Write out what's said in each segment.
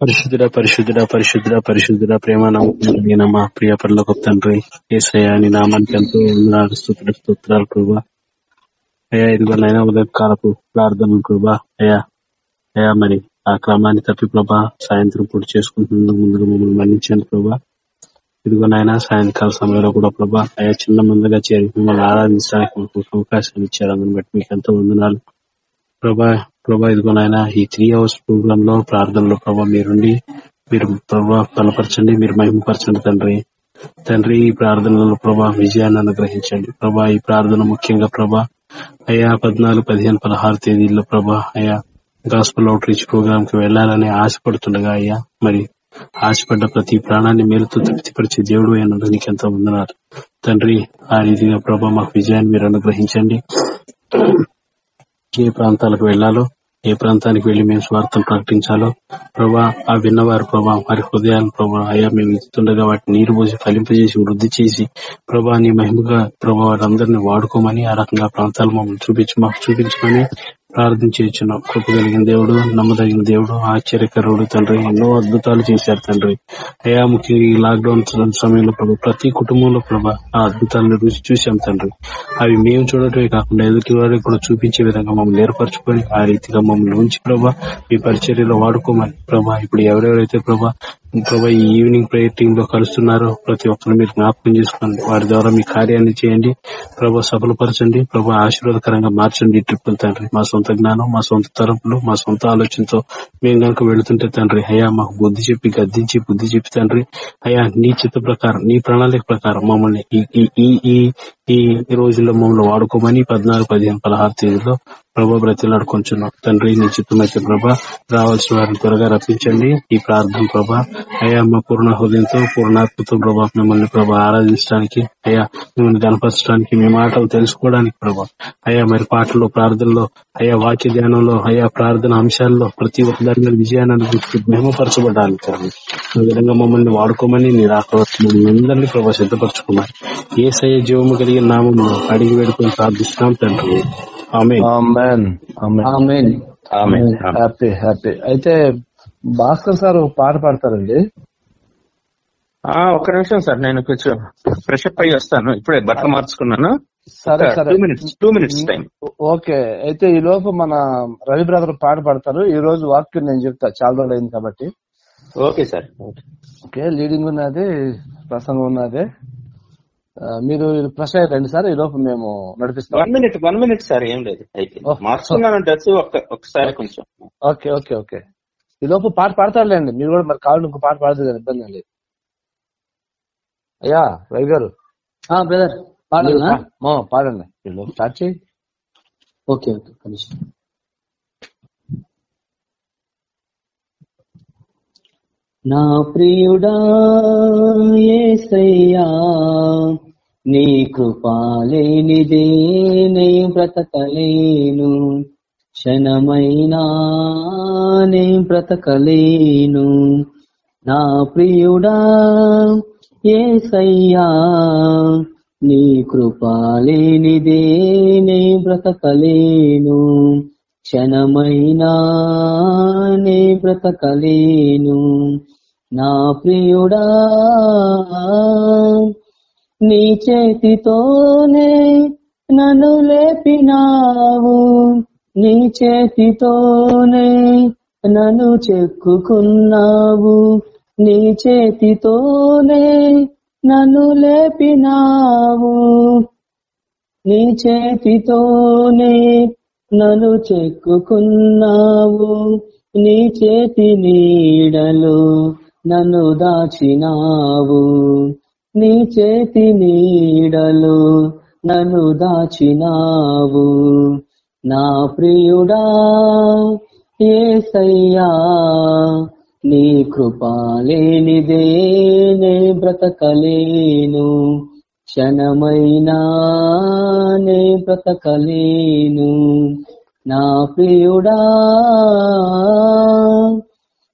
పరిశుద్ధుడ పరిశుద్ధుడ పరిశుద్ధుడ పరిశుద్ధుడ ప్రేమ నమ్మకం మా ప్రియ పర్లకు తండ్రి ఏసయాని నామానికి ఎంతో వందనాలు స్తోత్ర స్తోత్రాలు ప్రభా అయ్యా ఇదిగోనైనా ఉదయకాలపు ప్రార్థనలు ప్రభా అయ్యా అయ్యా మరి ఆ క్రమాన్ని తప్పి ప్రభా సాయంత్రం పూర్తి చేసుకుంటున్నందుకు ముందుగా మమ్మల్ని మన్నించండి ప్రభా ఇదిగోనైనా సాయంకాల సమయంలో కూడా ప్రభా అయ్యా చిన్న ముందుగా చేరి మిమ్మల్ని ఆరాధించడానికి మాకు అవకాశం ఇచ్చారు. అందుని బట్టి మీకు ఎంతో వందనాలు. ప్రభా ప్రభా ఇదిగోనైనా ఈ త్రీ అవర్స్ ప్రోగ్రామ్లో ప్రార్థనలో ప్రభా మీరుండి మీరు ప్రభా బలపరచండి మీరు మహిమపరచండి తండ్రి. తండ్రి ఈ ప్రార్థనలో ప్రభా విజయాన్ని అనుగ్రహించండి. ప్రభా ఈ ప్రార్థన ముఖ్యంగా ప్రభా అయా పద్నాలుగు పదిహేను పదహారు తేదీల్లో ప్రభా అయా గాస్పల్ అవుట్ రీచ్ ప్రోగ్రామ్కి వెళ్ళాలని ఆశపడుతుండగా అయ్యా మరి ఆశపడ్డ ప్రతి ప్రాణాన్ని మేలుతో తృప్తిపరిచే దేవుడు అయినందుకు నీకు ఎంతో వందనాలు. తండ్రి ఆ రీతిగా ప్రభా మాకు విజయాన్ని మీరు అనుగ్రహించండి. ఏ ప్రాంతాలకు వెళ్ళాలో ఏ ప్రాంతానికి వెళ్ళి మేము స్వార్థం ప్రకటించాలో? ప్రభా ఆ విన్నవారు ప్రభా వారి హృదయాలు ప్రభా అయ్యా మేము ఇస్తుండగా వాటిని నీరు పోసి ఫలింపజేసి వృద్ధి చేసి ప్రభా నీ మహిమగా ప్రభా వారందరినీ వాడుకోమని ఆ రకంగా ప్రాంతాలు మమ్మల్ని చూపించి మాకు చూపించమని ప్రార్థించేస్తున్నాం కృప కలిగిన దేవుడు నమ్మదగిన దేవుడు ఆశ్చర్యకరుడు తండ్రి. ఎన్నో అద్భుతాలు చేశారు తండ్రి. అయా ముఖ్యంగా ఈ లాక్డౌన్ సమయంలో ప్రభు ప్రతి కుటుంబంలో ప్రభా ఆ అద్భుతాలను రుచి చూశాం తండ్రి. అవి మేము చూడటమే కాకుండా ఎదుటి వారికి కూడా చూపించే విధంగా మమ్మల్ని ఏర్పరచుకొని ఆ రీతిగా మమ్మల్ని ఉంచి ప్రభా మీ పరిచర్యలో వాడుకోమని ప్రభా ఇప్పుడు ఎవరెవరైతే ప్రభా ప్రభా ఈ ఈవినింగ్ ప్రేయర్ టీమ్లో కలుస్తున్నారు ప్రతి ఒక్కరిని మీరు జ్ఞాపకం చేసుకోండి. వారి ద్వారా మీ కార్యాన్ని చేయండి. ప్రభా సఫలపరచండి. ప్రభా ఆశీర్వాదకరంగా మార్చండి ఈ ట్రిప్పులు తండ్రి. మా సొంత జ్ఞానం మా సొంత తరపులు మా సొంత ఆలోచనతో మేము కనుక వెళుతుంటే తండ్రి అయ్యా మాకు బుద్ధి చెప్పి గద్దించి బుద్ధి చెప్పి తండ్రి అయ్యా నీ చిత్త ప్రకారం నీ ప్రణాళిక ప్రకారం మమ్మల్ని ఈ- ఈ ఈ ఈ రోజుల్లో మమ్మల్ని వాడుకోమని పద్నాలుగు పదిహేను పదహారు తేదీలో ప్రభా బ్రతిలాడుకుంటున్నాం తండ్రి నీ చిత్తమైతే ప్రభా రావాల్సిన వారిని త్వరగా రప్పించండి. ఈ ప్రార్థన ప్రభా అయ్యా మా పూర్ణ హృదయంతో పూర్ణాత్మతో ప్రభా మిమ్మల్ని ప్రభా ఆరాధించడానికి అయ్యా మిమ్మల్ని కనపరచడానికి మీ మాటలు తెలుసుకోవడానికి ప్రభా అయ్యా మరి పాటల్లో ప్రార్థనలో అయ్యా వాక్య ధ్యానంలో అయ్యా ప్రార్థన అంశాల్లో ప్రతి ఒక్క దాని మీద విజయాన్ని అనుభూతి మహిమపరచబడాలి ఈ ఆ విధంగా మమ్మల్ని వాడుకోమని నీ రాకవచ్చి అందరినీ ప్రభా సిద్ధపరచుకున్నారు ఏ సయ జీవము కలిగిన నామంలో అడిగి వేడుకొని ప్రార్థిస్తున్నాం తండ్రి. ఆమె amen amen amen. Happy happy అయితే భాస్కర్ సార్ ఒక పాట పాడతారండి. ఆ, ఒక్క నిమిషం సార్ నేను కొంచెం ఫ్రెష్ అప్ అయ్యి వస్తాను. ఇప్పుడే బట్టలు మార్చుకున్నాను. సరే సరే. Two minutes two okay. అయితే ఈ లోపు మన రవి బ్రదర్ పాట పాడతారు. ఈ రోజు వాక్యం నేను చెప్తా. చాలా రోజులు అయింది కాబట్టి. Okay sir. ఓకే లీడింగ్ ఉన్నది ప్రసంగం ఉన్నది. మీరు ప్రశ్న రండి సార్? ఈ లోపు మేము నడిపిస్తాం. One minute one minute sir ఏం లేదు అయితే ఓ. మార్చుకున్నాను డ్రెస్ ఒకసారి కొంచెం. Okay okay okay. ఈ లోపు పాట పాడతారులేండి మీరు కూడా మరి కావాలి ఇంకో పాట పాడితే కదా ఇబ్బంది లేదు. అయ్యా రవి గారు. బ్రదర్ పాడండి ఈ లోపు స్టార్ట్ చేయి. ఓకే ఓకే ఒక్క నా ప్రియుడా యేసయ్యా నీ కృపాలేనిదే నే బ్రతకలేను. క్షణమైనా నే బ్రతకలేను. నా ప్రియుడా యేసయ్యా నీ కృపాలేనిదే నే బ్రతకలేను. క్షణమైనా నే బ్రతకలేను. నా ప్రియుడా నీ చేతితోనే నన్ను లేపినావు. నీ చేతితోనే నన్ను చెక్కుకున్నావు. నీ చేతితోనే నన్ను లేపినావు. నీ చేతితోనే నన్ను చెక్కుకున్నావు. నీ చేతి నీడలో నన్ను దాచినావు. నీ చేతి నీడలో నన్ను దాచినావు. నా ప్రియుడా ఏసయ్యా నీ కృపాలేనిదే నే బ్రతకలేను. క్షణమైనా నే బ్రతకలేను. నా ప్రియుడా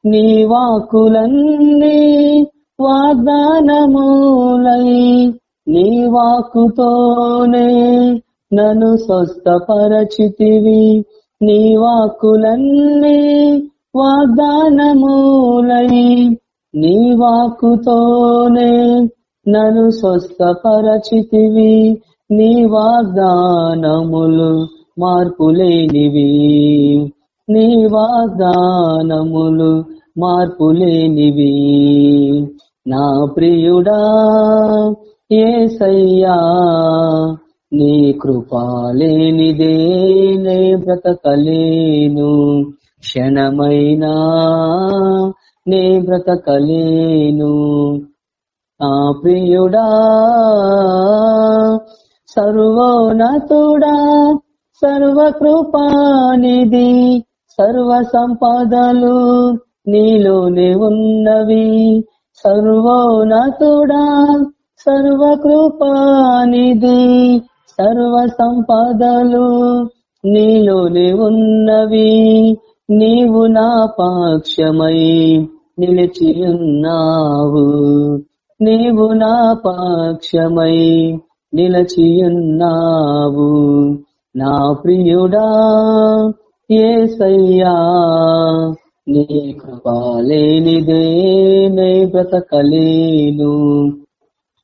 నీ వాకులన్నీ వాగ్దానములై నీ వాకుతోనే నన్ను స్వస్థపరచితివి. నీ వాకులన్నీ వాగ్దానములై నీ వాకుతోనే నన్ను స్వస్థపరచితివి. నీ వాగ్దానములు మార్పులేనివి. నీ వాగ్దానములు మార్పులేనివి. నా ప్రియుడా ఏసయ్యా నీ కృపాలేనిదే నే బ్రతకలేను. క్షణమైనా నే బ్రతకలేను. నా ప్రియుడా సర్వోన్నతుడా సర్వకృపానిది సర్వ సంపదలు నీలోనే ఉన్నవి. సర్వోన్నతుడా సర్వకృపానిది సర్వ సంపదలు నీలోనే ఉన్నవి. నీవు నా పాక్షమై నిలిచియున్నావు నీవు నా పాక్షమై నిలచియున్నావు నా ప్రియుడా ఏసయ్యా నీ కృపాలేనిదే నే బ్రతకలేను.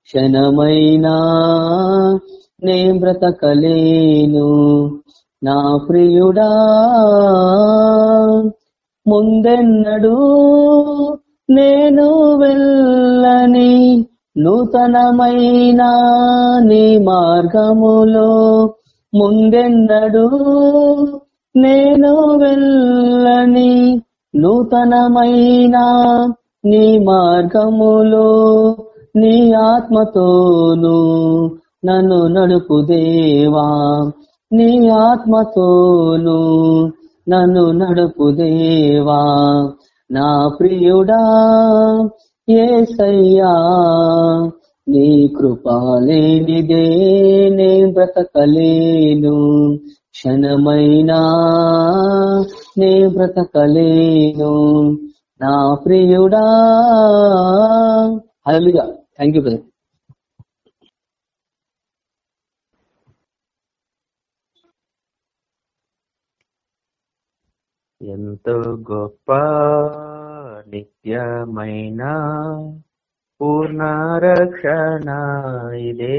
క్షణమైనా నే బ్రతకలేను. నా ప్రియుడా ముందెన్నడు నేను వెళ్ళని నూతనమైన నీ మార్గములో ముందెన్నడు నేను వెళ్ళని నూతనమైన నీ మార్గములో నీ ఆత్మతోను నన్ను నడుపు దేవా. నీ ఆత్మతోను నన్ను నడుపు దేవా. నా ప్రియుడా ఏసయ్యా నీ కృపాలేనిదే నే బ్రతకలేను. క్షణమైనా నే బ్రతకలేను. నా ప్రియుడా. హల్లెలూయా. థ్యాంక్ యూ బ్రదర్ ఎంతో గొప్ప నిత్యమైన పూర్ణ రక్షణ ఇదే.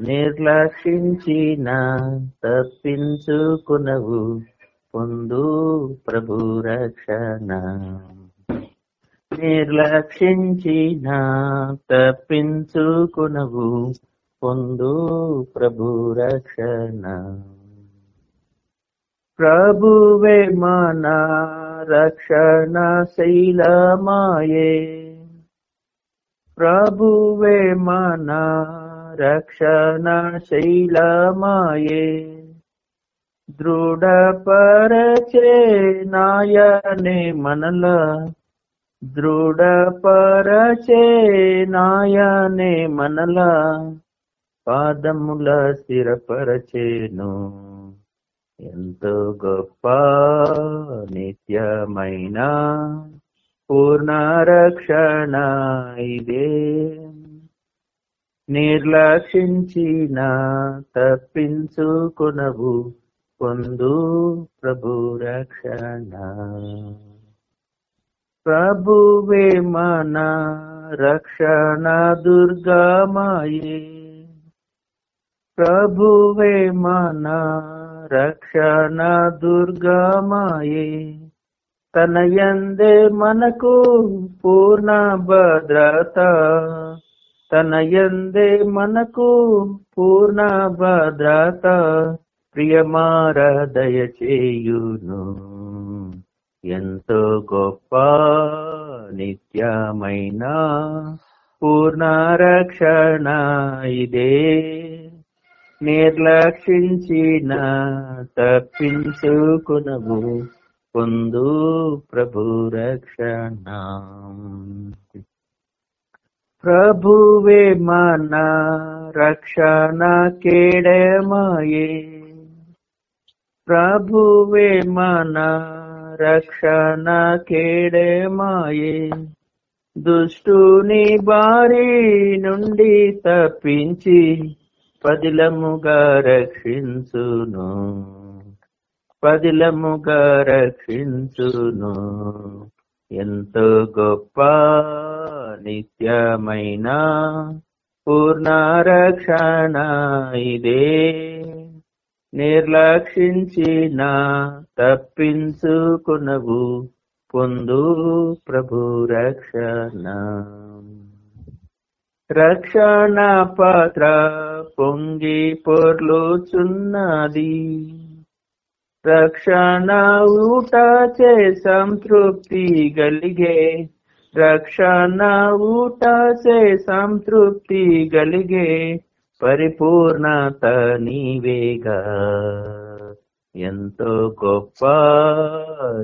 నిర్లక్షించిన తప్పించుకునవు. పొందు ప్రభు రక్షణ. నిర్లక్షించిన తప్పించుకునవు. పొందు ప్రభు రక్షణ. ప్రభువే మన రక్షణ శైలమాయే. ప్రభువే మన రక్షణ శైలమాయే దృఢపరచే నాయనే మనల దృఢపరచే నాయనే మనల పాదముల స్థిరపరచేను ఎంతో గొప్ప నిత్యమైన పూర్ణ రక్షణ ఇదే. నిర్లక్షించిన తప్పించుకునవు పొందు ప్రభు రక్షణ. ప్రభువే మన రక్షణ దుర్గామాయే. ప్రభువే మన రక్షణ దుర్గామాయే. తన యందే మనకు పూర్ణ భద్రత. తన యందే మనకు పూర్ణ భద్రత ప్రియమార దయచేయును ఎంతో గొప్ప నిత్యమైన పూర్ణ రక్షణ ఇదే. నిర్లక్షించిన తప్పించుకునవు పొందు ప్రభు రక్షణ. ప్రభువే మన రక్షణ కేడమాయే. ప్రభువే మన రక్షణ కేడమాయే. దుష్టుని బారి నుండి తప్పించి పదిలముగా రక్షించును. పదిలముగా రక్షించును. ఎంతో గొప్ప నిత్యమైన పూర్ణ రక్షణ ఇదే. నిర్లక్షించిన తప్పించుకునవు పొందు ప్రభు రక్షణ. రక్షణ పాత్ర పొంగి పొర్లుచున్నది. రక్షణ ఊట చే సంతృప్తి గలిగే రక్షణ ఊట చే సంతృప్తి గలిగే పరిపూర్ణత నీవేగా ఎంతో గొప్ప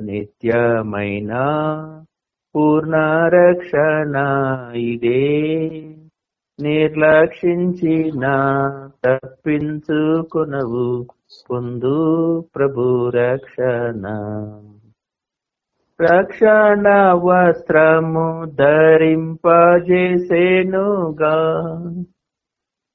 నిత్యమైన పూర్ణ రక్షణ ఇదే నిర్లక్షించిన తప్పించుకునవు పొందు ప్రభు రక్షణ. రక్షణ వస్త్రము ధరింపజేసేనుగా.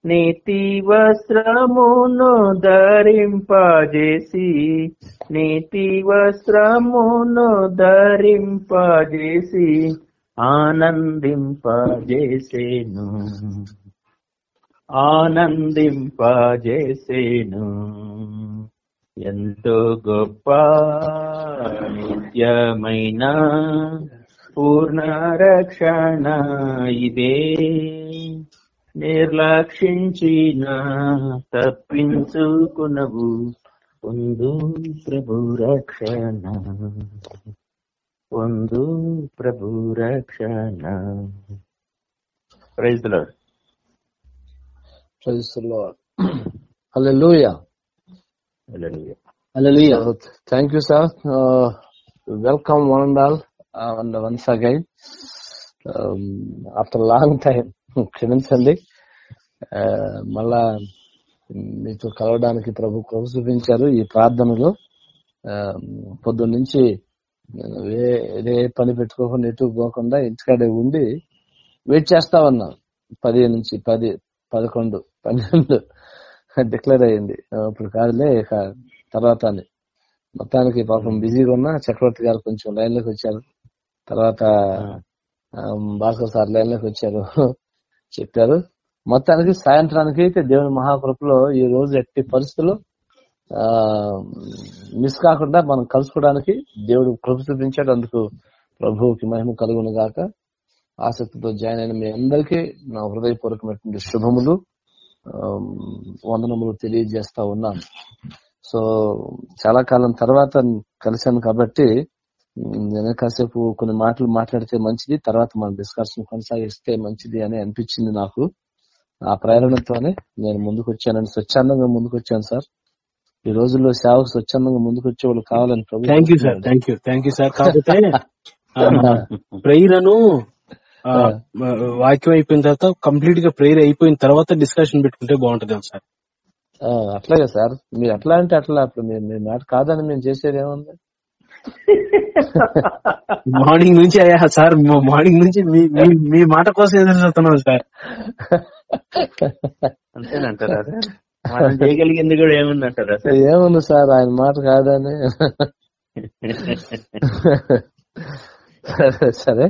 నీతి వస్త్రమును ధరింపజేసి నీతి వస్త్రమును ధరింపజేసి ఆనందింపజేసేను. ఆనందింపజేసేను. ఎంతో గొప్ప నిత్యమైన పూర్ణ రక్షణ ఇదే. నిర్లక్షించిన తప్పించుకునవు పొందు ప్రభు రక్షణ. పొందు ప్రభు రక్షణ. Praise thank you sir welcome one and all and once again after long time క్షమించండి. Uh, మళ్ళా మీతో కలవడానికి ప్రభు కృప చూపించారు ఈ ప్రార్థనలో. Uh, పొద్దున్న నుంచి వేరే పని పెట్టుకోకుండా ఎటు పోకుండా ఇంటికాడే ఉండి వెయిట్ చేస్తా ఉన్నా పది నుంచి పది పదకొండు పన్నెండు డిక్లేర్ అయ్యింది. ఇప్పుడు కాదులే ఇక తర్వాత అని. మొత్తానికి పాపం బిజీగా ఉన్నా చక్రవర్తి గారు కొంచెం లైన్లోకి వచ్చారు. తర్వాత భాస్కర్ సార్ లైన్లోకి వచ్చారు. చెప్పారు. మొత్తానికి సాయంత్రానికి అయితే దేవుని మహాకృపలో ఈ రోజు ఎట్టి పరిస్థితుల్లో ఆ మిస్ కాకుండా మనం కలుసుకోవడానికి దేవుడు కృప చూపించాడు. అందుకు ప్రభువుకి మహిమ కలుగును గాక. ఆసక్తితో జాయిన్ అయిన మీ అందరికీ నా హృదయపూర్వకమైనటువంటి శుభములు వందనములు తెలియజేస్తా ఉన్నాను. సో చాలా కాలం తర్వాత కలిశాను కాబట్టి నేను కాసేపు కొన్ని మాటలు మాట్లాడితే మంచిది తర్వాత మన డిస్కషన్ కొనసాగిస్తే మంచిది అని అనిపించింది నాకు. ఆ ప్రేరణతోనే నేను ముందుకు వచ్చానని స్వచ్ఛందంగా ముందుకు వచ్చాను సార్. ఈ రోజుల్లో సేవకు స్వచ్ఛందంగా ముందుకు వచ్చే వాళ్ళు కావాలని ప్రభు థ్యాంక్ వాక్యం అయిపోయిన తర్వాత కంప్లీట్గా ప్రేయర్ అయిపోయిన తర్వాత డిస్కషన్ పెట్టుకుంటే బాగుంటది సార్. అట్లాగే సార్. మీరు అట్లా అంటే అట్లా అప్పుడు మీరు మీ మాట కాదని మేము చేసేది ఏముంది? మార్నింగ్ నుంచి అయ్యా సార్ మార్నింగ్ నుంచి మీ మాట కోసం ఎదురు చూస్తున్నాం సార్. అంతేనంటారా సార్? మనం చేయగలిగింది కూడా ఏముందంటారా సార్? ఏముంది సార్ ఆయన మాట కాదని. సరే.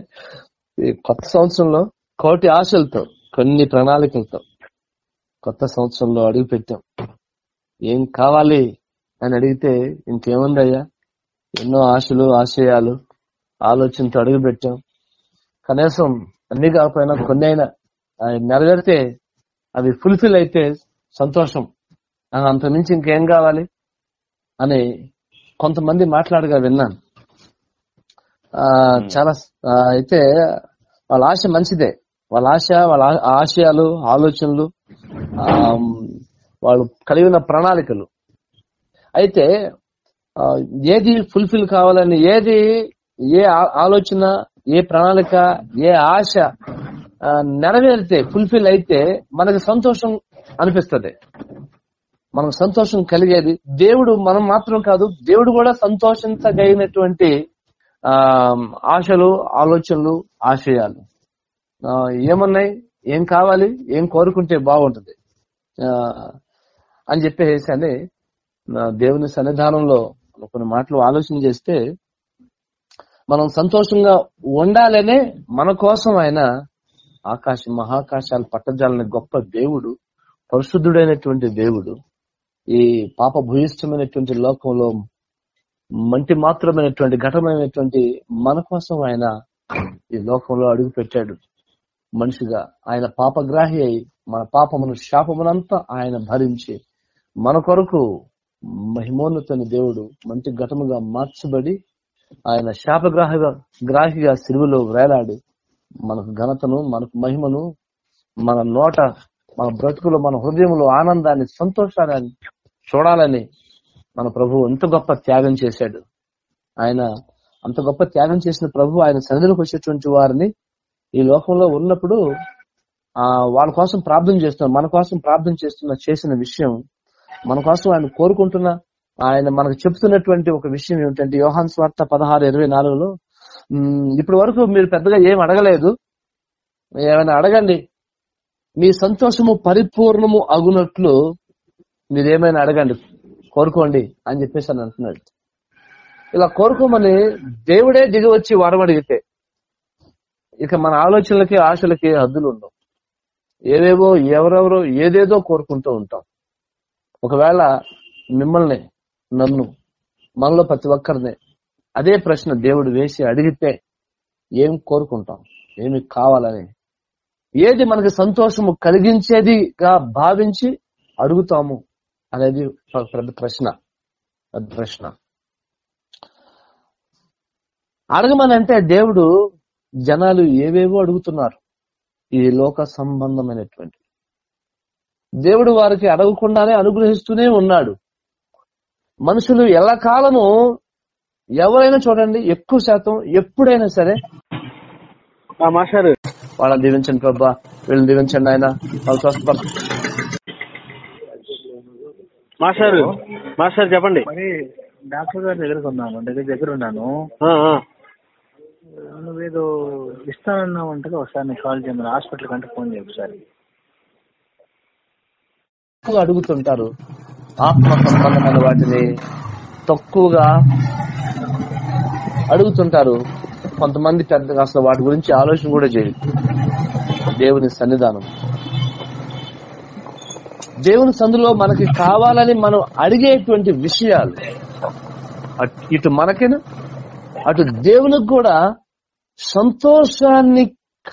కొత్త సంవత్సరంలో కోటి ఆశలతో కొన్ని ప్రణాళికలతో కొత్త సంవత్సరంలో అడుగు పెట్టాం. ఏం కావాలి అని అడిగితే ఇంకేముంది అయ్యా? ఎన్నో ఆశలు ఆశయాలు ఆలోచనతో అడుగు పెట్టాం. కనీసం అన్ని కాకపోయినా కొన్ని అయినా నెరవేరితే అవి ఫుల్ఫిల్ అయితే సంతోషం. అంత మించి ఇంకేం కావాలి అని కొంతమంది మాట్లాడగా విన్నాను. ఆ చాలా అయితే వాళ్ళ ఆశ మంచిదే. వాళ్ళ ఆశ వాళ్ళ ఆశయాలు ఆలోచనలు వాళ్ళు కలిగి ఉన్న ప్రణాళికలు. అయితే ఏది ఫుల్ఫిల్ కావాలని ఏది ఏ ఆ- ఆలోచన ఏ ప్రణాళిక ఏ ఆశ ఆ, నెరవేరితే ఫుల్ఫిల్ అయితే మనకు సంతోషం అనిపిస్తుంది. మనకు సంతోషం కలిగేది దేవుడు మనం మాత్రం కాదు దేవుడు కూడా సంతోషించగలిగినటువంటి ఆశలు ఆలోచనలు ఆశయాలు. ఆ, ఏమున్నాయి? ఏం కావాలి? ఏం కోరుకుంటే బాగుంటుంది? ఆ, అని చెప్పేసి అని దేవుని సన్నిధానంలో కొన్ని మాటలు ఆలోచన చేస్తే మనం సంతోషంగా ఉండాలనే మన కోసం ఆయన ఆకాశం మహాకాశాలు పట్టజాలని గొప్ప దేవుడు పరిశుద్ధుడైనటువంటి దేవుడు ఈ పాప భూయిష్టమైనటువంటి లోకంలో మంటి మాత్రమైనటువంటి ఘటమైనటువంటి మన కోసం ఆయన ఈ లోకంలో అడుగు పెట్టాడు మనిషిగా ఆయన పాపగ్రాహి అయి మన పాపమును శాపమునంతా ఆయన భరించి మన కొరకు మహిమోన్నతని దేవుడు మంచి ఘటముగా మార్చబడి ఆయన శాపగ్రాహిగా గ్రాహిగా సిరువులో వేలాడి మనకు ఘనతను మనకు మహిమను మన నోట మన బ్రతుకులో మన హృదయంలో ఆనందాన్ని సంతోషాన్ని చూడాలని మన ప్రభు ఎంత గొప్ప త్యాగం చేశాడు. ఆయన అంత గొప్ప త్యాగం చేసిన ప్రభు ఆయన సన్నిధిలోకి వచ్చేటువంటి వారిని ఈ లోకంలో ఉన్నప్పుడు ఆ వాళ్ళ కోసం ప్రార్థన చేస్తున్న మన కోసం ప్రార్థన చేస్తున్న చేసిన విషయం మన కోసం ఆయన కోరుకుంటున్న ఆయన మనకు చెప్తున్నటువంటి ఒక విషయం ఏమిటంటే యోహాన్ స్వార్థ పదహారు ఇరవై నాలుగులో ఇప్పటి వరకు మీరు పెద్దగా ఏం అడగలేదు. ఏమైనా అడగండి. మీ సంతోషము పరిపూర్ణము అగునట్లు మీరేమైనా అడగండి. కోరుకోండి అని చెప్పేసి అని అంటున్నాడు. ఇలా కోరుకోమని దేవుడే దిగి వచ్చి వరం అడిగితే ఇక మన ఆలోచనలకి ఆశలకి హద్దులు ఉండవు. ఏవేవో ఎవరెవరో ఏదేదో కోరుకుంటూ ఉంటాం. ఒకవేళ మిమ్మల్ని నన్ను మనలో ప్రతి ఒక్కరిని అదే ప్రశ్న దేవుడు వేసి అడిగితే ఏం కోరుకుంటాం? ఏమి కావాలని? ఏది మనకి సంతోషము కలిగించేదిగా భావించి అడుగుతాము? అనేది పెద్ద ప్రశ్న పెద్ద ప్రశ్న అడగమనంటే దేవుడు జనాలు ఏవేవో అడుగుతున్నారు ఈ లోక సంబంధమైనటువంటి దేవుడు వారికి అడగకుండానే అనుగ్రహిస్తూనే ఉన్నాడు మనుషులు ఎల్లకాలము ఎవరైనా చూడండి ఎక్కువ శాతం ఎప్పుడైనా సరే వాళ్ళని దీవించండి ప్రభా వీళ్ళని దీవించండి ఆయన వాళ్ళు స్వస్థపడ మాస్టర్ మాస్టర్ చెప్పండి. మరి డాక్టర్ గారి దగ్గరకు ఉన్నాను దగ్గర దగ్గర ఉన్నాను. నువ్వేదో ఇస్తానన్నావు అంటే ఒకసారి కాల్ చేయమని హాస్పిటల్ కంటే ఫోన్ చేయ ఒకసారి. ఎక్కువ అడుగుతుంటారు ఆత్మ సంబంధమైన వాటిని తక్కువగా అడుగుతుంటారు. కొంతమంది పెద్దగా అసలు వాటి గురించి ఆలోచన కూడా చేయరు. దేవుని సన్నిధానం. దేవుని సందులో మనకి కావాలని మనం అడిగేటువంటి విషయాలు. అటు- ఇటు మనకేనా? అటు దేవునికి కూడా సంతోషాన్ని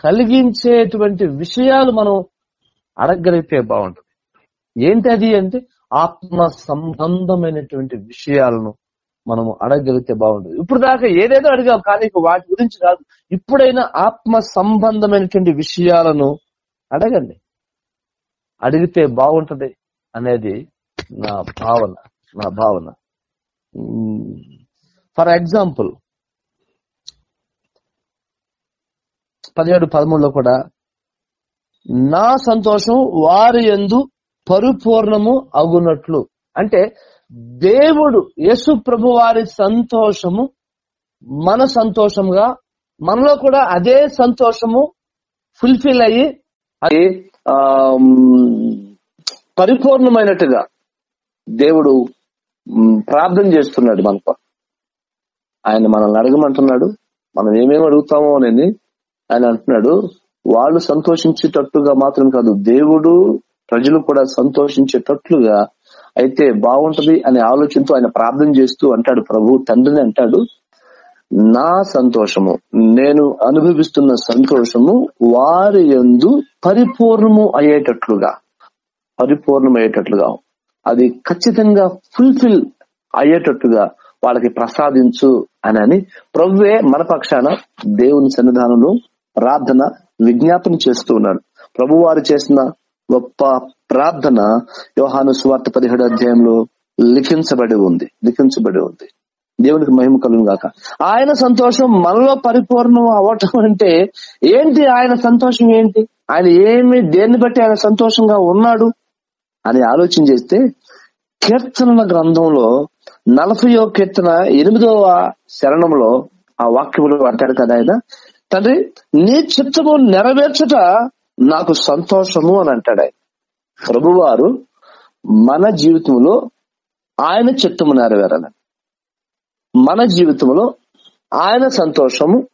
కలిగించేటువంటి విషయాలు మనం అడగలిగితే బాగుంటుంది. ఏంటి అది అంటే ఆత్మ సంబంధమైనటువంటి విషయాలను మనము అడగలిగితే బాగుంటుంది. ఇప్పుడు దాకా ఏదేదో అడిగాం కానీ వాటి గురించి కాదు. ఇప్పుడైనా ఆత్మ సంబంధమైనటువంటి విషయాలను అడగండి. అడిగితే బాగుంటది అనేది నా భావన నా భావన. ఫర్ ఎగ్జాంపుల్ పదిహేడు పదమూడులో కూడా నా సంతోషం వారి ఎందు పరిపూర్ణము అగునట్లు. అంటే దేవుడు యేసు ప్రభు వారి సంతోషము మన సంతోషంగా మనలో కూడా అదే సంతోషము ఫుల్ఫిల్ అయ్యి అది పరిపూర్ణమైనట్టుగా దేవుడు ప్రార్థన చేస్తున్నాడు మనకు. ఆయన మనల్ని అడగమంటున్నాడు. మనం ఏమేమి అడుగుతామో అనేది ఆయన అంటున్నాడు. వాళ్ళు సంతోషించేటట్టుగా మాత్రం కాదు దేవుడు ప్రజలు కూడా సంతోషించేటట్లుగా అయితే బాగుంటది అనే ఆలోచనతో ఆయన ప్రార్థన చేస్తూ అంటాడు ప్రభు తండ్రిని అంటాడు. నా సంతోషము నేను అనుభవిస్తున్న సంతోషము వారి యందు పరిపూర్ణము అయ్యేటట్లుగా పరిపూర్ణమయ్యేటట్లుగా అది ఖచ్చితంగా ఫుల్ఫిల్ అయ్యేటట్టుగా వాళ్ళకి ప్రసాదించు అని అని ప్రభువే మన పక్షాన దేవుని సన్నిధానంలో ప్రార్థన విజ్ఞాపన చేస్తూ ఉన్నాడు. ప్రభు వారు చేసిన గొప్ప ప్రార్థన యోహాను స్వార్థ పదిహేడు అధ్యాయంలో లిఖించబడి ఉంది లిఖించబడి ఉంది. దేవునికి మహిమ కలుగు గాక. ఆయన సంతోషం మనలో పరిపూర్ణం అవ్వటం అంటే ఏంటి ఆయన సంతోషం ఏంటి? ఆయన ఏమి దేన్ని బట్టి ఆయన సంతోషంగా ఉన్నాడు? అని ఆలోచన చేస్తే కీర్తనల గ్రంథంలో నలభయో కీర్తన ఎనిమిదవ శరణంలో ఆ వాక్యములు అంటాడు కదా ఆయన. తండ్రి నీ చిత్తము నెరవేర్చుట నాకు సంతోషము అని అంటాడు ఆయన. ప్రభువారు మన జీవితంలో ఆయన చిత్తము నెరవేరాలని. మన జీవితంలో ఆయన సంతోషము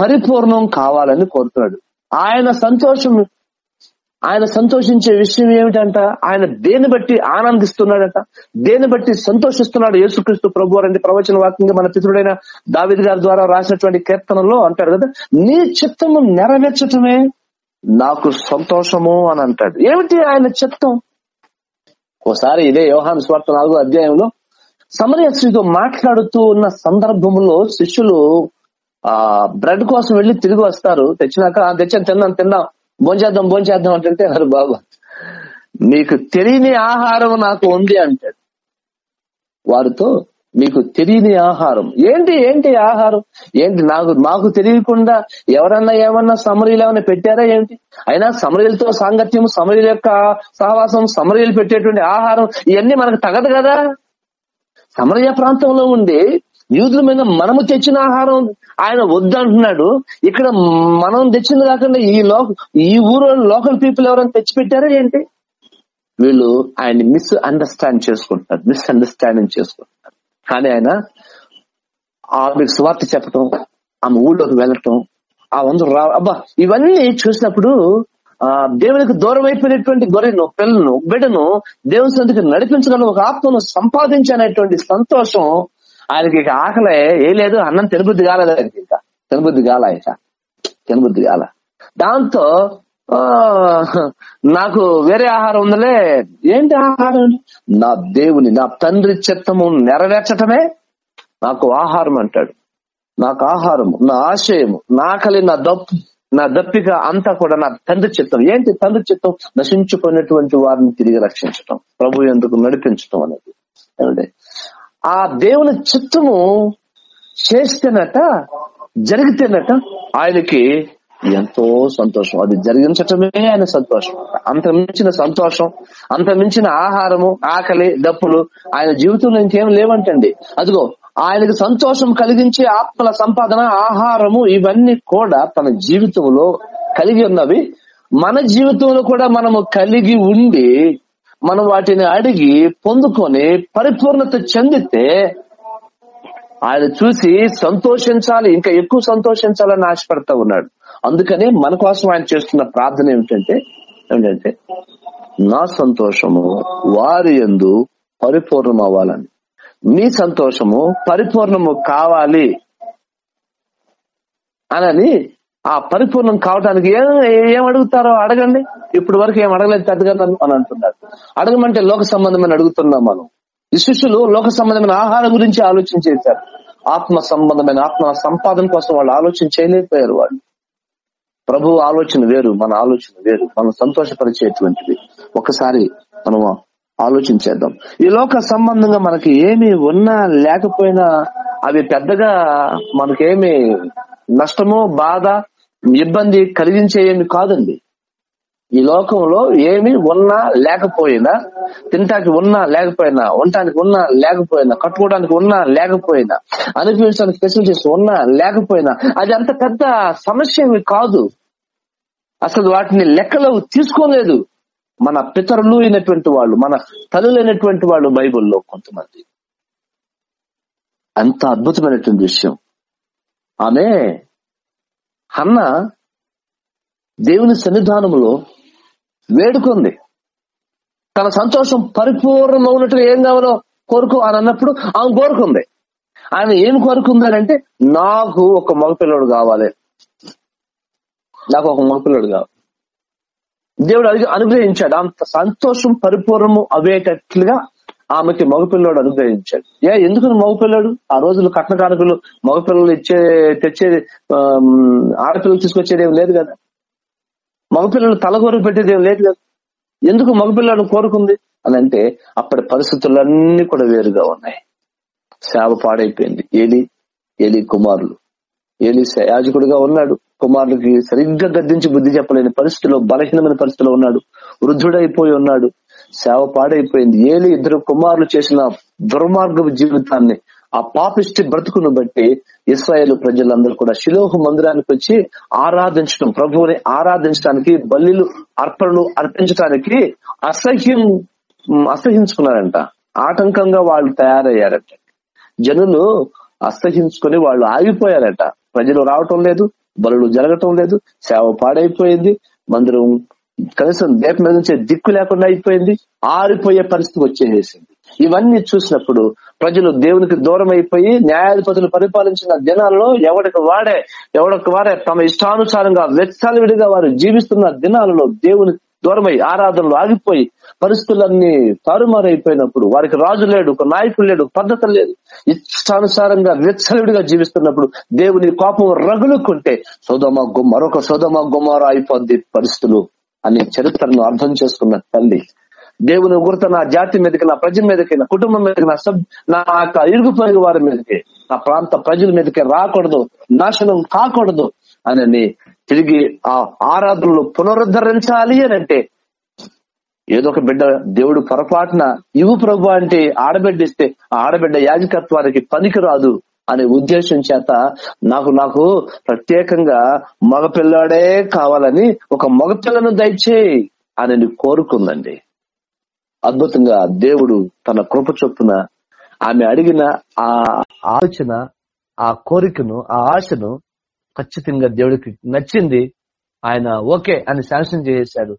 పరిపూర్ణం కావాలని కోరుతున్నాడు. ఆయన సంతోషం ఆయన సంతోషించే విషయం ఏమిటంట? ఆయన దేని బట్టి ఆనందిస్తున్నాడట? దేని బట్టి సంతోషిస్తున్నాడు యేసుక్రీస్తు ప్రభు అంటే ప్రవచన వాక్యంగా మన పితృడైన దావిద్ గారి ద్వారా రాసినటువంటి కీర్తనలో అంటాడు కదా నీ చిత్తము నెరవేర్చటమే నాకు సంతోషము అని అంటాడు. ఏమిటి ఆయన చిత్తం? ఒకసారి ఇదే యోహాను స్వార్థ నాలుగో అధ్యాయంలో సమరయ స్త్రీతో మాట్లాడుతూ ఉన్న సందర్భంలో శిష్యులు ఆ బ్రెడ్ కోసం వెళ్ళి తిరిగి వస్తారు. తెచ్చినాక "ఆ, తెచ్చాను తిన్నాం. తిన్నాం భోంచేద్దాం భోంచేద్దాం అంటే అరే బాబా మీకు తెలియని ఆహారం నాకు ఉంది అంటాడు వారితో మీకు తెలియని ఆహారం. ఏంటి ఏంటి ఆహారం? ఏంటి నాకు మాకు తెలియకుండా ఎవరన్నా ఏమన్నా సమరీలు ఏమైనా పెట్టారా ఏంటి? అయినా సమరీలతో సాంగత్యం సమరీల యొక్క సహవాసం సమరీలు పెట్టేటువంటి ఆహారం ఇవన్నీ మనకు తగదు కదా. సమరయ ప్రాంతంలో ఉండి యూదుల మీద మనము తెచ్చిన ఆహారం ఆయన వద్దంటున్నాడు. ఇక్కడ మనం తెచ్చింది కాకుండా ఈ లో ఈ ఊరు లోకల్ పీపుల్ ఎవరైనా తెచ్చిపెట్టారా ఏంటి? వీళ్ళు ఆయన మిస్ అండర్స్టాండ్ చేసుకుంటున్నారు మిస్ అండర్స్టాండింగ్ చేసుకుంటున్నారు. కానీ ఆయన ఆమెకు స్వార్థ చెప్పటం ఆమె ఊళ్ళోకి వెళ్ళటం ఆ వందరు రా అబ్బా ఇవన్నీ చూసినప్పుడు ఆ దేవునికి దూరం అయిపోయినటువంటి గొర్రెను పిల్లను బిడ్డను దేవుని సందికి నడిపించగల ఒక ఆత్మను సంపాదించనేటువంటి సంతోషం ఆయనకి ఇక ఆకలే ఏ లేదు అన్నం తినబుద్ధి కాలేదు ఆయనకి ఇంకా. తినబుద్ధి కాల ఇక తినబుద్ధి కాల. దాంతో నాకు వేరే ఆహారం ఉందిలే. ఏంటి ఆహారం? నా దేవుని నా తండ్రి చిత్తము నెరవేర్చటమే నాకు ఆహారం అంటాడు. నాకు ఆహారము నా ఆశయము నాకలి నా దప్పు నా దప్పిక అంతా కూడా నా తండ్రి చిత్తం. ఏంటి తండ్రి చిత్తం? నశించుకున్నటువంటి వారిని తిరిగి రక్షించటం. ప్రభు ఎందుకు నడిపించటం అనేది. ఏమంటే ఆ దేవుని చిత్తము చేస్తేనట జరిగితేనట ఆయనకి ఎంతో సంతోషం. అది జరిగించటమే ఆయన సంతోషం. అంత మించిన సంతోషం అంత మించిన ఆహారము ఆకలి దప్పులు ఆయన జీవితంలో ఇంకేం లేవంటండి. అదిగో ఆయనకు సంతోషం కలిగించే ఆత్మల సంపాదన ఆహారము ఇవన్నీ కూడా తన జీవితంలో కలిగి ఉన్నవి. మన జీవితంలో కూడా మనము కలిగి ఉండి మనం వాటిని అడిగి పొందుకొని పరిపూర్ణత చెందితే ఆయన చూసి సంతోషించాలి ఇంకా ఎక్కువ సంతోషించాలని ఆశపడతా ఉన్నాడు. అందుకనే మన కోసం ఆయన చేస్తున్న ప్రార్థన ఏమిటంటే ఏంటంటే నా సంతోషము వారి ఎందు పరిపూర్ణం అవ్వాలని మీ సంతోషము పరిపూర్ణము కావాలి అనని ఆ పరిపూర్ణం కావడానికి ఏం ఏం అడుగుతారో అడగండి. ఇప్పుడు వరకు ఏం అడగలేదు పెద్దగా అని అంటున్నారు. అడగమంటే లోక సంబంధమైన అడుగుతున్నాం మనం. ఈ శిష్యులు లోక సంబంధమైన ఆహారం గురించి ఆలోచన చేశారు. ఆత్మ సంబంధమైన ఆత్మ సంపాదన కోసం వాళ్ళు ఆలోచన చేయలేకపోయారు వాళ్ళు. ప్రభు ఆలోచన వేరు మన ఆలోచన వేరు. మనం సంతోషపరిచేటువంటిది. ఒకసారి మనం ఆలోచించేద్దాం. ఈ లోక సంబంధంగా మనకి ఏమి ఉన్నా లేకపోయినా అవి పెద్దగా మనకేమి నష్టము బాధ ఇబ్బంది కలిగించే ఏమి కాదండి. ఈ లోకంలో ఏమి ఉన్నా లేకపోయినా తినటానికి ఉన్నా లేకపోయినా ఉండటానికి ఉన్నా లేకపోయినా కట్టుకోవడానికి ఉన్నా లేకపోయినా అనుభవించడానికి ఫెసిలిటీస్ ఉన్నా లేకపోయినా అది అంత పెద్ద సమస్య ఏమి కాదు. అసలు వాటిని లెక్కలో తీసుకోలేదు. మన పితరులు అయినటువంటి వాళ్ళు మన తల్లులైనటువంటి వాళ్ళు బైబుల్లో కొంతమంది. అంత అద్భుతమైనటువంటి విషయం. ఆమె హన్న దేవుని సన్నిధానములో వేడుకుంది. తన సంతోషం పరిపూర్ణమవునట్టుగా ఏం కావాలో కోరుకో అని అన్నప్పుడు ఆమె కోరుకుంది. ఆయన ఏం కోరుకుంది నాకు ఒక మగపిల్లడు కావాలి. నాకు ఒక మగపిల్లడు కావాలి. దేవుడు అడిగి అనుగ్రహించాడు. అంత సంతోషం పరిపూర్ణము అవేటట్లుగా ఆమెకి మగపిల్లడు అనుగ్రహించాడు. ఏ ఎందుకు మగపిల్లడు? ఆ రోజులు కట్న కానుకలు మగపిల్లలు ఇచ్చే తెచ్చే ఆడపిల్లలు తీసుకొచ్చేది ఏం లేదు కదా. మగపిల్లలు తలగొరు పెట్టేది ఏం లేదు కదా. ఎందుకు మగపిల్లను కోరుకుంది? అని అంటే అప్పటి పరిస్థితులన్నీ కూడా వేరుగా ఉన్నాయి. సేవ పాడైపోయింది. ఏలి ఏలి కుమారులు. ఏలి యాజకుడిగా ఉన్నాడు. కుమారుడికి సరిగ్గా గద్దించి బుద్ధి చెప్పలేని పరిస్థితిలో బలహీనమైన పరిస్థితిలో ఉన్నాడు. వృద్ధుడైపోయి ఉన్నాడు. సేవ పాడైపోయింది. ఏలి ఇద్దరు కుమారులు చేసిన దుర్మార్గపు జీవితాన్ని ఆ పాపిష్టి బ్రతుకును బట్టి ఇస్రాయేల్ ప్రజలందరూ కూడా శిలోహు మందిరానికి వచ్చి ఆరాధించడం ప్రభువుని ఆరాధించడానికి బల్లిలు అర్పణలు అర్పించడానికి అసహ్యం అసహించుకున్నారంట. ఆటంకంగా వాళ్ళు తయారయ్యారంట. జనులు అసహించుకొని వాళ్ళు ఆగిపోయారట. ప్రజలు రావటం లేదు. బలులు జరగటం లేదు సేవ పాడైపోయింది మందిరం కనీసం దీపం మీద నుంచి దిక్కు లేకుండా అయిపోయింది ఆరిపోయే పరిస్థితి వచ్చేసింది ఇవన్నీ చూసినప్పుడు ప్రజలు దేవునికి దూరం అయిపోయి న్యాయాధిపతులు పరిపాలించిన దినాల్లో ఎవడికి వాడే ఎవడికి వాడే తమ ఇష్టానుసారంగా వెచ్చలవిడిగా వారు జీవిస్తున్న దినాలలో దేవుని దూరమై ఆరాధనలు ఆగిపోయి పరిస్థితులన్నీ తారుమారైపోయినప్పుడు వారికి రాజు లేడు ఒక నాయకుడు లేడు పద్ధతి లేదు. ఇష్టానుసారంగా విచ్చలుడిగా జీవిస్తున్నప్పుడు దేవుని కోపం రగులుకుంటే సోదమ మరొక సోదమ గుమార అయిపోద్ది పరిస్థితులు అని చరిత్రను అర్థం చేసుకున్న తల్లి. దేవుని ఉగ్రత నా జాతి మీదకి నా ప్రజల మీదకి నా కుటుంబం మీదకి నా సబ్ నా యొక్క ఇరుగు పొరుగు వారి మీదకి నా ప్రాంత ప్రజల మీదకి రాకూడదు నాశనం కాకూడదు అని తిరిగి ఆ ఆరాధనలు పునరుద్ధరించాలి అని అంటే ఏదో ఒక బిడ్డ దేవుడు పొరపాటున ఇవు ప్రభు అంటే ఆడబిడ్డ ఇస్తే ఆ ఆడబిడ్డ యాజకత్వానికి పనికి రాదు అనే ఉద్దేశం చేత నాకు నాకు ప్రత్యేకంగా మగపిల్లాడే కావాలని ఒక మగపిల్లను దయచేయి అని కోరుకుందండి. అద్భుతంగా దేవుడు తన కృప చొప్పున ఆమె అడిగిన ఆ ఆలోచన ఆ కోరికను ఆ ఆశను ఖచ్చితంగా దేవుడికి నచ్చింది. ఆయన ఓకే అని శాంక్షన్ చేశాడు.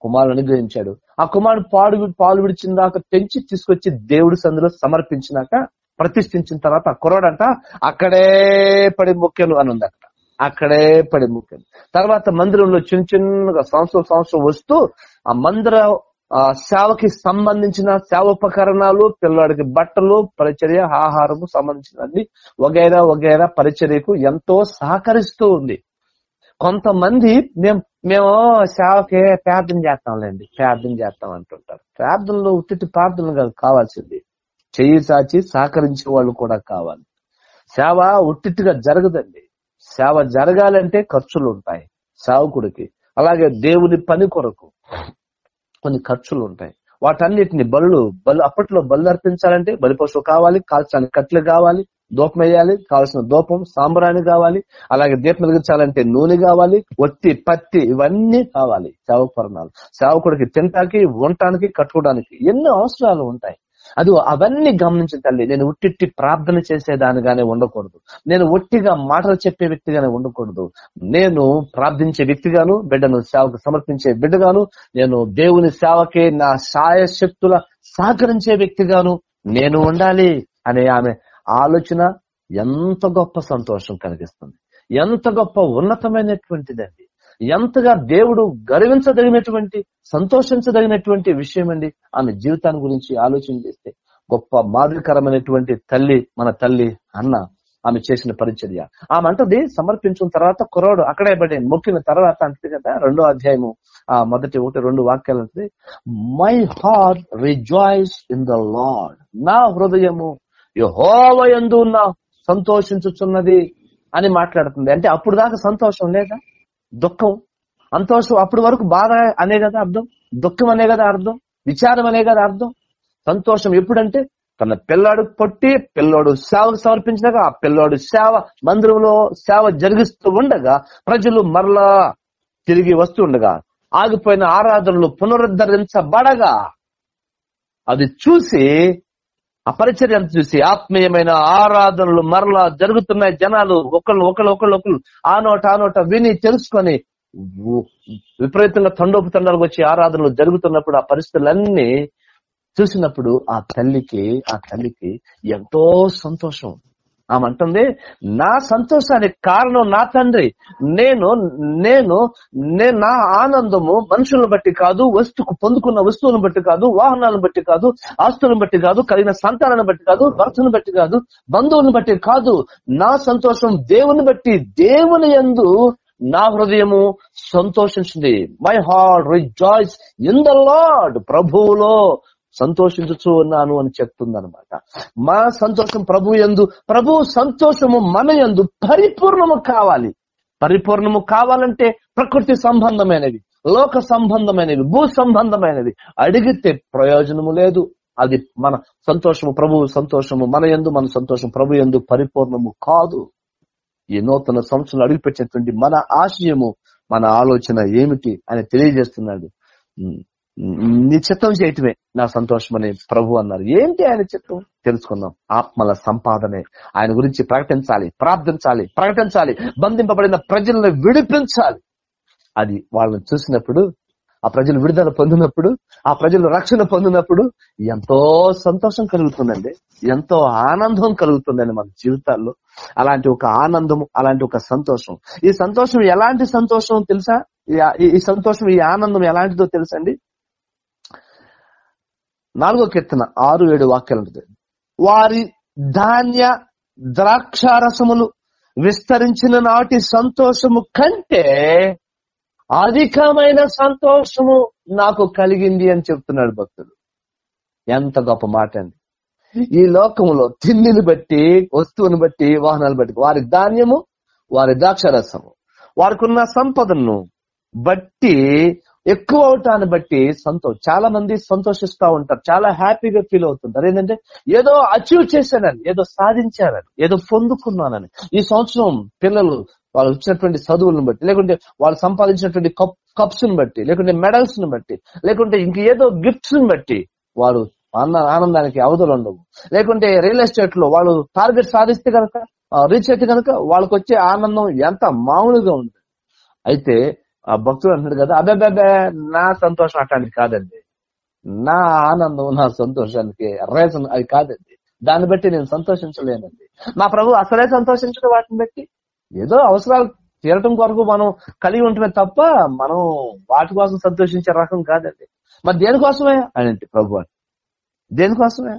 కుమారుడు అనుగ్రహించాడు. ఆ కుమారుడు పాడు పాలు విడిచిందాక తెంచి తీసుకొచ్చి దేవుడి సందులో సమర్పించినాక ప్రతిష్ఠించిన తర్వాత ఆ అక్కడే పడి ముఖ్యలు అని ఉంది అక్కడ అక్కడే పడి మొక్కెను. తర్వాత మందిరంలో చిన్న చిన్నగా సంవత్సరం సంవత్సరం వస్తూ ఆ మందిర ఆ సేవకి సంబంధించిన సేవోపకరణాలు పిల్లాడికి బట్టలు పరిచర్య ఆహారము సంబంధించినది వగైరా వగైరా పరిచర్యకు ఎంతో సహకరిస్తూ ఉంది. కొంతమంది మేము మేము సేవకే ప్రార్థన చేస్తాంలేండి ప్రార్థన చేస్తాం అంటుంటారు. ప్రార్థనలు ఉత్తిటి ప్రార్థనలు కాదు కావాల్సింది. చెయ్యి చాచి సహకరించే వాళ్ళు కూడా కావాలి. సేవ ఉట్టిగా జరగదండి. సేవ జరగాలంటే ఖర్చులు ఉంటాయి సేవకుడికి. అలాగే దేవుని పని కొరకు. కొన్ని ఖర్చులు ఉంటాయి వాటన్నిటిని బలు బలు అప్పట్లో బలు అర్పించాలంటే బలిపశువు కావాలి కాల్చడానికి కట్లు కావాలి దూపం వేయాలి కావాల్సిన దూపం సాంబ్రాణి కావాలి అలాగే దీపం వెలిగించాలంటే నూనె కావాలి ఒత్తి పత్తి ఇవన్నీ కావాలి. సేవకరణాలు సేవకుడికి తినటానికి ఉండటానికి కట్టుకోవడానికి ఎన్నో అవసరాలు ఉంటాయి. అది అవన్నీ గమనించిన తల్లి నేను ఉట్టిట్టి ప్రార్థన చేసేదానిగానే ఉండకూడదు. నేను ఒట్టిగా మాటలు చెప్పే వ్యక్తిగానే ఉండకూడదు. నేను ప్రార్థించే వ్యక్తిగాను బిడ్డను సేవకు సమర్పించే బిడ్డగాను నేను దేవుని సేవకే నా సాయశక్తుల సహకరించే వ్యక్తిగాను నేను ఉండాలి అనే ఆమె ఆలోచన ఎంత గొప్ప సంతోషం కలిగిస్తుంది. ఎంత గొప్ప ఉన్నతమైనటువంటిదండి. ఎంతగా దేవుడు గర్వించదగినటువంటి సంతోషించదగినటువంటి విషయం అండి ఆమె జీవితాన్ని గురించి ఆలోచన చేస్తే గొప్ప మాదిరికరమైనటువంటి తల్లి మన తల్లి అన్న ఆమె చేసిన పరిచర్య. ఆమె అంటది సమర్పించిన తర్వాత కుర్రాడు అక్కడే పడి మొక్కిన తర్వాత అంటది కదా రెండో అధ్యాయము ఆ మొదటి ఒకటి రెండు వాక్యాలు అంటే my heart rejoices in the Lord నా హృదయము యహోవయందు నా సంతోషించుచున్నది అని మాట్లాడుతుంది. అంటే అప్పుడు దాకా సంతోషం లేదా? దుఃఖం. సంతోషం అప్పటి వరకు బాధ అనే కదా అర్థం? దుఃఖం అనే కదా అర్థం? విచారం అనే కదా అర్థం? సంతోషం ఎప్పుడంటే తన పిల్లాడు పొట్టి పిల్లోడు సేవకు సమర్పించినాక ఆ పిల్లోడు సేవ మందిరంలో సేవ జరిగిస్తూ ఉండగా ప్రజలు మరలా తిరిగి వస్తుండగా ఆగిపోయిన ఆరాధనలు పునరుద్ధరించబడగా అది చూసి అపరిచర్యను చూసి ఆత్మీయమైన ఆరాధనలు మరలా జరుగుతున్నాయి. జనాలు ఒకళ్ళు ఒకళ్ళు ఒకళ్ళు ఒకళ్ళు ఆ నోట ఆ నోట విని తెలుసుకొని విపరీతంగా తండోపు తండాలకు వచ్చి ఆరాధనలు జరుగుతున్నప్పుడు ఆ పరిస్థితులన్నీ చూసినప్పుడు ఆ తల్లికి ఆ తల్లికి ఎంతో సంతోషం. ఆమె అంటుంది నా సంతోషానికి కారణం నా తండ్రి. నేను నేను నేను నా ఆనందము మనుషులను బట్టి కాదు వస్తువు పొందుకున్న వస్తువులను బట్టి కాదు వాహనాలను బట్టి కాదు ఆస్తులను బట్టి కాదు కలిగిన సంతానాన్ని బట్టి కాదు భర్తను బట్టి కాదు బంధువులను బట్టి కాదు. నా సంతోషం దేవుని బట్టి దేవుని ఎందు నా హృదయము సంతోషించింది. My heart rejoices in the Lord ప్రభువులో. సంతోషించుచు ఉన్నాను అని చెప్తుంది అనమాట మా సంతోషం ప్రభు ఎందు ప్రభు సంతోషము మన ఎందు పరిపూర్ణము కావాలి. పరిపూర్ణము కావాలంటే ప్రకృతి సంబంధమైనవి లోక సంబంధమైనవి భూ సంబంధమైనవి అడిగితే ప్రయోజనము లేదు. అది మన సంతోషము ప్రభు సంతోషము మన ఎందు మన సంతోషం ప్రభు ఎందు పరిపూర్ణము కాదు. ఈ నూతన సంవత్సరం అడుగుపెట్టినటువంటి మన ఆశయము మన ఆలోచన ఏమిటి అని తెలియజేస్తున్నాడు. నీ చిత్తం చేయటమే నా సంతోషం అని ప్రభు అన్నారు. ఏంటి ఆయన చిత్తం తెలుసుకుందాం. ఆత్మల సంపాదనే. ఆయన గురించి ప్రకటించాలి ప్రార్థించాలి ప్రకటించాలి బంధింపబడిన ప్రజలను విడిపించాలి. అది వాళ్ళని చూసినప్పుడు ఆ ప్రజలు విడుదల పొందినప్పుడు ఆ ప్రజలు రక్షణ పొందినప్పుడు ఎంతో సంతోషం కలుగుతుందండి. ఎంతో ఆనందం కలుగుతుందండి మన జీవితాల్లో. అలాంటి ఒక ఆనందం అలాంటి ఒక సంతోషం. ఈ సంతోషం ఎలాంటి సంతోషం తెలుసా? ఈ- సంతోషం ఈ ఆనందం ఎలాంటిదో తెలుసండి నాలుగో కీర్తన ఆరు ఏడు వాక్యాలు ఉంటుంది. వారి ధాన్య ద్రాక్షారసములు విస్తరించిన నాటి సంతోషము కంటే అధికమైన సంతోషము నాకు కలిగింది అని చెప్తున్నాడు భక్తుడు. ఎంత గొప్ప మాట అండి. ఈ లోకములో తిండిని బట్టి వస్తువుని బట్టి వాహనాలు బట్టి వారి ధాన్యము వారి ద్రాక్షరసము వారికి ఉన్న సంపదను బట్టి ఎక్కువ అవటాన్ని బట్టి సంతోషం చాలా మంది సంతోషిస్తా ఉంటారు. చాలా హ్యాపీగా ఫీల్ అవుతుంటారు. ఏంటంటే ఏదో అచీవ్ చేశానని ఏదో సాధించానని ఏదో పొందుకున్నానని. ఈ సంవత్సరం పిల్లలు వాళ్ళు వచ్చినటువంటి చదువులను బట్టి లేకుంటే వాళ్ళు సంపాదించినటువంటి కప్ కప్స్ని బట్టి లేకుంటే మెడల్స్ని బట్టి లేకుంటే ఇంక ఏదో గిఫ్ట్స్ని బట్టి వారు ఆనందానికి అవధులు ఉండవు. లేకుంటే రియల్ ఎస్టేట్లో వాళ్ళు టార్గెట్ సాధిస్తే కనుక రీచ్ అయితే కనుక వాళ్ళకి వచ్చే ఆనందం ఎంత మామూలుగా ఉంటుంది అయితే ఆ భక్తుడు అంటున్నాడు కదా అబ్బాబే నా సంతోషం అట్లాంటిది కాదండి. నా ఆనందం నా సంతోషానికి రీజన్ అది కాదండి. దాన్ని బట్టి నేను సంతోషించలేనండి. మా ప్రభు అసలే సంతోషించడం వాటిని బట్టి. ఏదో అవసరాలు తీరటం కొరకు మనం కలిగి ఉంటమే తప్ప మనం వాటి కోసం సంతోషించే రకం కాదండి. మరి దేనికోసమే? అని ప్రభు అని దేనికోసమే?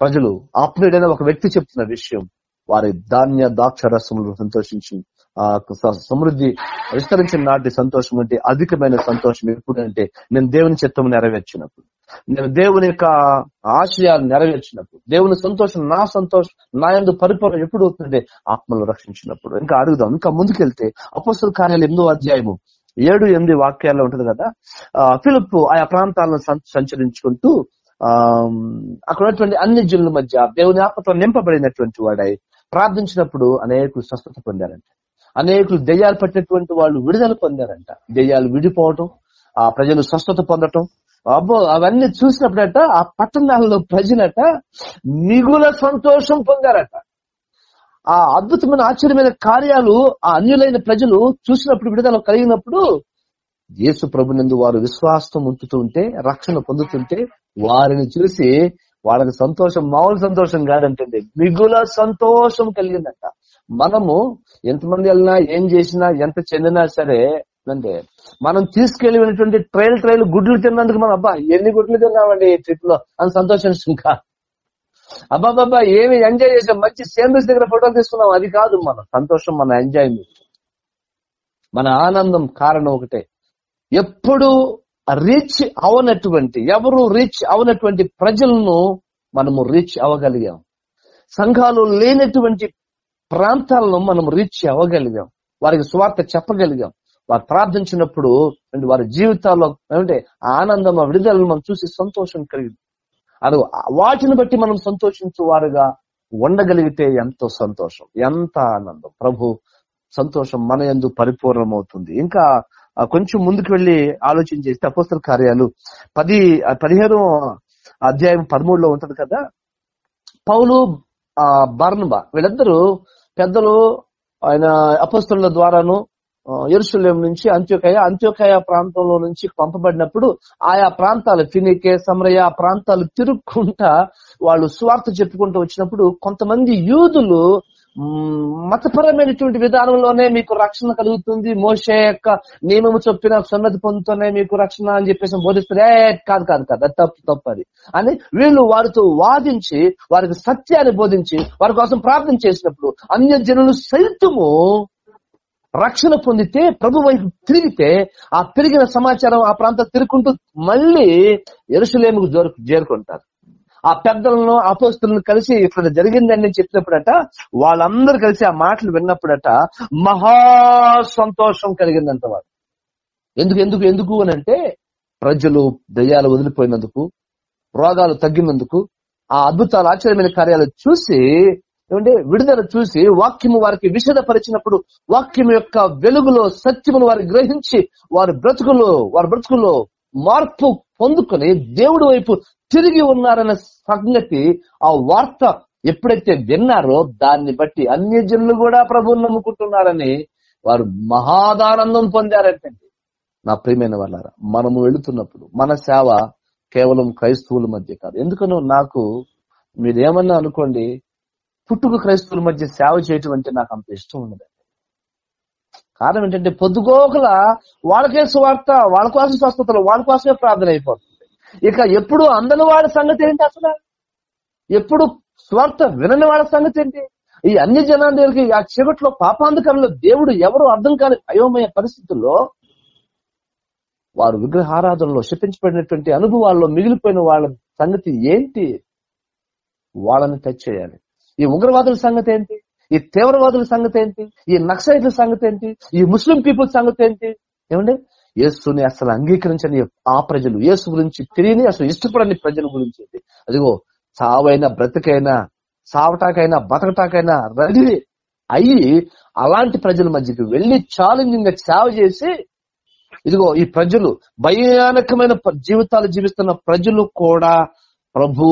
ప్రజలు ఆత్మీయుడైన ఒక వ్యక్తి చెప్తున్న విషయం వారి ధాన్య దాక్ష రసములు సంతోషించి ఆ సమృద్ధి విస్తరించిన నాటి సంతోషం అంటే అధికమైన సంతోషం ఎప్పుడంటే నేను దేవుని చిత్తం నెరవేర్చినప్పుడు. నేను దేవుని యొక్క ఆశయాలు నెరవేర్చినప్పుడు. దేవుని సంతోషం నా సంతోషం నా ఎందు పరిపూర్ణం ఎప్పుడు అవుతుందంటే ఆత్మలు రక్షించినప్పుడు. ఇంకా అడుగుదాం. ఇంకా ముందుకెళ్తే అపోస్తుల కార్యాలు ఎనిమిదో అధ్యాయము ఏడు ఎనిమిది వాక్యాల్లో ఉంటది కదా? ఆ, ఫిలిప్ ఆయా ప్రాంతాలను సంచరించుకుంటూ ఆ అక్కడ ఉన్నటువంటి అన్ని జనుల మధ్య దేవుని ఆత్మతో నింపబడినటువంటి వాడై ప్రార్థించినప్పుడు అనేకులు స్వస్థత పొందారంట. అనేకులు దెయ్యాలు పట్టినటువంటి వాళ్ళు విడుదల పొందారంట. దెయ్యాలు విడిపోవటం ఆ ప్రజలు స్వస్థత పొందటం. అబ్బో అవన్నీ చూసినప్పుడట ఆ పట్టణాలలో ప్రజలట మిగుల సంతోషం పొందారట. ఆ అద్భుతమైన ఆశ్చర్యమైన కార్యాలు ఆ అన్యులైన ప్రజలు చూసినప్పుడు విడుదల కలిగినప్పుడు యేసు ప్రభునందు వారు విశ్వాసం ఉంచుతూ ఉంటే రక్షణ పొందుతుంటే వారిని చూసి వాళ్ళకి సంతోషం మామూలు సంతోషం కాదంటే మిగుల సంతోషం కలిగిందంట. మనము ఎంతమంది వెళ్ళినా ఏం చేసినా ఎంత చెందినా సరే అంటే మనం తీసుకెళ్ళినటువంటి ట్రైల్ ట్రైల్ గుడ్లు తిన్నందుకు మనం అబ్బా ఎన్ని గుడ్లు తిన్నామండి ఈ ట్రిప్లో? అని సంతోషం కాదు. అబ్బాబ్బా ఏమి ఎంజాయ్ చేసాం? మంచి సేంద్రస్ దగ్గర ఫోటోలు తీసుకున్నాం. అది కాదు మన సంతోషం మన ఎంజాయ్మెంట్ మన ఆనందం కారణం ఒకటే. ఎప్పుడు రీచ్ అవనటువంటి ఎవరు రీచ్ అవనటువంటి ప్రజలను మనము రీచ్ అవ్వగలిగాం సంఘాలు లేనటువంటి ప్రాంతాలను మనం రీచ్ అవ్వగలిగాం. వారికి స్వార్థ చెప్పగలిగాం. వారు ప్రార్థించినప్పుడు వారి జీవితాల్లో ఏమంటే ఆనందం ఆ విడుదలను మనం చూసి సంతోషం కలిగింది. అది వాటిని బట్టి మనం సంతోషించు వారుగా ఉండగలిగితే ఎంతో సంతోషం ఎంత ఆనందం. ప్రభు సంతోషం మన యందు పరిపూర్ణమవుతుంది. ఇంకా కొంచెం ముందుకు వెళ్ళి ఆలోచన చేస్తే అపోస్తల కార్యాలు పది పదిహేను అధ్యాయం పదమూడులో ఉంటది కదా? పౌలు ఆ బర్నబా వీళ్ళందరూ పెద్దలు ఆయన అపస్తుల ద్వారాను ఎరుసలేం నుంచి అంత్యోకయ అంత్యోకయ ప్రాంతంలో నుంచి పంపబడినప్పుడు ఆయా ప్రాంతాలు ఫినికే సమరయ ప్రాంతాలు తిరుక్కుంటా వాళ్ళు స్వార్థ చెప్పుకుంటూ వచ్చినప్పుడు కొంతమంది యూదులు మతపరమైనటువంటి విధానంలోనే మీకు రక్షణ కలుగుతుంది. మోసే యొక్క నియమము చొప్పిన సన్నతి పొందుతూనే మీకు రక్షణ అని చెప్పేసి బోధిస్తారే. కాదు కాదు కాదు అది తప్పు తప్పు అది. అని వీళ్ళు వారితో వాదించి వారికి సత్యాన్ని బోధించి వారి కోసం ప్రార్థన చేసినప్పుడు అన్య జనులు సైతము రక్షణ పొందితే ప్రభు వైపు తిరిగితే ఆ తిరిగిన సమాచారం ఆ ప్రాంతం తిరుగుకుంటూ మళ్ళీ ఎరుసలేముకు చేరుకుంటారు. ఆ పెద్దలను అపోస్తులను కలిసి ఇక్కడ జరిగిందని చెప్పినప్పుడట వాళ్ళందరూ కలిసి ఆ మాటలు విన్నప్పుడట మహా సంతోషం కలిగిందంట వారు ఎందుకు ఎందుకు ఎందుకు అని అంటే ప్రజలు దయ్యాలు వదిలిపోయినందుకు రోగాలు తగ్గినందుకు ఆ అద్భుతాలు ఆశ్చర్యమైన కార్యాలు చూసి ఏమంటే విడుదల చూసి వాక్యము వారికి విషదపరిచినప్పుడు వాక్యం యొక్క వెలుగులో సత్యమును వారు గ్రహించి వారి బ్రతుకులో వారి బ్రతుకులో మార్పు పొందుకొని దేవుడి వైపు తిరిగి ఉన్నారనే సంగతి ఆ వార్త ఎప్పుడైతే విన్నారో దాన్ని బట్టి అన్య జనులు కూడా ప్రభువుని నమ్ముకుంటున్నారని వారు మహాదానందం పొందారంటండి. నా ప్రియమైన వాళ్ళారా మనము వెళుతున్నప్పుడు మన సేవ కేవలం క్రైస్తవుల మధ్య కాదు. ఎందుకనో నాకు మీరేమన్నా అనుకోండి పుట్టుక క్రైస్తవుల మధ్య సేవ చేయటం అంటే నాకు అంత ఇష్టం ఉండదు కారణం ఏంటంటే పొద్దుగోకల వాళ్ళకే స్వార్థ వాళ్ళ కోసం స్వస్థతలు వాళ్ళ కోసమే ప్రార్థన అయిపోతుంది. ఇక ఎప్పుడు అందని వాడి సంగతి ఏంటి అసలు? ఎప్పుడు స్వార్థ వినని వాళ్ళ సంగతి ఏంటి? ఈ అన్ని జనాల ఆ చీకట్లో పాపాంధకరంలో దేవుడు ఎవరు అర్థం కాని అయోమయ పరిస్థితుల్లో వారు విగ్రహారాధనలో శపించబడినటువంటి అనుభవాల్లో మిగిలిపోయిన వాళ్ళ సంగతి ఏంటి? వాళ్ళని టచ్ చేయాలి. ఈ ఉగ్రవాదుల సంగతి ఏంటి? ఈ తీవ్రవాదుల సంగతి ఏంటి? ఈ నక్సలైట్ల సంగతి ఏంటి? ఈ ముస్లిం పీపుల్ సంగతి ఏంటి? ఏమండి? యేసుని అసలు అంగీకరించని ఆ ప్రజలు యేసు గురించి తెలియని అసలు ఇష్టపడని ప్రజల గురించి అదిగో సావైనా బ్రతికైనా సావటాకైనా బతకటాకైనా రెడీ అయ్యి అలాంటి ప్రజల మధ్యకి వెళ్ళి ఛాలెంజింగ్గా సేవ చేసి ఇదిగో ఈ ప్రజలు భయానకమైన జీవితాలు జీవిస్తున్న ప్రజలు కూడా ప్రభు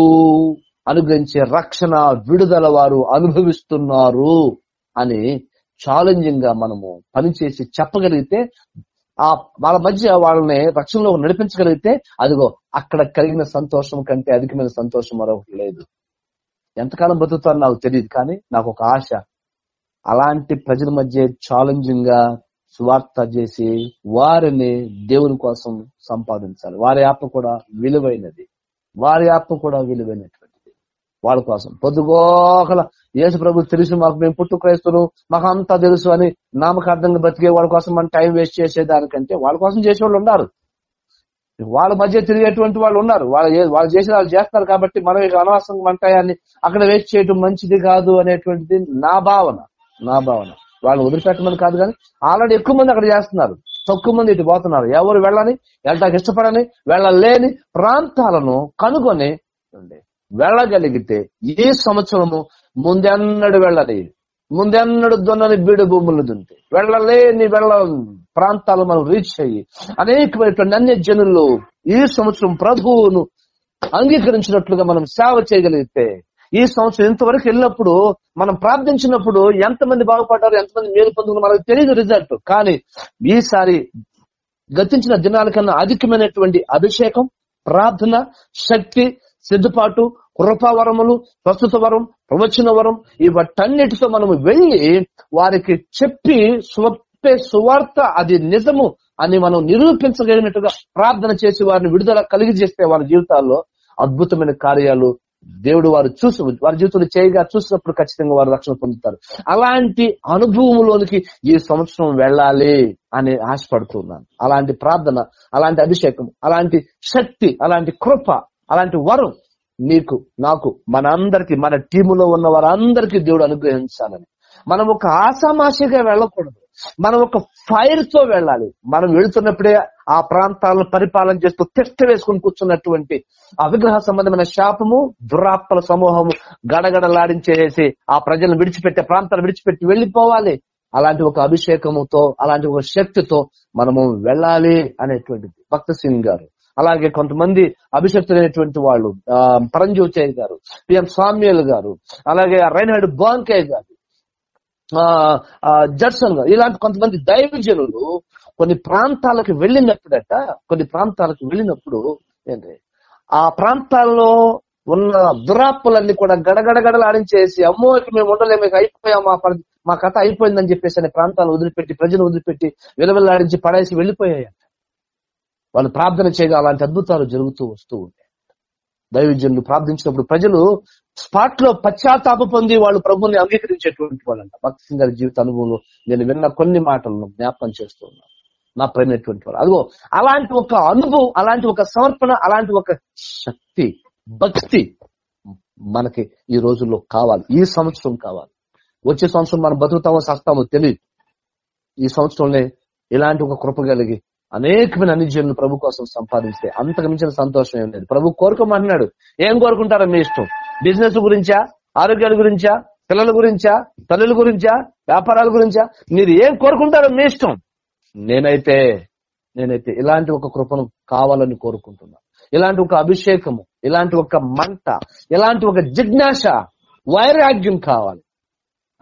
అనుగ్రహించే రక్షణ విడుదల వారు అనుభవిస్తున్నారు అని ఛాలెంజింగ్గా మనము పనిచేసి చెప్పగలిగితే ఆ వాళ్ళ మధ్య వాళ్ళని రక్షణలో నడిపించగలిగితే అదిగో అక్కడ కలిగిన సంతోషం కంటే అధికమైన సంతోషం మరొకటి లేదు. ఎంతకాలం బతుకుతారో నాకు తెలియదు కానీ నాకు ఒక ఆశ. అలాంటి ప్రజల మధ్య ఛాలెంజింగ్గా సువార్త చేసి వారిని దేవుని కోసం సంపాదించాలి. వారి ఆత్మ కూడా విలువైనది. వారి ఆత్మ కూడా విలువైనటువంటిది. వాళ్ళ కోసం. పొద్దుగోకల యేసు ప్రభు తెలుసు మాకు మేము పుట్టు క్రైస్తులు మాకు అంతా తెలుసు అని నామకార్థంగా బతికే వాళ్ళ కోసం మనం టైం వేస్ట్ చేసేదానికంటే వాళ్ళ కోసం చేసేవాళ్ళు ఉన్నారు. వాళ్ళ మధ్య తిరిగేటువంటి వాళ్ళు ఉన్నారు. వాళ్ళు వాళ్ళు చేసిన వాళ్ళు చేస్తారు కాబట్టి మనం ఇక అనవసరంగా మన టయాన్ని అక్కడ వేస్ట్ చేయడం మంచిది కాదు అనేటువంటిది నా భావన. నా భావన. వాళ్ళు వదిలిపెట్టమని కాదు కానీ ఆల్రెడీ ఎక్కువ మంది అక్కడ చేస్తున్నారు. తక్కువ మంది ఇటు పోతున్నారు. ఎవరు వెళ్ళని వెళ్ళటానికి ఇష్టపడని వెళ్ళలేని ప్రాంతాలను కనుగొని ఉండే. వెళ్ళగలిగితే ఈ సంవత్సరము ముందెన్నడు వెళ్ళని ముందెన్నడు దున్నని బీడు భూములు దుంతే. వెళ్ళలేని వెళ్ళ ప్రాంతాలు మనం రీచ్ అయ్యి అనేకమైనటువంటి అన్య జనులు ఈ సంవత్సరం ప్రభువును అంగీకరించినట్లుగా మనం సేవ చేయగలిగితే ఈ సంవత్సరం ఇంతవరకు వెళ్ళినప్పుడు మనం ప్రార్థించినప్పుడు ఎంతమంది బాగుపడ్డారు ఎంతమంది మేలు పొందుకున్నారు మనకు తెలియదు రిజల్ట్ కానీ ఈసారి గతించిన దినాల కన్నా అధికమైనటువంటి అభిషేకం ప్రార్థన శక్తి సిద్ధపాటు కృపావరములు ప్రస్తుత వరం ప్రవచన వరం ఇవటన్నిటితో మనము వెళ్ళి వారికి చెప్పి స్వప్పే సువార్త అది నిజము అని మనం నిరూపించగలిగినట్టుగా ప్రార్థన చేసి వారిని విడుదల కలిగి చేస్తే వారి జీవితాల్లో అద్భుతమైన కార్యాలు దేవుడు వారు చూసి వారి జీవితంలో చేయగా చూసినప్పుడు ఖచ్చితంగా వారు రక్షణ పొందుతారు. అలాంటి అనుభవంలోనికి ఈ సంవత్సరం వెళ్ళాలి అని ఆశపడుతున్నాను. అలాంటి ప్రార్థన అలాంటి అభిషేకం అలాంటి శక్తి అలాంటి కృప అలాంటి వరం నీకు నాకు మనందరికి మన టీములో ఉన్న వారందరికీ దేవుడు అనుగ్రహించాలని. మనం ఒక ఆసామాషిగా వెళ్ళకూడదు. మనం ఒక ఫైర్తో వెళ్ళాలి. మనం వెళుతున్నప్పుడే ఆ ప్రాంతాలను పరిపాలన చేస్తూ తిష్ట వేసుకుని కూర్చున్నటువంటి అవిగ్రహ సంబంధమైన శాపము దురాత్మల సమూహము గడగడలాడించేసి ఆ ప్రజలను విడిచిపెట్టే ప్రాంతాలు విడిచిపెట్టి వెళ్ళిపోవాలి. అలాంటి ఒక అభిషేకముతో అలాంటి ఒక శక్తితో మనము వెళ్ళాలి అనేటువంటిది. భక్త సింగ్ గారు అలాగే కొంతమంది అభిషక్తులైనటువంటి వాళ్ళు ఆ, పరంజ్యోతి గారు పిఎం స్వామ్యుల్ గారు అలాగే రైనాడు బాంకే గారు ఆ, జర్సన్ జడ్సన్ గారు ఇలాంటి కొంతమంది దైవజనులు కొన్ని ప్రాంతాలకు వెళ్ళినప్పుడట కొన్ని ప్రాంతాలకు వెళ్ళినప్పుడు ఏంటి ఆ ప్రాంతాల్లో ఉన్న దురాపులన్నీ కూడా గడగడగడలు ఆడించేసి అమ్మో ఇక మేము ఉండలేము ఇక అయిపోయాం మా పరి- మా కథ అయిపోయిందని చెప్పేసి అనే ప్రాంతాలు వదిలిపెట్టి ప్రజలు వదిలిపెట్టి విలవిల్లాడించి పడేసి వెళ్ళిపోయాయి వాళ్ళు ప్రార్థన చేయగా అలాంటి అద్భుతాలు జరుగుతూ వస్తూ ఉంటాయి. దైవజనులు ప్రార్థించినప్పుడు ప్రజలు స్పాట్లో పశ్చాత్తాప పొంది వాళ్ళు ప్రభుని అంగీకరించేటువంటి వాళ్ళంట. భక్తి సింగ్ గారి జీవిత అనుభవంలో నేను విన్న కొన్ని మాటలను జ్ఞాపకం చేస్తూ ఉన్నాను. నా ప్రేమైనటువంటి వాళ్ళు అదిగో అలాంటి ఒక అనుభవం అలాంటి ఒక సమర్పణ అలాంటి ఒక శక్తి భక్తి మనకి ఈ రోజుల్లో కావాలి. ఈ సంవత్సరం కావాలి. వచ్చే సంవత్సరం మనం బతుకుతామో సస్తామో తెలియదు ఈ సంవత్సరంలో ఇలాంటి ఒక కృప కలిగి అనేకమైన అన్ని జీవులను ప్రభు కోసం సంపాదిస్తే అంతకు మించిన సంతోషం ఏం లేదు. ప్రభు కోరుకోమంటున్నాడు. ఏం కోరుకుంటారో? మీ ఇష్టం. బిజినెస్ గురించా? ఆరోగ్యాల గురించా? పిల్లల గురించా? తల్లుల గురించా? వ్యాపారాల గురించా? మీరు ఏం కోరుకుంటారో మీ ఇష్టం. నేనైతే నేనైతే ఇలాంటి ఒక కృపను కావాలని కోరుకుంటున్నా. ఇలాంటి ఒక అభిషేకము ఇలాంటి ఒక మంట ఇలాంటి ఒక జిజ్ఞాస వైరాగ్యం కావాలి.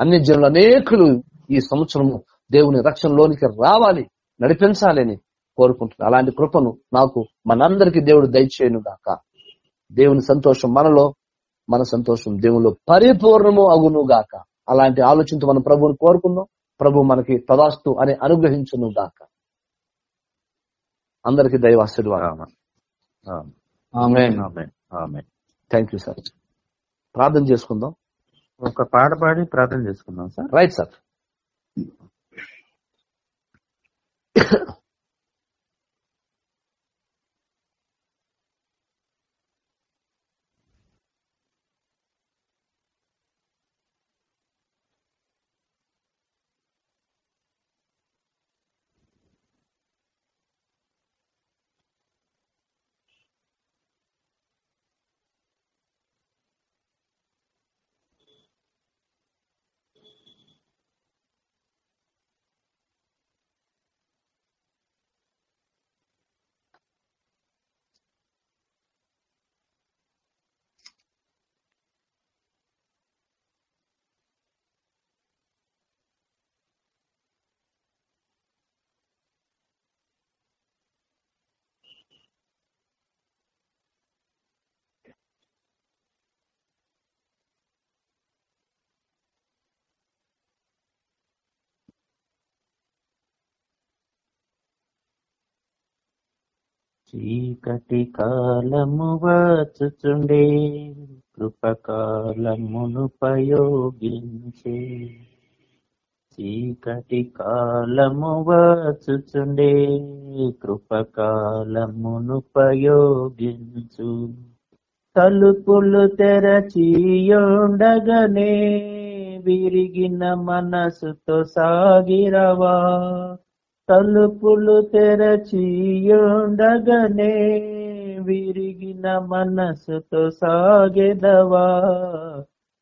అన్ని జనులు అనేకులు ఈ సంవత్సరము దేవుని రక్షణలోనికి రావాలి నడిపించాలని కోరుకుంటున్నాను. అలాంటి కృపను నాకు మనందరికీ దేవుడు దయచేయను గాక. దేవుని సంతోషం మనలో మన సంతోషం దేవునిలో పరిపూర్ణము అగును గాక. అలాంటి ఆలోచనతో మనం ప్రభువుని కోరుకుందాం. ప్రభు మనకి తదాస్తు అని అనుగ్రహించును గాక. అందరికీ. ఆమెన్. థ్యాంక్ యూ సార్ ప్రార్థన చేసుకుందాం. ఒక పాట పాడి ప్రార్థన చేసుకుందాం సార్ రైట్ సార్ చీకటి కాలము వచ్చుచుండే కృపకాలమును పయోగించే చీకటి కాలము వచ్చుచుండే కృపకాలమును పయోగించు తలుపులు తెరచియుండగనే విరిగిన మనసుతో సాగిరవా. తలుపులు తెరచియుండగనే విరిగిన మనసుతో సాగెదవా?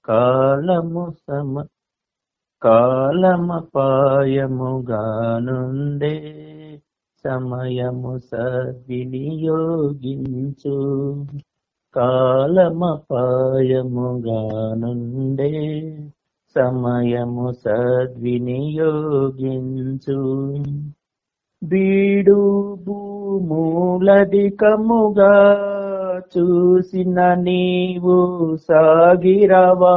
కాలము సమ కాలమపాయముగానుండే సమయము సద్వినియోగించు. కాలమపాయముగానుండే సమయము సద్వినియోగించు. బీడు భూములధికముగా చూసిన నీవు సాగిరవా.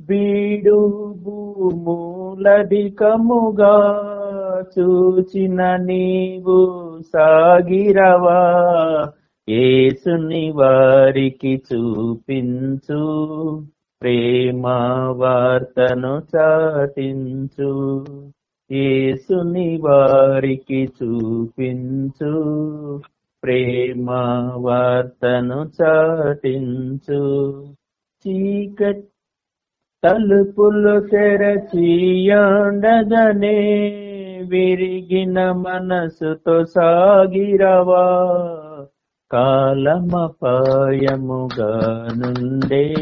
బీడు భూములధికముగా చూచిన నీవు సాగిరవా. ఏసుని వారికి చూపించు. ప్రేమ వార్తను చాటించు ఏసుని వారికి చూపించు. ప్రేమ వార్తను చాటించు చీక తలుపులు తెరచియండగనే విరిగిన మనసుతో సాగిరవా. కాలమపాయముగానుండే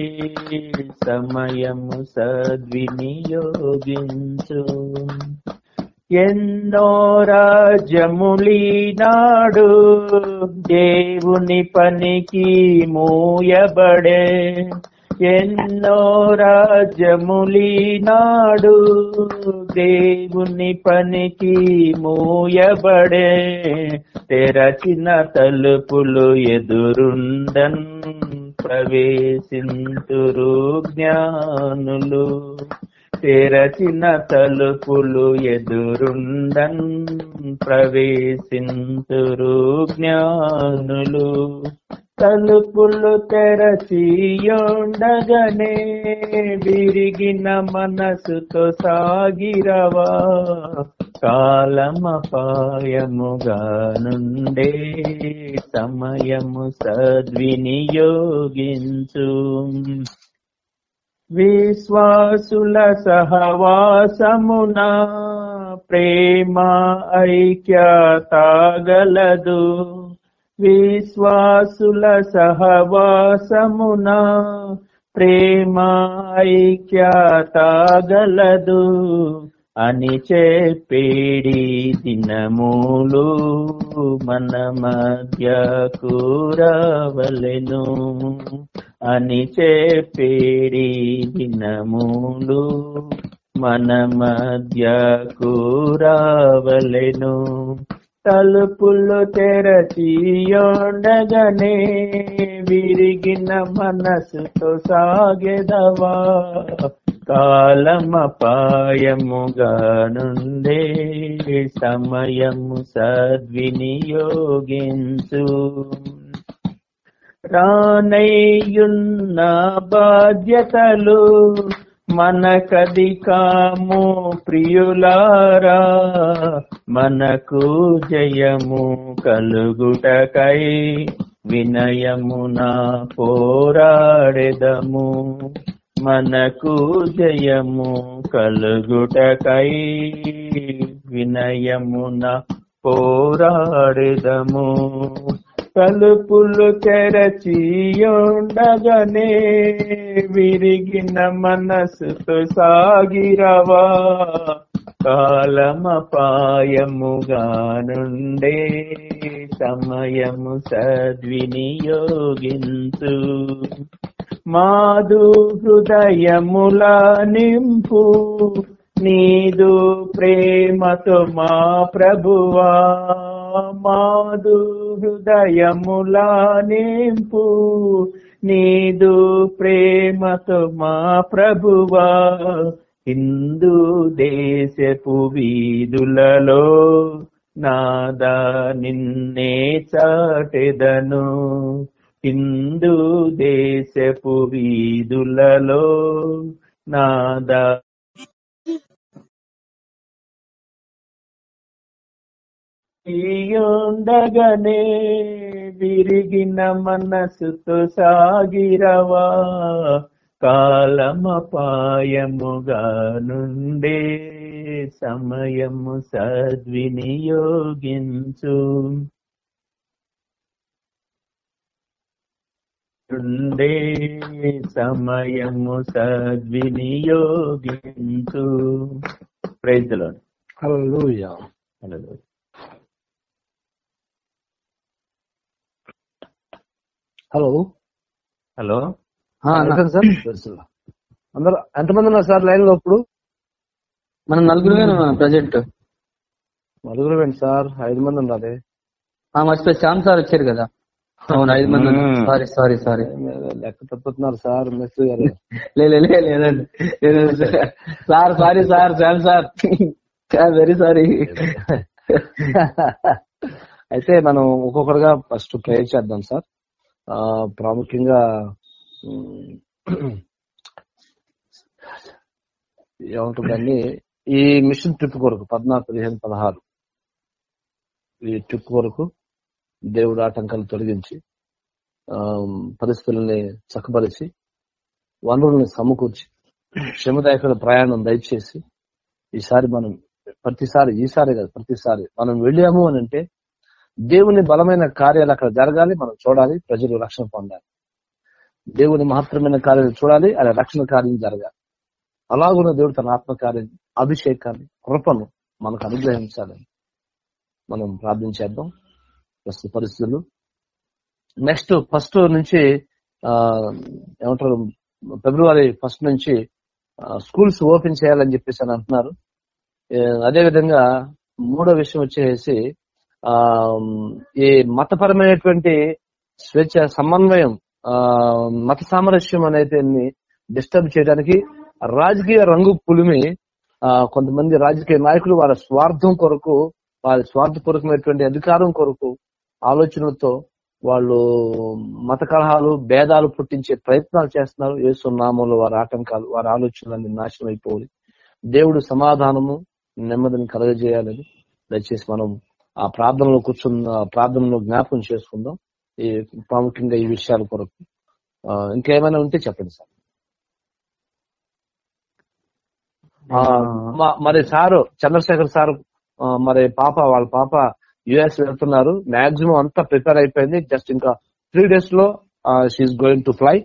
సమయము సద్వినియోగించు. ఎన్నో రాజ్యములీనాడు దేవుని పనికి మూయబడే ఎన్నో రాజ్యములీనాడు దేవుని పనికి మూయబడే తెరచిన తలుపులు ఎదురుండన్ ప్రవేశింతురు జ్ఞానులు. తెరచిన తలుపులు ఎదురుండన్ ప్రవేశింతురు జ్ఞానులు. తలుపులు తెరచియుండగనే విరిగిన మనసుతో సాగిరవా. కాలమపాయముగా నుండే సమయము సద్వినియోగించు. విశ్వాసుల సహవాసమున ప్రేమ ఐక్యత గలదు విశ్వాసుల సహవాసమున ప్రేమ ఐక్యతాగలదు. అని చెప్పేడి దినములు మన మధ్య రావలెను అని చెప్పేడి దినములు మన మధ్య రావలెను తలుపులు తెరచియోండగనే విరిగిన మనసుతో సాగెదవా? కాలమపాయముగానుందే సమయము సద్వినియోగించు. రానయ్యున్న బాధ్యతలు మనకధికాము ప్రియులారా మనకు జయము కలుగుటకై వినయమున పోరాడెదము. మనకు జయము కలుగుటకై వినయమున పోరాడెదము. తలుపులు తెరచియుండగనే విరిగిన మనసుతో సాగిరవా. కాలమపాయముగా నుండే సమయము సద్వినియోగించు. మాదు హృదయముల నింపు నీదు ప్రేమతో మా ప్రభువా. మాదు హృదయముల నింపు నీదు ప్రేమతో మా ప్రభువా. హిందూ దేశపు వీధులలో నాదా నిన్నే చాటెదను. హిందూ దేశపు వీధులలో నాదా ఉండగనే విరిగిన మనసుతో సాగిరవా? కాలమపాయముగా నుండే సమయము సద్వినియోగించు. నుండే సమయము సద్వినియోగించు. ప్రైజ్లో హల్లెలూయా హలో హలో. అయిపోయింది సార్. అందరూ ఎంతమంది ఉన్నారు సార్ లైన్లో ఇప్పుడు? మనం నలుగురుమే ప్రజెంట్. నలుగురు వెండి సార్ ఐదు మంది ఉండాలి మర్చిపోయి శ్యామ్ సార్ వచ్చారు కదా. అవును ఐదు మంది. Sorry sorry sorry. లెక్క తప్పుతున్నారు సార్ మెస్ గారు. లే లే, లే, లేదండి. Sir. Sorry sir Shyam sir very sorry. అయితే మనం ఒక్కొక్కరుగా ఫస్ట్ ప్రేయర్ చేద్దాం సార్. ప్రాముఖ్యంగా ఉమ్, ఏమంటుందండి? ఈ మిషన్ ట్రిప్ కొరకు పద్నాలుగు పదిహేను పదహారు. ఈ ట్రిప్ కొరకు దేవుడు ఆటంకాలు తొలగించి ఆ, పరిస్థితుల్ని చక్కపరిచి వనరుల్ని సమకూర్చి శ్రమదాయకుల ప్రయాణం దయచేసి ఈసారి మనం ప్రతిసారి ఈసారి కాదు ప్రతిసారి మనం వెళ్ళాము అని అంటే దేవుని బలమైన కార్యాలు అక్కడ జరగాలి మనం చూడాలి ప్రజలు రక్షణ పొందాలి. దేవుని మహత్తరమైన కార్యాలు చూడాలి అలా రక్షణ కార్యం జరగాలి. అలాగున్న దేవుడు తన ఆత్మకార్యం అభిషేకాన్ని కృపను మనకు అనుగ్రహించాలని మనం ప్రార్థించేద్దాం ప్రస్తుత పరిస్థితులు. నెక్స్ట్ ఫస్ట్ నుంచి ఆ ఏమంటారు ఫిబ్రవరి ఫస్ట్ నుంచి స్కూల్స్ ఓపెన్ చేయాలని చెప్పేసి అని అంటున్నారు. అదేవిధంగా అదే విధంగా మూడో విషయం వచ్చేసి ఆ ఈ మతపరమైనటువంటి స్వేచ్ఛ సమన్వయం ఆ మత సామరస్యం అనేది డిస్టర్బ్ చేయడానికి రాజకీయ రంగు పులిమి ఆ కొంతమంది రాజకీయ నాయకులు వాళ్ళ స్వార్థం కొరకు వారి స్వార్థపూర్వకమైనటువంటి అధికారం కొరకు ఆలోచనలతో వాళ్ళు మత కలహాలు భేదాలు పుట్టించే ప్రయత్నాలు చేస్తున్నారు. యేసు నామంలో వారి ఆటంకాలు వారి ఆలోచనలన్నీ నాశనం అయిపోవాలి. దేవుడు సమాధానము నెమ్మదిని కలగజేయాలని దయచేసి మనం ఆ ప్రార్థనలో కూర్చున్న ప్రార్థనలో జ్ఞాపకం చేసుకుందాం. ఈ ప్రాముఖ్యంగా ఈ విషయాల కొరకు. ఇంకేమైనా ఉంటే చెప్పండి సార్. మరి సారు చంద్రశేఖర్ సార్ మరి పాప వాళ్ళ పాప యుఎస్ వెళ్తున్నారు. మాక్సిమం అంతా ప్రిపేర్ అయిపోయింది. జస్ట్ ఇంకా త్రీ డేస్లో షీఈస్ గోయింగ్ టు ఫ్లై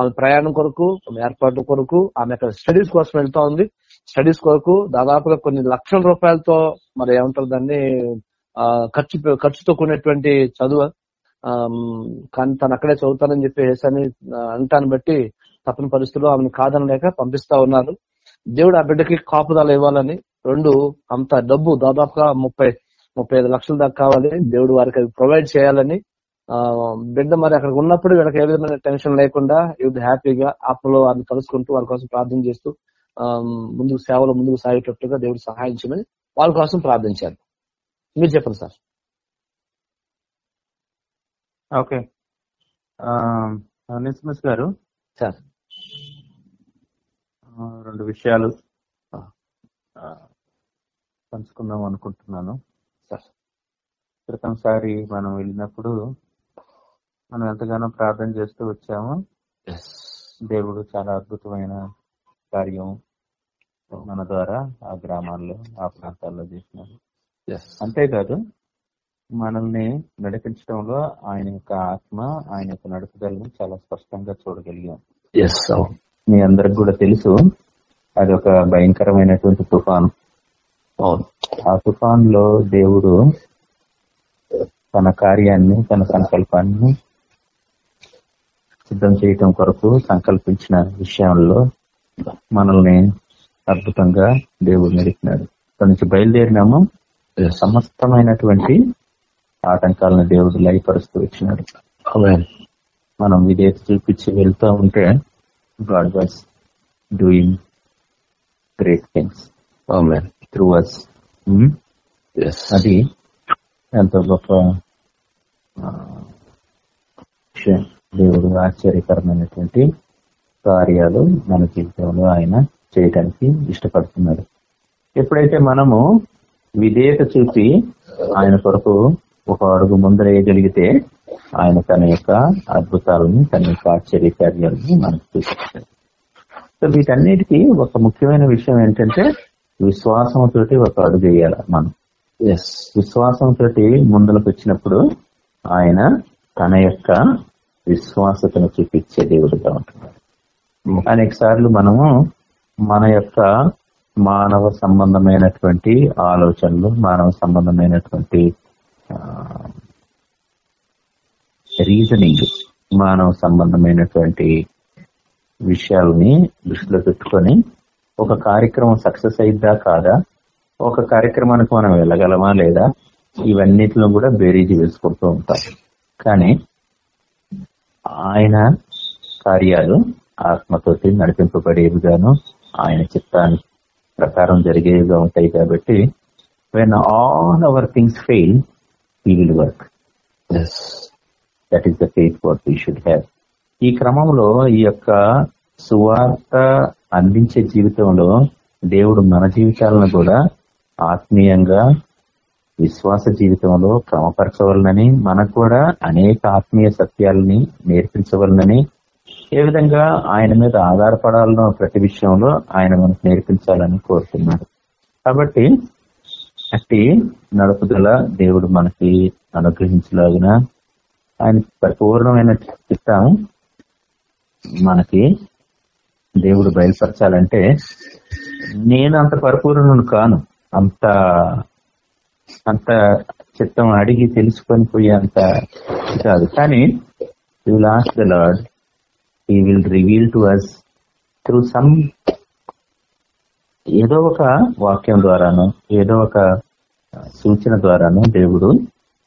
ఆమె ప్రయాణం కొరకు ఆమె ఏర్పాటు కొరకు ఆమె అక్కడ స్టడీస్ కోసం వెళ్తా ఉంది. స్టడీస్ కొరకు దాదాపుగా కొన్ని లక్షల రూపాయలతో మరి ఏమంటారు దాన్ని ఆ, ఖర్చు ఖర్చుతో కూడినటువంటి చదువు. కానీ తను అక్కడే చదువుతానని చెప్పి అని అంటాను బట్టి తప్పని పరిస్థితుల్లో ఆమెను కాదనలేక పంపిస్తా ఉన్నారు. దేవుడు ఆ బిడ్డకి కాపుదాలు ఇవ్వాలని. రెండు అంత డబ్బు దాదాపుగా ముప్పై ముప్పై ఐదు లక్షల దాకా కావాలి. దేవుడు వారికి అవి ప్రొవైడ్ చేయాలని. ఆ బిడ్డ మరి అక్కడ ఉన్నప్పుడు వీళ్ళకి ఏ విధమైన టెన్షన్ లేకుండా ఇది హ్యాపీగా ఆత్మలో వారిని కలుసుకుంటూ వారి కోసం ప్రార్థన చేస్తూ ముందుకు సేవలో ముందుకు సాగేటట్టుగా దేవుడు సహాయం చేయమని వాళ్ళ కోసం ప్రార్థించారు. మీరు చెప్పండి సార్. ఓకే. నిస్మస్ గారు. సార్. రెండు విషయాలు పంచుకుందాం అనుకుంటున్నాను. సార్. క్రితంసారి మనం వెళ్ళినప్పుడు మనం ఎంతగానో ప్రార్థన చేస్తూ వచ్చాము. దేవుడు చాలా అద్భుతమైన కార్యం మన ద్వారా ఆ గ్రామాల్లో ఆ ప్రాంతాల్లో చేసినారు. అంతేకాదు మనల్ని నడిపించడంలో ఆయన యొక్క ఆత్మ ఆయన యొక్క నడుపుదలను చాలా స్పష్టంగా చూడగలిగాం. మీ అందరికి కూడా తెలుసు అది ఒక భయంకరమైనటువంటి తుఫాను. ఆ తుఫాన్లో దేవుడు తన కార్యాన్ని తన సంకల్పాన్ని సిద్ధం చేయటం కొరకు సంకల్పించిన విషయంలో మనల్ని అద్భుతంగా దేవుడు నడిపినాడు. ఇక్కడ నుంచి బయలుదేరినాము. సమస్తమైనటువంటి ఆటంకాలను దేవుడు లయపరుస్తూ వచ్చినాడు. మనం విధేయత చూపించి వెళ్తూ ఉంటే God was doing great things. Through us Yes. అది ఎంతో గొప్ప దేవుడు ఆశ్చర్యకరమైనటువంటి కార్యాలు మన జీవితంలో ఆయన చేయడానికి ఇష్టపడుతున్నాడు ఎప్పుడైతే మనము విధేయత చూసి ఆయన కొరకు ఒక అడుగు ముందరేయగలిగితే ఆయన తన యొక్క అద్భుతాలను తన యొక్క ఆశ్చర్య కార్యాలను మనకు చూపిస్తాడు సో వీటన్నిటికీ ఒక ముఖ్యమైన విషయం ఏంటంటే విశ్వాసంతోటి ఒక అడుగు వేయాలి మనం. Yes. విశ్వాసంతో ముందులకు వచ్చినప్పుడు ఆయన తన యొక్క విశ్వాసతను చూపించే దేవుడిగా ఉంటున్నాడు. అనేక సార్లు మనము మన యొక్క మానవ సంబంధమైనటువంటి ఆలోచనలు మానవ సంబంధమైనటువంటి రీజనింగ్ మానవ సంబంధమైనటువంటి విషయాలని దృష్టిలో పెట్టుకొని ఒక కార్యక్రమం సక్సెస్ అయిద్దా కాదా? ఒక కార్యక్రమానికి మనం వెళ్ళగలమా లేదా? ఇవన్నిటిలో కూడా బేరీజీ వేసుకుంటూ ఉంటాం. కానీ ఆయన కార్యాలు ఆత్మతోటి నడిపింపబడేవిగాను ఆయన చిత్తాన్ని ప్రకారం జరిగేవిగా ఉంటాయి కాబట్టి when all our things fail he will work. That is the faith what we should have ఈ క్రమంలో ఈ యొక్క సువార్త అందించే జీవితంలో దేవుడు మన జీవితాలను కూడా ఆత్మీయంగా విశ్వాస జీవితంలో క్రమపరచవలనని మనకు కూడా అనేక ఆత్మీయ సత్యాలని నేర్పించవలనని ఏ విధంగా ఆయన మీద ఆధారపడాలనో ప్రతి విషయంలో ఆయన మనకు నేర్పించాలని కోరుతున్నాడు. కాబట్టి అట్టి నడుపుదల దేవుడు మనకి అనుగ్రహించలాగిన ఆయన పరిపూర్ణమైన చిత్తం మనకి దేవుడు బయలుపరచాలంటే నేను అంత పరిపూర్ణను కాను. అంత అంత చిత్తం అడిగి తెలుసుకొని పోయే అంత కాదు. కానీ you lost the Lord he will reveal to us through some ఏదో ఒక వాక్యం ద్వారాను ఏదో ఒక సూచన ద్వారాను దేవుడు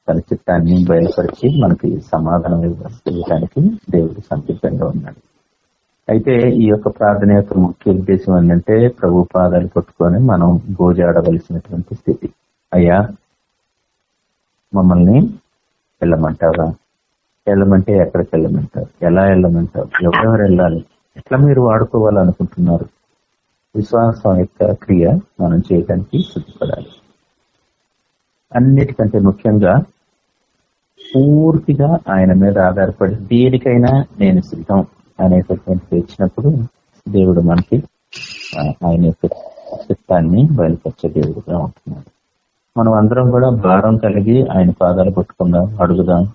తన చిత్తాన్ని బయలుపరిచి మనకి సమాధానం ఇవ్వడానికి దేవుడు సంతృప్తంగా ఉన్నాడు. అయితే ఈ యొక్క ప్రార్థన యొక్క ముఖ్య ఉద్దేశం ఏంటంటే ప్రభు పాదాలు పట్టుకొని మనం గోజాడవలసినటువంటి స్థితి. అయ్యా మమ్మల్ని వెళ్ళమంటారా వెళ్ళమంటే ఎక్కడికి వెళ్ళమంటారు? ఎలా వెళ్ళమంటారు? ఎవరెవరు వెళ్ళాలి? ఎట్లా మీరు వాడుకోవాలనుకుంటున్నారు? విశ్వాసం యొక్క క్రియ మనం చేయడానికి సిద్ధపడాలి. అన్నిటికంటే ముఖ్యంగా పూర్తిగా ఆయన మీద ఆధారపడి దేనికైనా నేను సిద్ధం అనేటటువంటి తెచ్చినప్పుడు దేవుడు మనకి ఆయన యొక్క చిత్తాన్ని బయలుపరిచే దేవుడుగా ఉంటున్నాడు. మనం అందరం కూడా భారం కలిగి ఆయన పాదాలు పట్టుకుందాం అడుగుదాం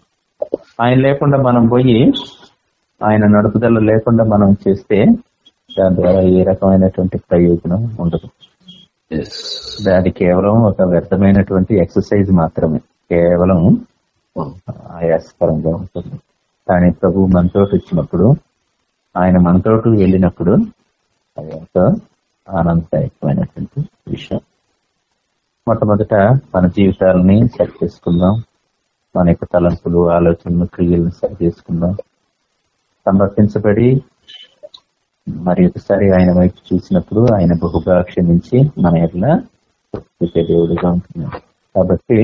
ఆయన లేకుండా మనం పోయి ఆయన నడుపుదల లేకుండా మనం చేస్తే దాని ద్వారా ఏ రకమైనటువంటి ప్రయోజనం ఉండదు. అది కేవలం ఒక వ్యర్థమైనటువంటి ఎక్సర్సైజ్ మాత్రమే. కేవలం Wow. ఆయాస్కరంగా ఉంటుంది. కానీ ప్రభు మనతోటి వచ్చినప్పుడు ఆయన మనతోటి వెళ్ళినప్పుడు అది ఎంతో ఆనందదాయకమైనటువంటి విషయం. మొట్టమొదట మన జీవితాలని సెట్ చేసుకుందాం. మన యొక్క తలంపులు ఆలోచనలు క్రియలను సెట్ చేసుకుందాం. సమర్పించబడి మరి ఒకసారి ఆయన వైపు చూసినప్పుడు ఆయన బహుగా క్షమించి మన ఎట్లా దేవుడిగా ఉంటున్నాడు కాబట్టి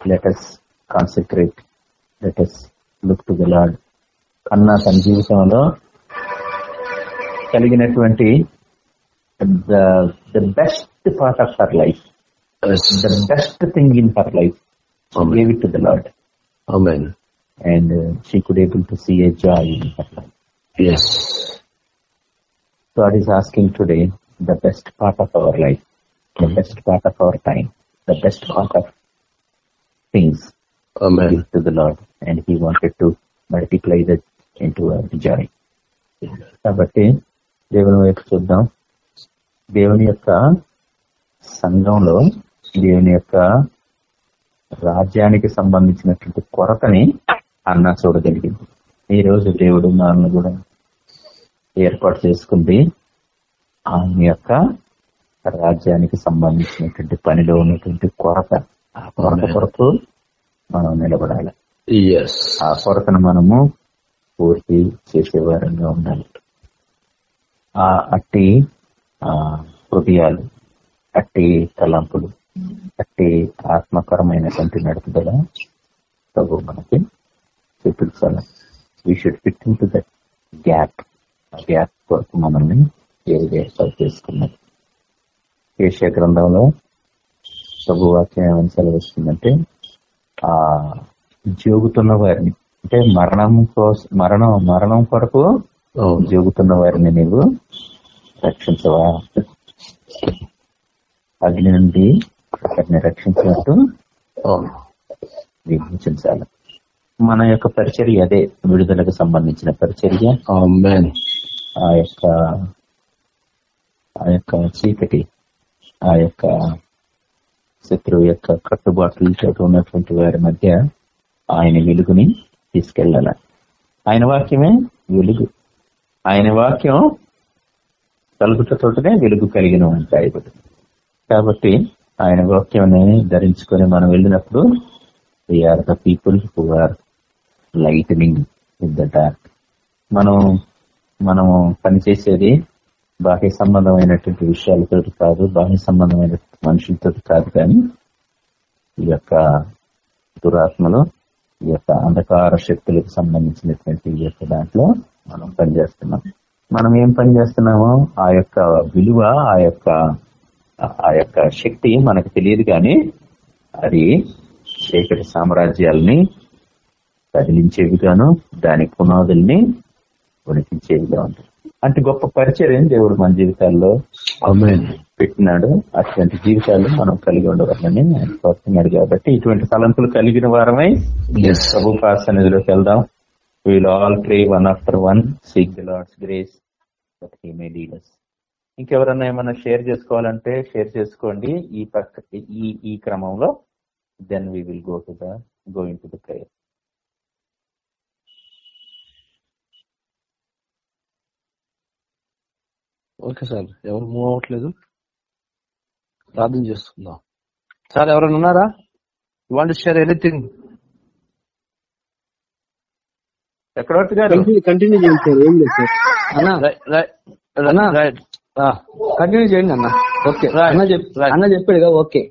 let's concentrate let's look to the Lord అన్న తన జీవితంలో కలిగినటువంటి the best part of her life. The best thing in her life gave it to the Lord Amen. And she could able to see a joy in her life Yes. God is asking today the best part of our life, the best part of our time, the best part of things Amen. to the Lord, and He wanted to multiply that into a joy. కాబట్టి దేవుని వైపు చూద్దాం దేవుని యొక్క సంఘంలో దేవుని యొక్క రాజ్యానికి సంబంధించినటువంటి కొరతని అన్న చూడగలిగింది. ఈ రోజు దేవుడు మనల్ని కూడా ఏర్పాటు చేసుకుంది. ఆయన యొక్క రాజ్యానికి సంబంధించినటువంటి పనిలో ఉన్నటువంటి కొరత ఆ కొరత కొరకు మనం నిలబడాలి. Yes. ఆ కొరతను మనము పూర్తి చేసేవారంగా ఉండాలి. ఆ అట్టి ఆ హృదయాలు అట్టి తలంపులు అట్టి ఆత్మకరమైనటువంటి నడుపుదల ప్రభు మనకి చూపించాలి we should fit in to that gap ఆ గ్యాప్ కొరకు మనల్ని ఏర్పాటు చేసుకున్నది ఏషియా గ్రంథంలో ప్రభు వాక్యం ఏమని సెలవిస్తుందంటే ఆ జోగుతున్న వారిని అంటే మరణం కోసం మరణం మరణం కొరకు. జోగుతున్న వారిని నీవు రక్షించవా? అగ్ని నుండి వారిని రక్షించినట్టు. విభజించాలి మన యొక్క పరిచర్య అదే విడుదలకు సంబంధించిన పరిచర్య. ఆ యొక్క ఆ యొక్క చీకటి ఆ యొక్క శత్రువు యొక్క కట్టుబాట్లతో ఉన్నటువంటి వారి మధ్య ఆయన వెలుగుని తీసుకెళ్ళాలి ఆయన వాక్యమే వెలుగు ఆయన వాక్యం కలుగుతతోటనే వెలుగు కలిగిన ఉంటాయి కాబట్టి ఆయన వాక్యాన్ని ధరించుకొని మనం వెళ్ళినప్పుడు we are the people who are lightning in the dark మనం మనము పనిచేసేది బాహ్య సంబంధమైనటువంటి విషయాలతో కాదు బాహ్య సంబంధమైన మనుషులతో కాదు కానీ ఈ యొక్క దురాత్మలు ఈ యొక్క అంధకార శక్తులకు సంబంధించినటువంటి ఈ యొక్క దాంట్లో మనం పనిచేస్తున్నాం. మనం ఏం పని చేస్తున్నామో ఆ యొక్క విలువ ఆ యొక్క ఆ యొక్క శక్తి మనకు తెలియదు కానీ అది చీకటి సామ్రాజ్యాలని కదిలించేవిగాను దాని పునాదుల్ని వణికించేవిగా ఉంటుంది అంటే గొప్ప పరిచయం దేవుడు మన జీవితాల్లో. పెట్టినాడు. అటువంటి జీవితాలు మనం కలిగి ఉండవాలని ఆయన కోరుతున్నాడు కాబట్టి ఇటువంటి తలంపులు కలిగిన వారమై. ప్రభు సన్నిధిలోకి వెళ్దాం. We'll all pray one after one seek the Lord's grace that he may lead ఇంకెవరన్నా ఏమన్నా షేర్ చేసుకోవాలంటే షేర్ చేసుకోండి. ఈ పక్క ఈ ఈ క్రమంలో then we will go to the going to the prayer okay sir ఎవరు మూవ్ అవ్వట్లేదు? ప్రార్థన చేసుకుందాం సార్ ఎవరైనా ఉన్నారా? వాంట్ షేర్ ఎనీథింగ్ చక్రవర్తి గారు? కంటిన్యూ చేయండి సార్ ఏం లేదు సార్. అన్న అన్నా. రైట్ కంటిన్యూ చేయండి అన్న. ఓకే. అన్న. అన్న చెప్పాడు కదా okay.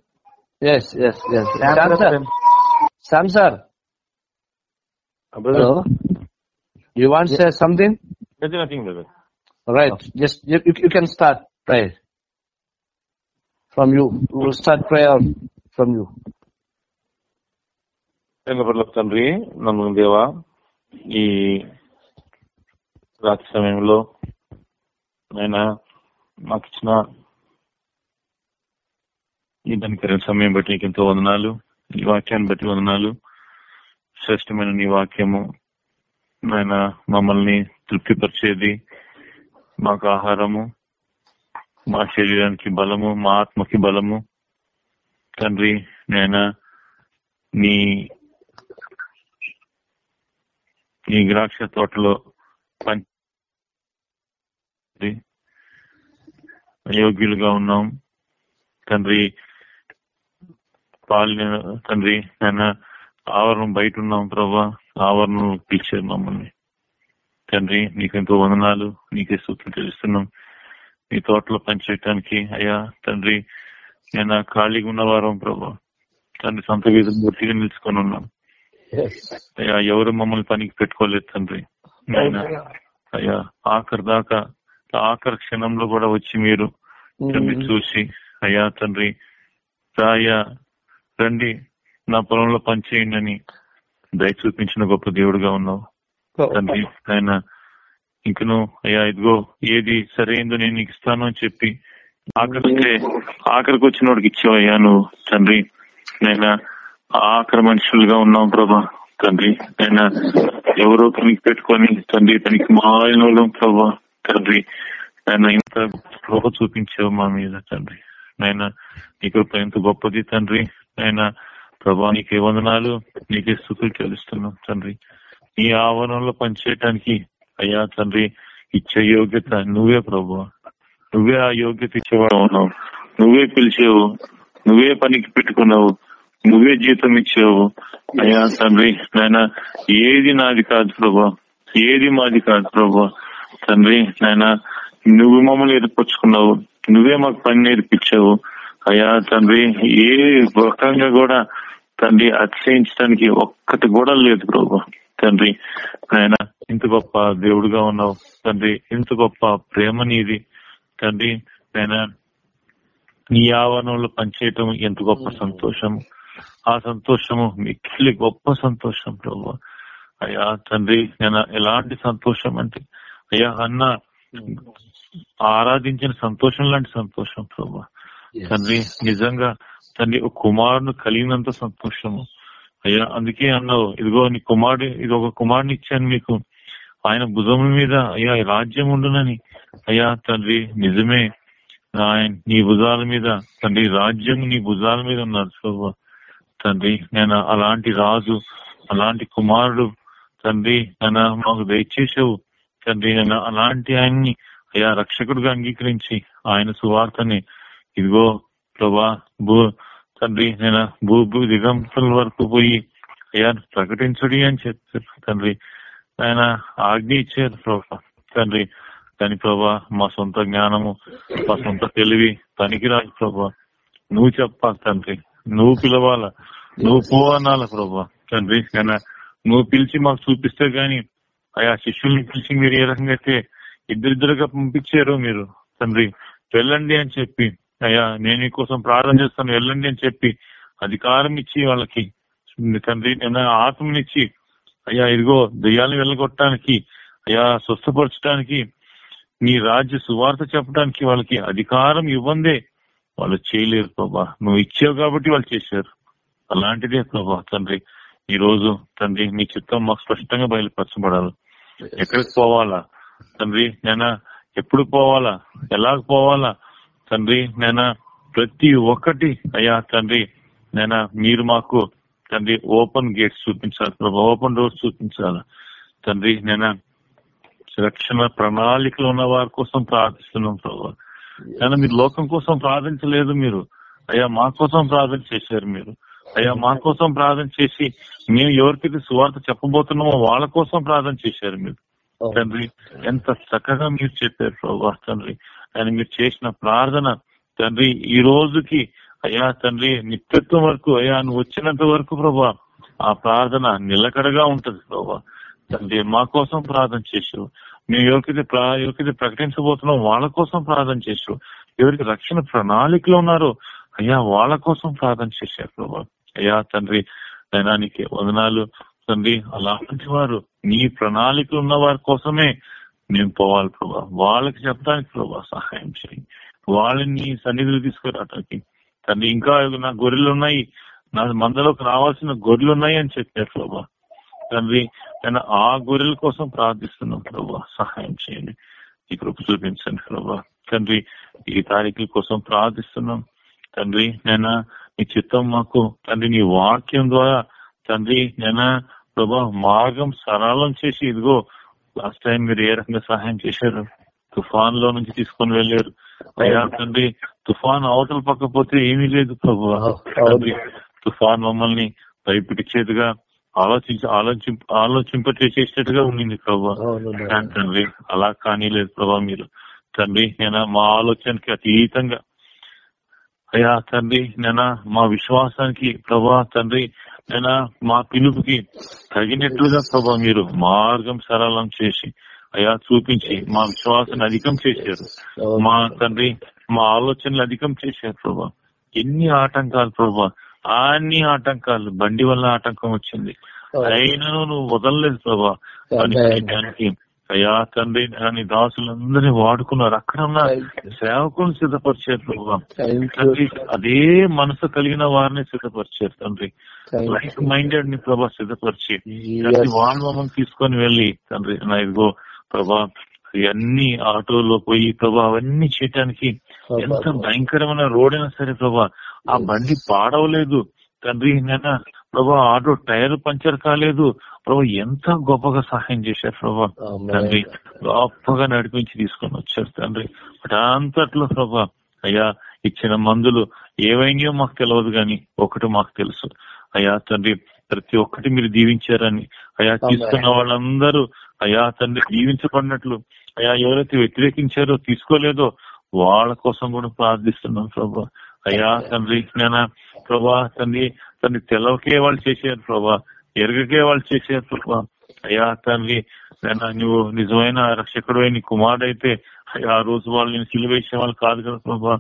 Yes yes yes Sam sir Sam sir hello you want share something. Right just you can start right from you will start prayer from you తండ్రి నన్ను దేవా ఈ రాత్రి సమయంలో నేను మాకు ఇచ్చిన ఈ దానికరైన సమయం బట్టి నీకు ఎంతో వందనాలు. ఈ వాక్యాన్ని బట్టి వందనాలు. శ్రేష్టమైన నీ వాక్యము నాయన మమ్మల్ని తృప్తిపరిచేది మాకు ఆహారము మా శరీరానికి బలము మా ఆత్మకి బలము. తండ్రి నేను నీ నీ ద్రాక్ష తోటలో పంచి అయోగ్యులుగా ఉన్నాం. తండ్రి పాలు తండ్రి నేను ఆవరణం బయట ఉన్నాం ప్రభా. ఆవరణం పిలిచారు మమ్మల్ని. తండ్రి నీకెంతో వందనాలు నీకే సూత్రం తెలుస్తున్నాం నీ తోటలో పనిచేయటానికి అయ్యా తండ్రి నేను ఖాళీగా ఉన్న వారం ప్రభా. తండ్రి సొంత వీధి పూర్తిగా నిలుచుకొని ఉన్నాం. అయ్యా ఎవరు మమ్మల్ని పనికి పెట్టుకోలేదు తండ్రి. అయ్యా ఆఖరి దాకా ఆఖరి క్షణంలో కూడా వచ్చి మీరు చూసి అయ్యా తండ్రి అయ్యా రండి నా పొలంలో పనిచేయండి అని దయ చూపించిన గొప్ప దేవుడుగా ఉన్నావు. తండ్రి ఆయన ఇంకను అయ్యా ఇదిగో ఏది సరైందో నేను నీకు ఇస్తాను అని చెప్పి ఆఖరిస్తే ఆఖరికి వచ్చిన వాడికి ఇచ్చావయ్యా నువ్వు తండ్రి నేను ఆఖరి మనుషులుగా ఉన్నాం ప్రభా. తండ్రి నేను ఎవరో పనికి పెట్టుకొని తండ్రి పనికి మాయన ప్రభా. తండ్రి. ఆయన ఇంత స్పృహ చూపించావు మా మీద తండ్రి. నాయన నీ కృప ఎంత గొప్పది తండ్రి. ఆయన ప్రభా నీకే వందనాలు నీకే స్థుతులు చెల్లిస్తున్నాం తండ్రి. నీ ఆవరణలో పనిచేయటానికి అయ్యా తండ్రి ఇచ్చే యోగ్యత నువ్వే ప్రభు. నువ్వే ఆ యోగ్యత ఇచ్చేవాడు ఉన్నావు. నువ్వే పిలిచావు. నువ్వే పనికి పెట్టుకున్నావు. నువ్వే జీతం ఇచ్చావు. అయ్యా తండ్రి నాయన ఏది నాది కాదు ప్రభా. ఏది మాది కాదు ప్రభా. తండ్రి నాయన నువ్వు మమ్మల్ని ఏర్పరచుకున్నావు నువ్వే మాకు పని నేర్పించావు. అయ్యా తండ్రి ఏ రకంగా కూడా తండ్రి అతిశయించడానికి ఒక్కటి కూడా లేదు ప్రభు. తండ్రి ఆయన ఇంత గొప్ప దేవుడుగా ఉన్నావు. తండ్రి ఇంత గొప్ప ప్రేమ నీది. తండ్రి ఆయన నీ ఆవరణంలో పనిచేయటం ఎంత గొప్ప సంతోషం. ఆ సంతోషము మిక్కిలి గొప్ప సంతోషం ప్రభు. అయ్యా తండ్రి నేను ఎలాంటి సంతోషం అంటే అయ్యా అన్న ఆరాధించిన సంతోషం లాంటి సంతోషం ప్రభు. తండ్రి నిజంగా తండ్రి ఒక కుమారుని కలిగినంత సంతోషము. అయ్యా అందుకే అన్నావు ఇదిగో నీ కుమారుడు ఇది ఒక కుమారుని ఇచ్చాను మీకు. ఆయన భుజం మీద అయ్యా రాజ్యం ఉండునని. అయ్యా తండ్రి నిజమే. ఆయన నీ భుజాల మీద తండ్రి రాజ్యం నీ భుజాల మీద ఉన్నారు శోభ తండ్రి నేను అలాంటి రాజు అలాంటి కుమారుడు. తండ్రి నేను మాకు దయచేసావు తండ్రి నేను అలాంటి ఆయన్ని అయ్యా రక్షకుడుగా అంగీకరించి ఆయన సువార్తని. ఇదిగో ప్రభా భూ తండ్రి నేను భూ భూ దిగంతుల వరకు పోయి అయ్యా ప్రకటించుడి అని చెప్పారు తండ్రి. ఆయన ఆజ్ఞ ఇచ్చారు ప్రభా. తండ్రి కానీ ప్రభా మా సొంత జ్ఞానము మా సొంత తెలివి పనికిరాదు ప్రభా. నువ్వు చెప్పాలి తండ్రి. నువ్వు పిలవాలా. నువ్వు పో అనాల ప్రభా. తండ్రి కానీ నువ్వు పిలిచి మాకు చూపిస్తే గాని అయా శిష్యుల్ని పిలిచి మీరు ఏ రకంగా అయితే ఇద్దరిద్దరుగా పంపించారో మీరు తండ్రి వెళ్ళండి అని చెప్పి అయ్యా నేను ఈ కోసం ప్రార్థన చేస్తాను వెళ్ళండి అని చెప్పి అధికారం ఇచ్చి వాళ్ళకి తండ్రి నేను ఆత్మనిచ్చి అయ్యా ఇదిగో దెయ్యాలను వెళ్ళగొట్టడానికి అయ్యా స్వస్థపరచడానికి నీ రాజ్య సువార్త చెప్పడానికి వాళ్ళకి అధికారం ఇవ్వందే వాళ్ళు చేయలేరు ప్రభా. నువ్వు ఇచ్చావు కాబట్టి వాళ్ళు చేశారు. అలాంటిదే ప్రభా తండ్రి. ఈ రోజు తండ్రి నీ చిత్తం మాకు స్పష్టంగా బయలుపరచబడాలి. ఎక్కడికి పోవాలా? తండ్రి నేను ఎప్పుడు పోవాలా? ఎలాగ పోవాలా? తండ్రి నేను ప్రతి ఒక్కటి అయ్యా తండ్రి నేను మీరు మాకు తండ్రి ఓపెన్ గేట్స్ చూపించాలి ప్రభా ఓపెన్ రోడ్స్ చూపించాలి. తండ్రి నేను రక్షణ ప్రణాళికలు ఉన్న వారి కోసం ప్రార్థిస్తున్నాం ప్రభా. కానీ మీరు లోకం కోసం ప్రార్థించలేదు మీరు. అయ్యా మా కోసం ప్రార్థన చేశారు మీరు. అయ్యా మా కోసం ప్రార్థన చేసి మేము ఎవరికైతే సువార్త చెప్పబోతున్నామో వాళ్ళ కోసం ప్రార్థన చేశారు మీరు. తండ్రి ఎంత చక్కగా మీరు చెప్పారు ప్రభా తండ్రి. ఆయన మీరు చేసిన ప్రార్థన తండ్రి ఈ రోజుకి అయ్యా తండ్రి నిత్యత్వం వరకు అయ్యా నువ్వు వచ్చినంత వరకు ప్రభా ఆ ప్రార్థన నిలకడగా ఉంటది ప్రభా. తండ్రి మా కోసం ప్రార్థన చేసు మేము ఎవరికైతే ఎవరికైతే ప్రకటించబోతున్నాం వాళ్ళ కోసం ప్రార్థన చేసు ఎవరికి రక్షణ ప్రణాళికలో ఉన్నారో అయ్యా వాళ్ళ కోసం ప్రార్థన చేశారు ప్రభా. అయ్యా తండ్రి దైనానికి వదనాలు. తండ్రి అలాంటి వారు నీ ప్రణాళికలు ఉన్న వారి కోసమే మేము పోవాలి ప్రభా. వాళ్ళకి చెప్పడానికి ప్రభా సహాయం చేయి. వాళ్ళని నీ సన్నిధులు తీసుకురావటానికి. తండ్రి ఇంకా నా గొర్రెలు ఉన్నాయి. నా మందలోకి రావాల్సిన గొర్రెలు ఉన్నాయి అని చెప్పారు ప్రభా. తండ్రి నేను ఆ గొర్రెల కోసం ప్రార్థిస్తున్నాం ప్రభా. సహాయం చేయండి. ఈ కృప చూపించండి ప్రభా. తండ్రి ఈ తారీఖుల కోసం ప్రార్థిస్తున్నాం. తండ్రి నేను నీ చిత్తం మాకు తండ్రి నీ వాక్యం ద్వారా తండ్రి నేను ప్రభా మార్గం సరళం చేసి ఇదిగో లాస్ట్ టైం మీరు ఏ రకంగా సహాయం చేశారు? తుఫాన్లో నుంచి తీసుకొని వెళ్ళారు. అయ్యా తండ్రి తుఫాన్ అవతల పక్క పోతే ఏమీ లేదు ప్రభు. తుఫాన్ మమ్మల్ని భయపెట్టించేదిగా ఆలోచించి ఆలోచి ఆలోచింపచేసేటట్టుగా ఉండింది ప్రభు. తండ్రి. అలా కానీ లేదు ప్రభా మీరు. తండ్రి నేను మా ఆలోచనకి అతీతంగా అయ్యా తండ్రి నేను మా విశ్వాసానికి ప్రభా తండ్రి నేను మా పిలుపుకి తగినట్లుగా ప్రభా మీరు మార్గం సరళం చేసి అయ్యా చూపించి మా విశ్వాసాన్ని అధికం చేశారు. మా తండ్రి మా ఆలోచనలు అధికం చేశారు ప్రభా. ఎన్ని ఆటంకాలు ప్రభా. అన్ని ఆటంకాలు బండి వల్ల ఆటంకం వచ్చింది. అయినను నువ్వు వదలలేదు ప్రభా. చేయడానికి అయ్యా తండ్రి అని దాసులందరినీ వాడుకున్నారు. అక్కడ ఉన్న సేవకులను సిద్ధపరిచారు ప్రభా. తండ్రి అదే మనసు కలిగిన వారిని సిద్ధపరిచారు తండ్రి. లైక్ మైండెడ్ని ప్రభా సిద్ధపరిచి వాళ్ళ మమ్మల్ని తీసుకొని వెళ్ళి తండ్రి నా ఇదిగో ప్రభా ఇవన్నీ ఆటోలో పోయి ప్రభా అవన్నీ చేయటానికి ఎంత భయంకరమైన రోడ్ అయినా సరే ప్రభా ఆ బండి పాడవలేదు. తండ్రి నేను ప్రభా ఆటో టైర్ పంచర్ కాలేదు. ప్రభా ఎంత గొప్పగా సహాయం చేశారు ప్రభా. తండ్రి గొప్పగా నడిపించి తీసుకొని వచ్చారు తండ్రి. అంతట్లో ప్రభా అయ్యా ఇచ్చిన మందులు ఏవైనాయో మాకు తెలియదు గాని ఒకటి మాకు తెలుసు. అయ్యా తండ్రి ప్రతి ఒక్కటి మీరు దీవించారని. అయా తీసుకున్న వాళ్ళందరూ అయా తండ్రి దీవించబడినట్లు. అయా ఎవరైతే వ్యతిరేకించారో తీసుకోలేదో వాళ్ళ కోసం కూడా ప్రార్థిస్తున్నాం ప్రభా. అయ్యా తండ్రి నేను ప్రభా తండ్రి తండ్రి తెలవకే వాళ్ళు చేశారు ప్రభా. ఎరగకే వాళ్ళు చేశారు ప్రభా అయ్యా తండ్రి నేను నువ్వు నిజమైన రక్షకుడు నీ కుమారుడైతే ఆ రోజు వాళ్ళు నేను సిలువేసే వాళ్ళు కాదు కదా ప్రభా.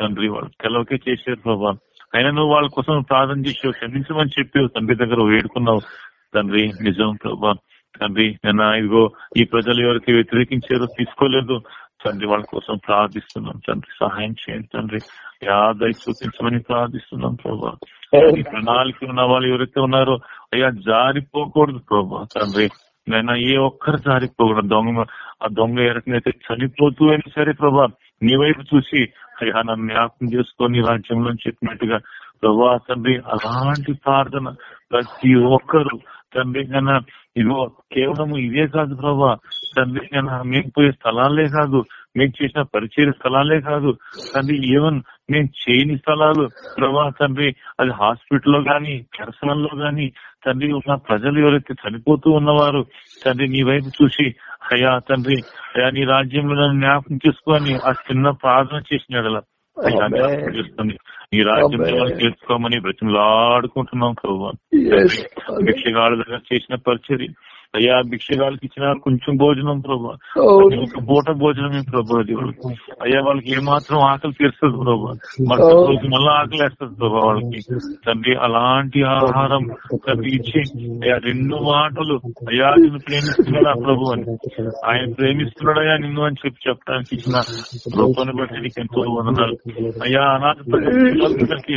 తండ్రి వాళ్ళు తెలవకే చేశారు ప్రభా. అయినా నువ్వు వాళ్ళ కోసం ప్రార్థన చేసావు క్షమించమని చెప్పావు తండ్రి దగ్గర వేడుకున్నావు. తండ్రి నిజం ప్రభా. తండ్రి నిన్న ఇదిగో ఈ ప్రజలు ఎవరికి వ్యతిరేకించారో తీసుకోలేదు. తండ్రి వాళ్ళ కోసం ప్రార్థిస్తున్నాం. తండ్రి సహాయం చేయండి తండ్రి. యాదై చూపించమని ప్రార్థిస్తున్నాం ప్రభా. ఈ ప్రణాళిక ఉన్న వాళ్ళు ఎవరైతే ఉన్నారో అయ్యా జారిపోకూడదు ప్రభా తండ్రి. నైనా ఏ ఒక్కరు జారిపోకూడదు. దొంగ ఆ దొంగ ఏ చనిపోతూ అయినా సరే ప్రభా నీ వైపు చూసి అయ్యా నన్ను జ్ఞాపకం చేసుకొని రాజ్యంలో చెప్పినట్టుగా ప్రభా తండ్రి అలాంటి ప్రార్థన ప్రతి ఒక్కరు తండ్రి కన్నా ఇదిగో కేవలం ఇదే కాదు ప్రభా తండ్రి కన్నా మేము పోయే స్థలాలే కాదు మేము చేసిన పరిచయ స్థలాలే కాదు తండ్రి ఈవెన్ మేము చేయని స్థలాలు ప్రభా తండ్రి అది హాస్పిటల్లో గాని కరసనంలో గాని తండ్రి ఉన్న ప్రజలు ఎవరైతే చనిపోతూ ఉన్నవారు తండ్రి నీ వైపు చూసి అయ్యా తండ్రి అయ్యా నీ రాజ్యంలో నన్ను జ్ఞాపకం చేసుకొని ఆ చిన్న ప్రార్థన చేసినాడు చేసుకొని నీ రాజ్యంలో చేసుకోమని బ్రతిమలాడుకుంటున్నాం ప్రభావ భిక్షగాళ్ళ దగ్గర చేసిన పరిచర్య. అయ్యా భిక్షగాళ్ళకి ఇచ్చిన కొంచెం భోజనం ప్రభా. ఒక పూట భోజనమే ప్రభా దేవుడు అయ్యా వాళ్ళకి ఏమాత్రం ఆకలి తీరుస్తుంది ప్రభా. మరుసటి రోజు మళ్ళా ఆకలి వేస్తుంది ప్రభా వాళ్ళకి. తండ్రి అలాంటి ఆహారం తండ్రి ఇచ్చి. అయ్యా రెండు మాటలు. అయ్యా నిన్ను ప్రేమిస్తున్నాడా ప్రభు అని. ఆయన ప్రేమిస్తున్నాడయ్యా నిన్ను అని చెప్పి చెప్పడానికి ఇచ్చిన ప్రభుత్వాన్ని బట్టి నీకు ఎంతో వందనాలు. అయ్యా అనాథ దగ్గరికి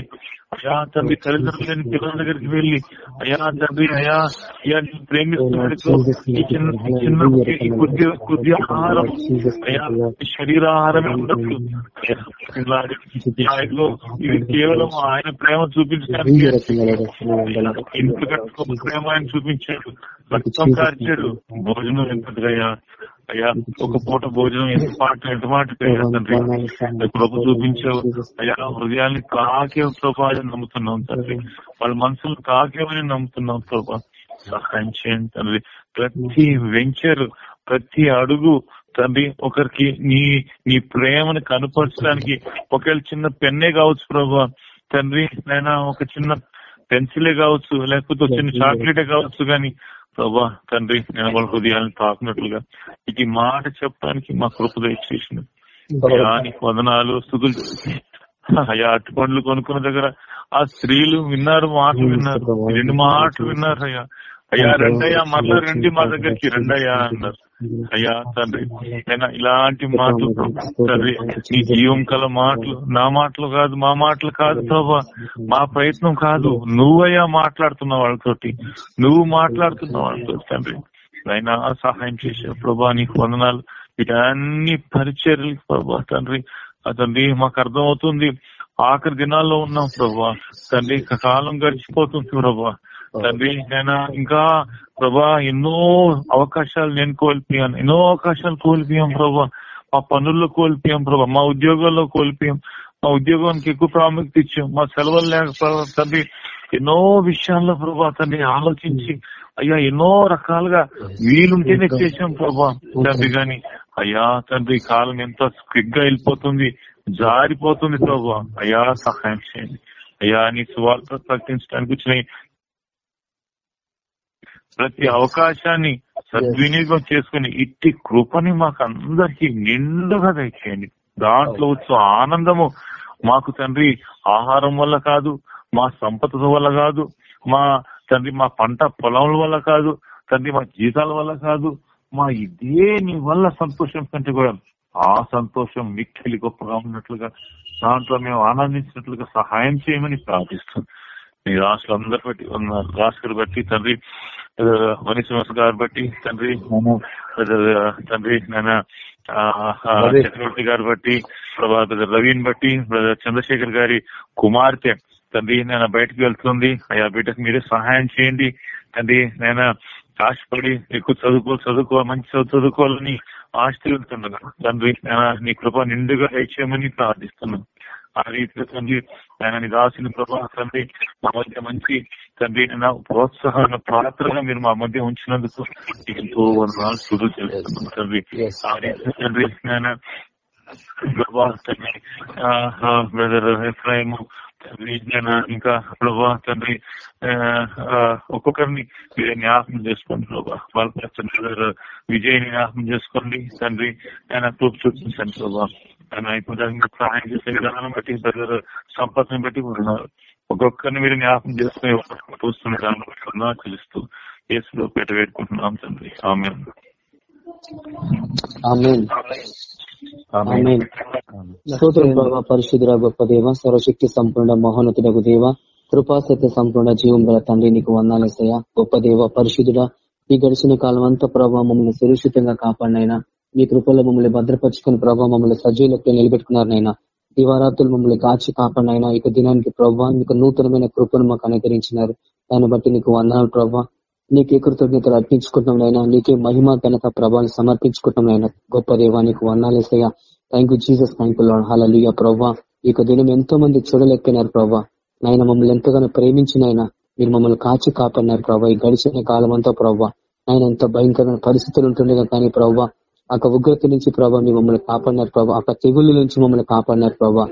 అయ్యా తండ్రి తల్లిదండ్రులు లేని పిల్లల దగ్గరికి వెళ్ళి అయ్యా తండ్రి అయ్యా అయ్యా నేను ప్రేమిస్తున్నాడు ఈ చిన్న చిన్న ఈ కొద్ది కొద్ది ఆహారం శరీరాహారం ఇది కేవలం ఆయన ప్రేమ చూపించడానికి కట్టుకో ప్రేమ ఆయన చూపించాడు రక్తం కార్చాడు భోజనం ఎంతగా అయ్యా ఒక పూట భోజనం ఎంత పాట ఎంత మాట తండ్రి ప్రభు చూపించావు అయ్యా హృదయాన్ని కాకే ప్రభా అని నమ్ముతున్నాం తండ్రి వాళ్ళ మనసులు కాకేమని నమ్ముతున్నాం ప్రభా సహాయం చేయండి తండ్రి. ప్రతి వెంచర్ ప్రతి అడుగు తండ్రి ఒకరికి నీ నీ ప్రేమను కనపరచడానికి ఒకవేళ చిన్న పెన్నే కావచ్చు ప్రభా. తండ్రి నైనా ఒక చిన్న పెన్సిలే కావచ్చు లేకపోతే చిన్న చాక్లెటే కావచ్చు కానీ ప్రభా తండ్రి నేను వాళ్ళ హృదయాన్ని తాకున్నట్లుగా ఇది మాట చెప్పడానికి మా కృప దయచేసింది నీకు వదనాలు స్థుతులు అయ్యా అటు పండ్లు కొనుక్కున్న దగ్గర ఆ స్త్రీలు విన్నారు మాటలు విన్నారు. రెండు మాటలు విన్నారు అయ్యా. అయ్యా రెండయ్యా మళ్ళా రండి మా దగ్గరికి రెండయ్యా అన్నారు. అయ్యా తండ్రి నేను ఇలాంటి మాటలు తండ్రి నీ జీవం కల మాటలు నా మాటలు కాదు మా మాటలు కాదు ప్రభా. మా ప్రయత్నం కాదు. నువ్వయ్యా మాట్లాడుతున్న వాళ్ళతోటి నువ్వు మాట్లాడుతున్న వాళ్ళతో తండ్రి. అయినా సహాయం చేసే ప్రభా నీకు వందనాలు. వీటన్ని పరిచర్యలు ప్రభా తండ్రి. తండ్రి మాకు అర్థమవుతుంది. ఆఖరి దినాల్లో ఉన్నాం ప్రభా. తండ్రి కాలం గడిచిపోతుంది ప్రభా. తండ్రి నేను ఇంకా ప్రభా ఎన్నో అవకాశాలు నేను కోల్పోయాను. ఎన్నో అవకాశాలు కోల్పోయాం ప్రభా. మా పనుల్లో కోల్పోయాం ప్రభా. మా ఉద్యోగాల్లో కోల్పోయాం. మా ఉద్యోగానికి ఎక్కువ ప్రాముఖ్యత ఇచ్చాం. మా సెలవులు లేక తండ్రి ఎన్నో విషయాల్లో ప్రభా తండ్రి ఆలోచించి అయ్యా ఎన్నో రకాలుగా వీలుంటేనే చేశాం ప్రభా. తండ్రి గాని అయ్యా తండ్రి కాలం ఎంతో క్విక్గా వెళ్ళిపోతుంది జారిపోతుంది ప్రభా. అయ్యా సహాయం చేయండి. అయ్యా నీ సువార్త ప్రకటించడానికి వచ్చిన ఈ ప్రతి అవకాశాన్ని సద్వినియోగం చేసుకుని ఇట్టి కృపని మాకు అందరికి నిండుగా దయచేయండి. దాంట్లో వచ్చే ఆనందము మాకు తండ్రి ఆహారం వల్ల కాదు మా సంపద వల్ల కాదు మా తండ్రి మా పంట పొలం వల్ల కాదు తండ్రి మా జీతాల వల్ల కాదు మా ఇదే నీ వల్ల సంతోషం కంటే కూడా ఆ సంతోషం మిక్కిలి గొప్పగా ఉన్నట్లుగా దాంట్లో మేము ఆనందించినట్లుగా సహాయం చేయమని ప్రార్థిస్తాం మీ రాష్ట్రం అందరు బట్టి ఉన్న రాష్ట్రాలు బట్టి తండ్రి మనీశ్వరస్ గారు బట్టి తండ్రి తండ్రి నేను చక్రవర్తి గారు బట్టి ప్రభా రవీన్ బట్టి బ్రదర్ చంద్రశేఖర్ గారి కుమార్తె తండ్రి నేను బయటకు వెళ్తుంది. అయ్యా బిడ్డకు మీరే సహాయం చేయండి. తండ్రి నేను ఆశపడి ఎక్కువ చదువుకో చదువుకో మంచి చదువు చదువుకోవాలని ఆశతిస్తుండగా తండ్రి నేను నీ కృప నిండుగా దయచేయమని ప్రార్థిస్తున్నాను. ఆ రీతిలో తండ్రి ఆయన నీ దాసిన ప్రభా తండ్రి మా మధ్య మంచి తండ్రి ప్రోత్సాహన పాత్రగా మీరు మా మధ్య ఉంచినందుకు ఎంతో వందనాలు శుద్ధి చేస్తున్నాను తండ్రి. ఆ రీతిలో తండ్రి నేను ప్రభా తండ్రి బ్రదర్ ఎఫ్రాయిము తండ్రి నేను ఇంకా ప్రభా తండ్రి ఒక్కొక్కరిని మీరే జ్ఞాపకం చేసుకోండి ప్రభా. బాలకృష్ణ విజయ్ని జ్ఞాపకం చేసుకోండి తండ్రి ఆయన చూపించండి ప్రభా. ఆయన ఇప్పుడు సహాయం చేసే విధానం బట్టి బ్రదర్ సంపత్తిని బట్టి ఉన్నారు. ఒక్కొక్కరిని మీరు జ్ఞాపకం చేసుకుని చూస్తున్న దాన్ని బట్టి తెలుస్తూ ఏసులో పెట్ట పెట్టుకుంటున్నాం తండ్రి. ఆమె స్తోత్రం గొప్ప దేవ సర్వశక్తి సంపూర్ణ మహోన్నతుడకు దేవ కృపాసత్య సంపూర్ణ జీవం గల తండ్రి నీకు వందాలేసయ్యా గొప్ప దేవ పరిశుద్ధుడ ఈ గడిచిన కాలం అంతా ప్రభావ మమ్మల్ని సురక్షితంగా కాపాడినైనా మీ కృపల్లో మమ్మల్ని భద్రపరుచుకుని ప్రభావ మమ్మల్ని సజీవులకు నిలబెట్టుకున్నారనైనా ఈ వారాతులు మమ్మల్ని కాచి కాపాడినైనా ఇక దినానికి ప్రభావ మీకు నూతనమైన కృపను మాకు అనుకరించినారు దాన్ని బట్టి నీకు వందనాలు ప్రభావ నీకే కృతజ్ఞతలు అర్పించుకుంటున్నాం నైనా నీకే మహిమ ఘనత ప్రభావం సమర్పించుకుంటున్నాం నైనా గొప్ప దేవా నీకు వందాలేసయ్యా thank you Jesus thank you Lord hallelujah ప్రభా. ఈ దినం ఎంతో మంది చూడలేకపోయినారు ప్రభా. నాయన మమ్మల్ని ఎంతగానో ప్రేమించినైనా మీరు మమ్మల్ని కాచి కాపాడినారు ప్రభా. ఈ గడిచిన కాలం అంతా ప్రభా. ఆయన ఎంతో భయంకరమైన పరిస్థితులు ఉంటుండగా కానీ ప్రభా ఆ ఉగ్రత నుంచి ప్రభావ మీరు మమ్మల్ని కాపాడినారు ప్రభా. ఒక తెగుళ్ళ నుంచి మమ్మల్ని కాపాడినారు ప్రభా.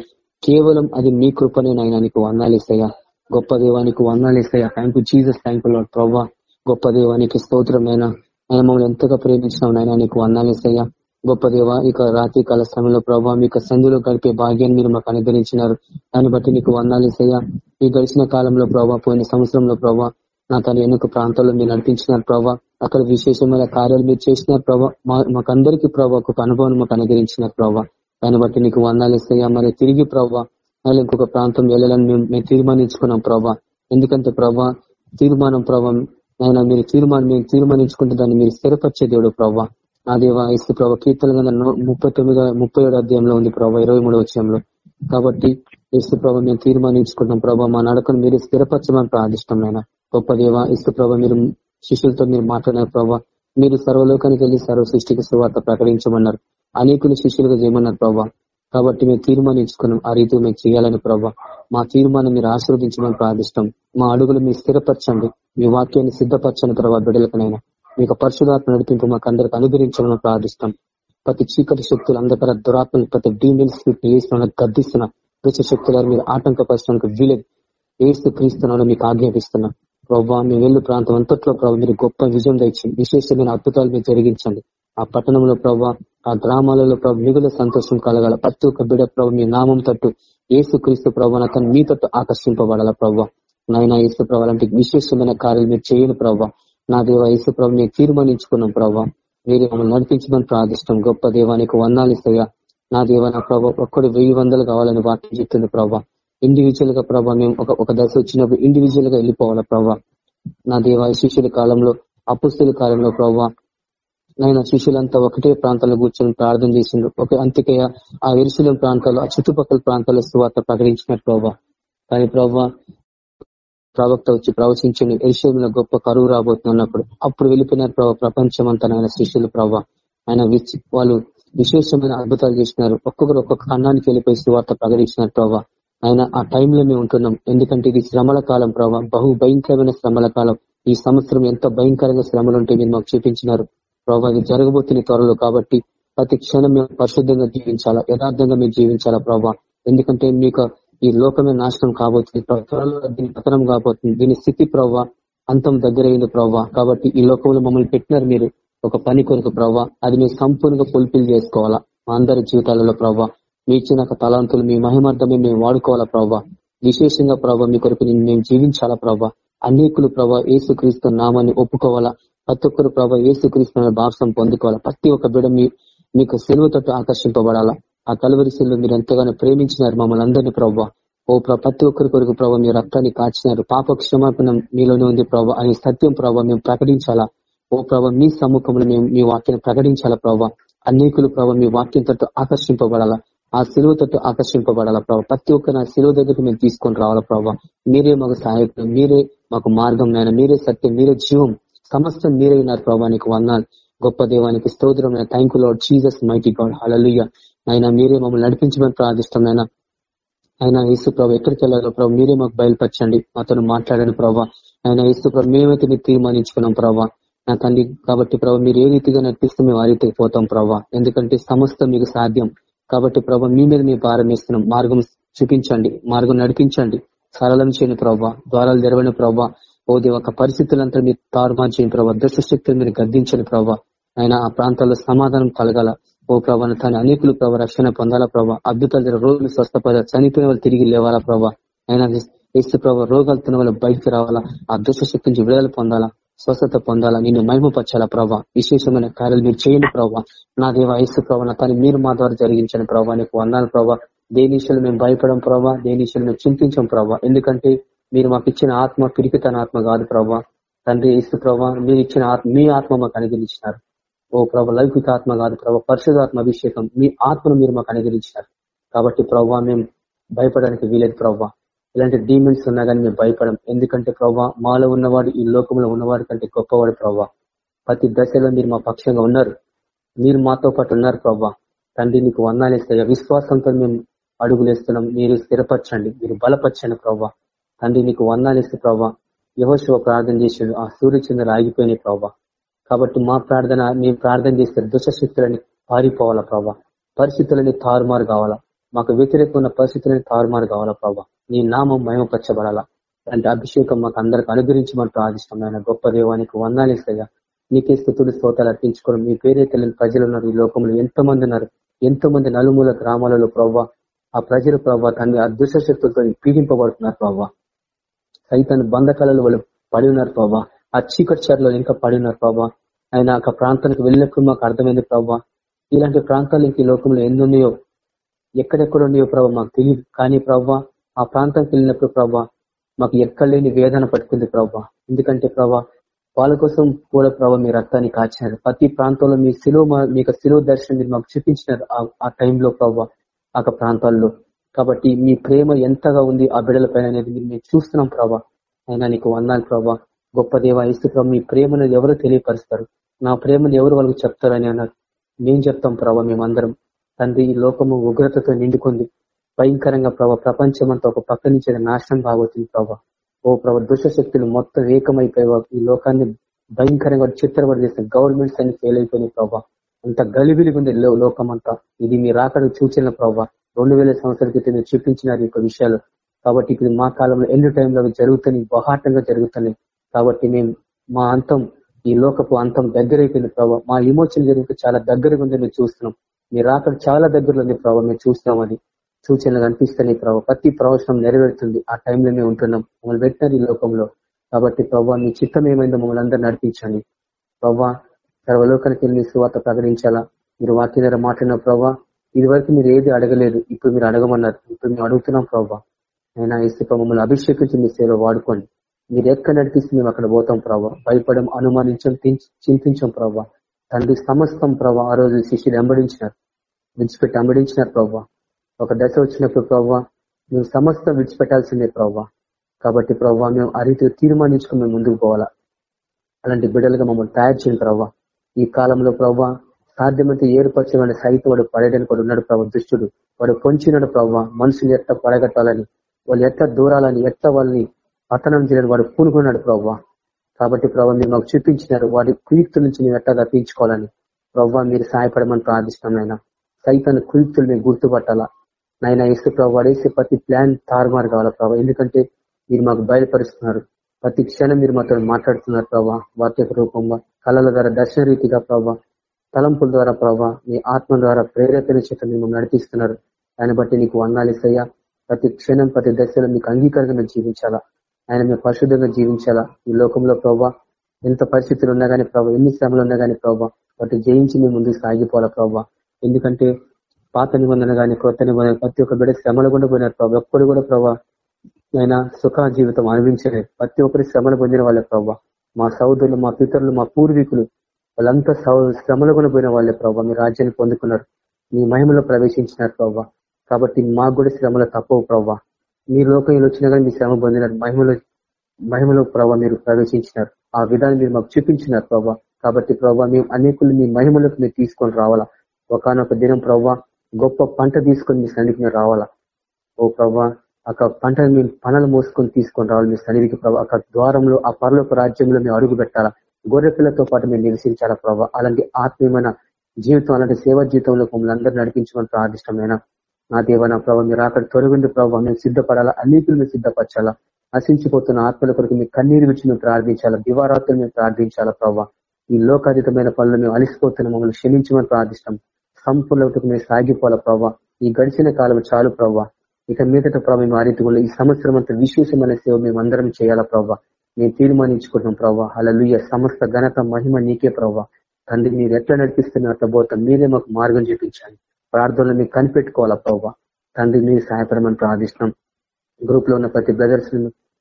కేవలం అది మీ కృపనే నాయన నీకు వందాలేస్తాయా గొప్ప దేవానికి వందాలేస్తాయా thank you Jesus thank you Lord ప్రభా. గొప్ప దేవానికి స్తోత్రమైన ఆయన మమ్మల్ని ఎంతగా ప్రేమించినావు నాయన నీకు వందాలేస్తాయా గొప్ప దేవ ఇక రాత్రి కాల సమయంలో ప్రభావ మీకు సందులో గడిపే భాగ్యాన్ని మీరు మాకు అనుగ్రహించినారు. దాన్ని బట్టి నీకు వందాలేసయ్యా ఈ గడిచిన కాలంలో ప్రభావ పోయిన సంవత్సరంలో ప్రభావ నా తన ఎన్నిక ప్రాంతాల్లో మీరు నడిపించినారు ప్రభావ అక్కడ విశేషమైన కార్యాలు మీరు చేసినారు ప్రభావ మాకందరికీ ప్రభావ ఒక అనుభవం మాకు అనుగ్రహించినారు ప్రభావ దాన్ని బట్టి నీకు వందాలేస్తాయా మరి తిరిగి ప్రభావ మళ్ళీ ఇంకొక ప్రాంతం వెళ్ళాలని మేము తీర్మానించుకున్నాం ప్రభా. ఎందుకంటే ప్రభా తీర్మానం ప్రభావం ఆయన మీరు తీర్మానం మేము తీర్మానించుకుంటే దాన్ని మీరు స్థిరపరిచే దేవుడు ప్రభావ నా దేవ ఇసు ప్రభా కీర్తన ముప్పై తొమ్మిది ముప్పై ఏడు అధ్యాయంలో ఉంది ప్రభావ ఇరవై మూడో విషయంలో కాబట్టి ఇసు ప్రభా మేము తీర్మానించుకుంటున్నాం ప్రభా. మా నడకను మీరు స్థిరపరచమని ప్రార్థిష్టం నాయన. గొప్ప దేవ ఇసు ప్రభావ మీరు శిష్యులతో మీరు మాట్లాడారు ప్రభావ మీరు సర్వలోకానికి వెళ్ళి సర్వ సృష్టికి సువార్త ప్రకటించమన్నారు. అనేకులు శిష్యులుగా చేయమన్నారు ప్రభావ కాబట్టి మేము తీర్మానించుకున్నాం. ఆ రీతి మేము చేయాలని ప్రభావ మా తీర్మానం మీరు ఆశీర్వదించమని ప్రార్థిష్టం మా అడుగులు మీరు స్థిరపరచండి. మీ వాక్యాన్ని సిద్ధపరచని తర్వాత బిడ్డలకనైనా. మీకు పరిశుధాత్మ నడిపింపు మాకు అందరికి అనుగ్రహించాలని ప్రార్థిస్తాం. ప్రతి చీకటి శక్తులు అందరికీ దురాత్మలు ప్రతి డీమెన్ స్క్రిప్ట్ వేసిన గద్దిస్తున్న శక్తులు మీరు ఆటంకపరచడానికి వీలేదు. ఏసు క్రీస్తున్నా మీకు ఆజ్ఞాపిస్తున్నాం. ప్రభావ మేము వెళ్ళు ప్రాంతం అంతట్లో ప్రభావ మీరు గొప్ప విజయం తెచ్చి విశేషమైన అద్భుతాలు మీరు జరిగించండి. ఆ పట్టణంలో ప్రభావ ఆ గ్రామాలలో ప్రభు మిగుల సంతోషం కలగాల. ప్రతి ఒక్క బిడ ప్రభు మీ నామం తట్టు ఏసు క్రీస్తు ప్రభావ అతను మీ తట్టు ఆకర్షింపబడాల ప్రభావ నాయన ఏసు ప్రభావ లాంటి విశేషమైన కార్యాలు మీరు చేయని ప్రభావ నా దేవ ఏసు ప్రభు మీరు తీర్మానించుకున్నాం ప్రభావ మీరు మమ్మల్ని నడిపించమని ప్రార్థిష్టం గొప్ప దేవానికి వందాలు ఇస్తాయా? నా దేవ నా ప్రభావ ఒక్కడు వెయ్యి వందలు కావాలని వాక్యం చెప్తుంది ప్రభావ ఇండివిజువల్గా ప్రభావ మేము ఒక ఒక దశ వచ్చినప్పుడు ఇండివిజువల్గా వెళ్ళిపోవాలా ప్రభా? నా దేవ శిష్యుల కాలంలో అపుస్తుల కాలంలో ప్రభా నాయన శిష్యులంతా ఒకటే ప్రాంతాల్లో కూర్చొని ప్రార్థన చేసిండ్రు ఒక అంతికయ్య ఆ ఎరుశలం ప్రాంతాల్లో ఆ చుట్టుపక్కల ప్రాంతాల్లో సువార్త ప్రకటించినట్టు ప్రభా. కానీ ప్రభావ ప్రవక్త వచ్చి ప్రవచించండి. ఎరుశలంలో గొప్ప కరువు రాబోతున్నప్పుడు అప్పుడు వెళ్ళిపోయినారు ప్రభా ప్రపంచం అంతా నాయన శిష్యులు ప్రభావ ఆయన వాళ్ళు విశేషమైన అద్భుతాలు చేసినారు ఒక్కొక్కరు ఒక్కొక్క ఖండానికి వెళ్ళిపోయి సువార్త ప్రకటించినారు ప్రభావ ఆయన ఆ టైంలో మేము ఉంటున్నాం. ఎందుకంటే ఇది శ్రమల కాలం ప్రభావ బహు భయంకరమైన శ్రమల కాలం. ఈ సంవత్సరం ఎంత భయంకరంగా శ్రమలు ఉంటే మీరు మాకు చూపించినారు. ప్రభావ ఇది జరగబోతున్న త్వరలో కాబట్టి ప్రతి క్షణం మేము పరిశుద్ధంగా జీవించాలా? యథార్థంగా మేము జీవించాలా ప్రభావ ఎందుకంటే మీకు ఈ లోకమే నాశనం కాబోతుంది. త్వరలో దీని పతనం కాబోతుంది. దీని స్థితి ప్రవ్వ అంతం దగ్గరైంది ప్రవ్వ కాబట్టి ఈ లోకంలో మమ్మల్ని పెట్టినారు మీరు. ఒక పని కొరకు ప్రవ్వ అది మీరు సంపూర్ణంగా ఫుల్ఫిల్ చేసుకోవాలా? మా అందరి జీవితాలలో ప్రవ్వ మీ ఇచ్చిన తలాంతులు మీ మహిమార్థమే మేము వాడుకోవాలా ప్రభావ విశేషంగా ప్రభావ మీ కొరకు మేము జీవించాలా ప్రభావ అనేకులు ప్రభావ ఏసుక్రీస్తు నామాన్ని ఒప్పుకోవాలా? ప్రతి ఒక్కరు ప్రభావ ఏసుక్రీస్తు భాషం పొందుకోవాలా? ప్రతి ఒక్క బిడ మీకు సెలవుతో ఆకర్షింపబడాలా? ఆ కలువరి శిల్లు మీరు ఎంతగానో ప్రేమించినారు మమ్మల్ని అందరినీ ప్రభావ ఓ ప్రతి ఒక్కరి కొరకు ప్రభావ మీ రక్తాన్ని కాచినారు. పాప క్షమాపణ మీలోనే ఉంది ప్రభావ అనే సత్యం ప్రభావ మేము ప్రకటించాలా? ఓ ప్రభావ మీ సమ్ముఖంలో మేము మీ వాక్యాన్ని ప్రకటించాలా ప్రభావ అనేకులు ప్రభావ మీ వాక్యంతో ఆకర్షింపబడాలా? ఆ సిలువతో ఆకర్షింపబడాలా ప్రభావ ప్రతి ఒక్క నా సిలువ దగ్గరికి మేము తీసుకొని రావాలా ప్రభావ మీరే మాకు సహాయకులు మీరే మాకు మార్గం నాయన మీరే సత్యం మీరే జీవం. సమస్తం మీరే ఉన్నారు ప్రభావ వందాలు గొప్ప దేవానికి స్తోత్రం thank you Lord Jesus mighty God hallelujah ఆయన మీరే మమ్మల్ని నడిపించమని ప్రార్థిస్తాం ఆయన ఆయన యేసు ప్రభు ఎక్కడికి వెళ్ళాలో ప్రభు మీరే మాకు బయలుపరచండి. మాతో మాట్లాడని ప్రభావ ఆయన యేసు ప్రభు మేమైతే మీరు తీర్మానించుకున్నాం ప్రభావ నా తండ్రి కాబట్టి ప్రభావ మీరు ఏ రీతిగా నడిపిస్తే మేము ఆ రీతికి పోతాం ప్రభావ ఎందుకంటే సమస్త మీకు సాధ్యం. కాబట్టి ప్రభావ మీ మీద మేము ప్రారంభిస్తున్నాం మార్గం చూపించండి. మార్గం నడిపించండి. సరళం చేయని ప్రభావ ద్వారాలు తెరవని ప్రభావ ఓ ఒక పరిస్థితులంతా మీరు తారుమారు చేయని ప్రభావ దుష్టశక్తులు మీరు గద్దించని ప్రభావ ఆయన ఆ ప్రాంతాల్లో సమాధానం కలగాల. ఓ ప్రభా తన అనేకులు ప్రభావ రక్షణ పొందాలా ప్రభావ అద్భుతాలు రోజులు స్వస్థపడ చనిపోయిన వాళ్ళు తిరిగి లేవాలా ప్రభావ ఆయన ఇస్తే ప్రభావ రోగాలు వాళ్ళు బయటకు రావాలా. ఆ దుష్టశక్తి నుంచి విడుదల పొందాలా. స్వస్థత పొందాలా? నిన్ను మహిమపరచాలా ప్రభావ విశేషమైన కార్యాలు మీరు చేయండి ప్రభావ నా దేవ ఐసు ప్రభావ తను మీరు మా ద్వారా జరిగించండి ప్రభావ నీకు వందాలు ప్రభావ దేనీశలు మేము భయపడం ప్రభావ దేనీశలు మేము చింతించాం ప్రభావ ఎందుకంటే మీరు మాకు ఇచ్చిన ఆత్మ పిరికితన ఆత్మ కాదు ప్రభావ తండ్రి ఇసు ప్రభావ మీరు ఇచ్చిన ఆత్మ మీ ఆత్మ మాకు అనుగ్రహించినారు. ఓ ప్రభు లౌకిక ఆత్మ కాదు ప్రభావ పరిశుధాత్మ అభిషేకం మీ ఆత్మను మీరు మాకు అనుగ్రహించినారు. కాబట్టి ప్రభావ మేము భయపడడానికి వీలేదు ప్రభావ ఇలాంటి డీమెంట్స్ ఉన్నా కానీ మేము భయపడం. ఎందుకంటే ప్రవ్వా మాలో ఉన్నవాడు ఈ లోకంలో ఉన్నవాడి కంటే గొప్పవాడు ప్రవ్వా. ప్రతి దశలో మీరు మా పక్షంగా ఉన్నారు. మీరు మాతో పాటు ఉన్నారు ప్రవ్వా. తండ్రి నీకు వందాలేస్తాయి విశ్వాసంతో మేము అడుగులేస్తున్నాం. మీరు స్థిరపరచండి. మీరు బలపరచండి ప్రభావ తండ్రి నీకు వందాలేస్తే ప్రవ్వా. యహోశివ ప్రార్థన చేసాడు ఆ సూర్యచంద్ర ఆగిపోయినాయి ప్రవ్వా. కాబట్టి మా ప్రార్థన మేము ప్రార్థన చేస్తే దుష్టశక్తులని పారిపోవాలా ప్రభా పరిస్థితులని తారుమారు కావాలా? మాకు వ్యతిరేకమైన పరిస్థితులని తారుమారు కావాలా ప్రభా నీ నామం మయమపరచబడాలా? అంటే అభిషేకం మాకు అందరికి అనుగ్రహించమని మనం ప్రార్థిష్టమైన గొప్ప దేవానికి వందాలేసయ్యా నీకే స్థుతులు స్తోతాలు అర్పించుకోవడం. మీ పేరే తెలియని ప్రజలు ఉన్నారు ఈ లోకంలో. ఎంతో మంది ఉన్నారు? ఎంతో మంది నలుమూల గ్రామాలలో ప్రవ్వా? ఆ ప్రజల ప్రభావ తన అదృశ్య శక్తులతో పీడింపబడుతున్నారు ప్రభావ సైతాన్ని బంధకాలలో వాళ్ళు పడి ఉన్నారు ప్రభావ ఆ చీకటి చర్లో ఇంకా పడి ఉన్నారు ప్రభా ఆయన ఆ ప్రాంతానికి వెళ్ళినప్పుడు మాకు అర్థమైంది ప్రభా ఇలాంటి ప్రాంతాలు ఇంక లోకంలో ఎన్నున్నాయో ఎక్కడెక్కడ ఉన్నాయో ప్రభావ మాకు తెలియదు. కానీ ప్రభా ఆ ప్రాంతానికి వెళ్ళినప్పుడు ప్రభా మాకు ఎక్కడలేని వేదన పట్టుకుంది ప్రభా. ఎందుకంటే ప్రభా వాళ్ళ కోసం కూడా ప్రభా మీ రక్తాన్ని కాచినారు ప్రతి ప్రాంతంలో మీ సిలువ మీకు సిలువ దర్శనం మీరు మాకు చూపించినారు ఆ టైంలో ప్రభా ఆ ప్రాంతాల్లో. కాబట్టి మీ ప్రేమ ఎంతగా ఉంది ఆ బిడల పైన అనేది మేము చూస్తున్నాం ప్రభా. అయినా నీకు వందాలి ప్రభా. గొప్ప దేవ ప్రభా మీ ప్రేమను ఎవరు తెలియపరుస్తారు? నా ప్రేమను ఎవరు వాళ్ళకి చెప్తారని అన్నారు? మేం చెప్తాం ప్రభా మేమందరం. తండ్రి ఈ లోకము ఉగ్రతతో నిండుకుంది. భయంకరంగా ప్రభావ ప్రపంచమంతా ఒక పక్క నుంచి నాశనం కాబోతుంది ప్రభావ ఓ ప్రభావ దుష్టశక్తులు మొత్తం ఏకమైపోయావు ఈ లోకాన్ని భయంకరంగా చిత్రపడి చేసిన గవర్నమెంట్స్ అన్ని ఫెయిల్ అయిపోయినాయి ప్రభావ అంత గలిబిలిగా ఉంది లోకం అంతా ఇది మీ అక్కడ చూచిన ప్రభా. రెండు వేల సంవత్సరాల క్రితం మీరు చూపించినారు ఈ విషయాలు. కాబట్టి ఇప్పుడు మా కాలంలో ఎన్ని టైంలో జరుగుతున్నాయి బహాటంగా జరుగుతున్నాయి. కాబట్టి మేము మా అంతం ఈ లోకపు అంతం దగ్గర అయిపోయింది ప్రభావ మా ఇమోషన్ జరిగితే చాలా దగ్గరగా ఉంది మేము చూస్తున్నాం. మీరు అక్కడ చాలా దగ్గరలో ఉంది ప్రభావ మేము చూస్తున్నాం అది. సూచనలు కనిపిస్తున్నాయి ప్రభావ ప్రతి ప్రవచనం నెరవేరుతుంది. ఆ టైంలో మేము ఉంటున్నాం. మమ్మల్ని పెట్టినారు ఈ లోకంలో. కాబట్టి ప్రభావ మీ చిత్తం ఏమైందో మమ్మల్ని అందరూ నడిపించండి. ప్రభా సర్వలోకానికి వెళ్ళి సువాత ప్రకటించాలా? మీరు వాక్య ద్వారా మాట్లాడిన ప్రభావ ఇది వరకు మీరు ఏది అడగలేదు ఇప్పుడు మీరు అడగమన్నారు. ఇప్పుడు మేము అడుగుతున్నాం ప్రభావ అయినా ఇస్తే మమ్మల్ని అభిషేకించి మీ సేవ వాడుకోండి. మీరు ఎక్కడ నడిపిస్తే మేము అక్కడ పోతాం ప్రభా. భయపడం అనుమానించం చింతించాం ప్రభావ తండ్రి సమస్తం ప్రభా ఆ రోజు శిష్యులు వెంబడించినారు. విడిచిపెట్టి అంబడించినారు ప్రభా. ఒక దశ వచ్చినప్పుడు ప్రవ్వా మేము సమస్తం విడిచిపెట్టాల్సిందే ప్రవ్వా. కాబట్టి ప్రవ్వా మేము ఆ రీతి తీర్మానించుకుని మేము ముందుకు పోవాలా? అలాంటి బిడ్డలుగా మమ్మల్ని తయారు చేయండి ప్రవ్వా. ఈ కాలంలో ప్రభా సాధ్యమైతే ఏర్పరచమని సైతం వాడు పడేయడానికి వాడు ఉన్నాడు ప్రభావ దుష్టుడు. వాడు పొంచినాడు ప్రవ్వా మనుషులు ఎట్ట పడగట్టాలని వాళ్ళు ఎట్ట దూరాలని ఎట్ట వాళ్ళని పతనం చేయడానికి వాడు పూనుకున్నాడు ప్రవ్వా. కాబట్టి ప్రభావ మీరు మాకు చూపించినారు వాడి కుయుక్తుల నుంచి మేము ఎట్లా తప్పించుకోవాలని. ప్రవ్వా మీరు సహాయపడమని ప్రార్థిష్టమైన సైతాన్ని కుయుక్తులు మేము గుర్తుపట్టాలా? నైనా వేస్తే ప్రభావ వేసే ప్రతి ప్లాన్ తారుమారు కావాలా ప్రభావ? ఎందుకంటే మీరు మాకు బయలుపరుస్తున్నారు. ప్రతి క్షణం మీరు మాతో మాట్లాడుతున్నారు ప్రభావ వాక్య రూపంగా కళల ద్వారా దర్శన రీతిగా ప్రభావ తలంపుల ద్వారా ప్రభా మీ ఆత్మ ద్వారా ప్రేరేపణ చేత మేము నడిపిస్తున్నారు. దాన్ని బట్టి నీకు వందాలిసయ్యా ప్రతి క్షణం ప్రతి దశలో మీకు అంగీకారంగా జీవించాలా? ఆయన మేము పరిశుద్ధంగా జీవించాలా? ఈ లోకంలో ప్రభా ఎంత పరిస్థితులు ఉన్నా కానీ ప్రభావ ఎన్ని శ్రమలు ఉన్నా కానీ ప్రభావ వాటి జయించి మేము ముందుకు సాగిపోవాలా ప్రభావ? ఎందుకంటే పాత నిబంధన కానీ కొత్త నిబంధన ప్రతి ఒక్క బిడ్డ శ్రమలు గుండా పోయినారు ప్రభావ ఒక్కరు కూడా ప్రభావ ఆయన సుఖ జీవితం అనుభవించలేదు. ప్రతి ఒక్కరి శ్రమలు పొందిన వాళ్ళే ప్రభావ మా సౌదరులు మా పితరులు మా పూర్వీకులు వాళ్ళంతా శ్రమలు కూడా పోయిన వాళ్ళే ప్రభావ మీ రాజ్యాన్ని పొందుకున్నారు. మీ మహిమలో ప్రవేశించినారు ప్రభావ కాబట్టి మాకు కూడా శ్రమలు తప్పవు ప్రభావ మీ లోకంలో వచ్చినా కానీ మీ శ్రమ పొందినారు. మహిమలో మహిమలో ప్రభావ మీరు ప్రవేశించినారు. ఆ విధానం మీరు మాకు చూపించినారు ప్రభావ కాబట్టి ప్రభావ మేము అనేకులు మీ మహిమలకు మీరు తీసుకొని రావాలా. ఒకనొక దినం ప్రభావ గొప్ప పంట తీసుకొని మీ సన్నిధికి మేము రావాలా? ఓ ప్రభా అక్కడ పంటను మేము పనులు మోసుకొని తీసుకొని రావాలి మీ సన్నిధికి ప్రభావ అక్కడ ద్వారంలో ఆ పరలోక రాజ్యంలో మేము అడుగు పెట్టాలా? గొర్రెపిల్లతో పాటు మేము నివసించాలా ప్రభావ అలాంటి ఆత్మీయమైన జీవితం అలాంటి సేవా జీవితంలో మమ్మల్ని అందరూ నడిపించమని ప్రార్థిష్టమైన నా దేవ నా ప్రభావ మీరు అక్కడ తొలగింది ప్రభావ మేము సిద్ధపడాలా? అన్నింటిని మేము సిద్ధపరచాలా? నశించిపోతున్న ఆత్మల కొరకు మీ కన్నీరు విచ్చి మేము ప్రార్థించాలా? దివారాత్రులు మేము ప్రార్థించాలా ప్రభావ ఈ లోకాతీతమైన పనులు మేము అలిసిపోతున్న మమ్మల్ని క్షమించమని ప్రార్థిష్టం. సంపూర్ణకు మేము సాగిపోవాల ప్రభావ ఈ గడిచిన కాలం చాలు ప్రభావ ఇక మీదట ప్రభావ మేము ఆ ఈ సంవత్సరం అంతా విశేషమైన సేవ మేము అందరం చేయాలా ప్రభావ మేము తీర్మానించుకుంటున్నాం ప్రవ్వా. అలా సమస్త ఘనత మహిమ నీకే ప్రభావ తండ్రి మీరు ఎట్లా నడిపిస్తున్న అట్లా పోతా. మీరే మాకు మార్గం చూపించాలి. ప్రార్థనలు మీకు కనిపెట్టుకోవాలా ప్రభావ తండ్రి మీరు సహాయపడమని ప్రార్థిస్తున్నాం. గ్రూప్లో ఉన్న ప్రతి బ్రదర్స్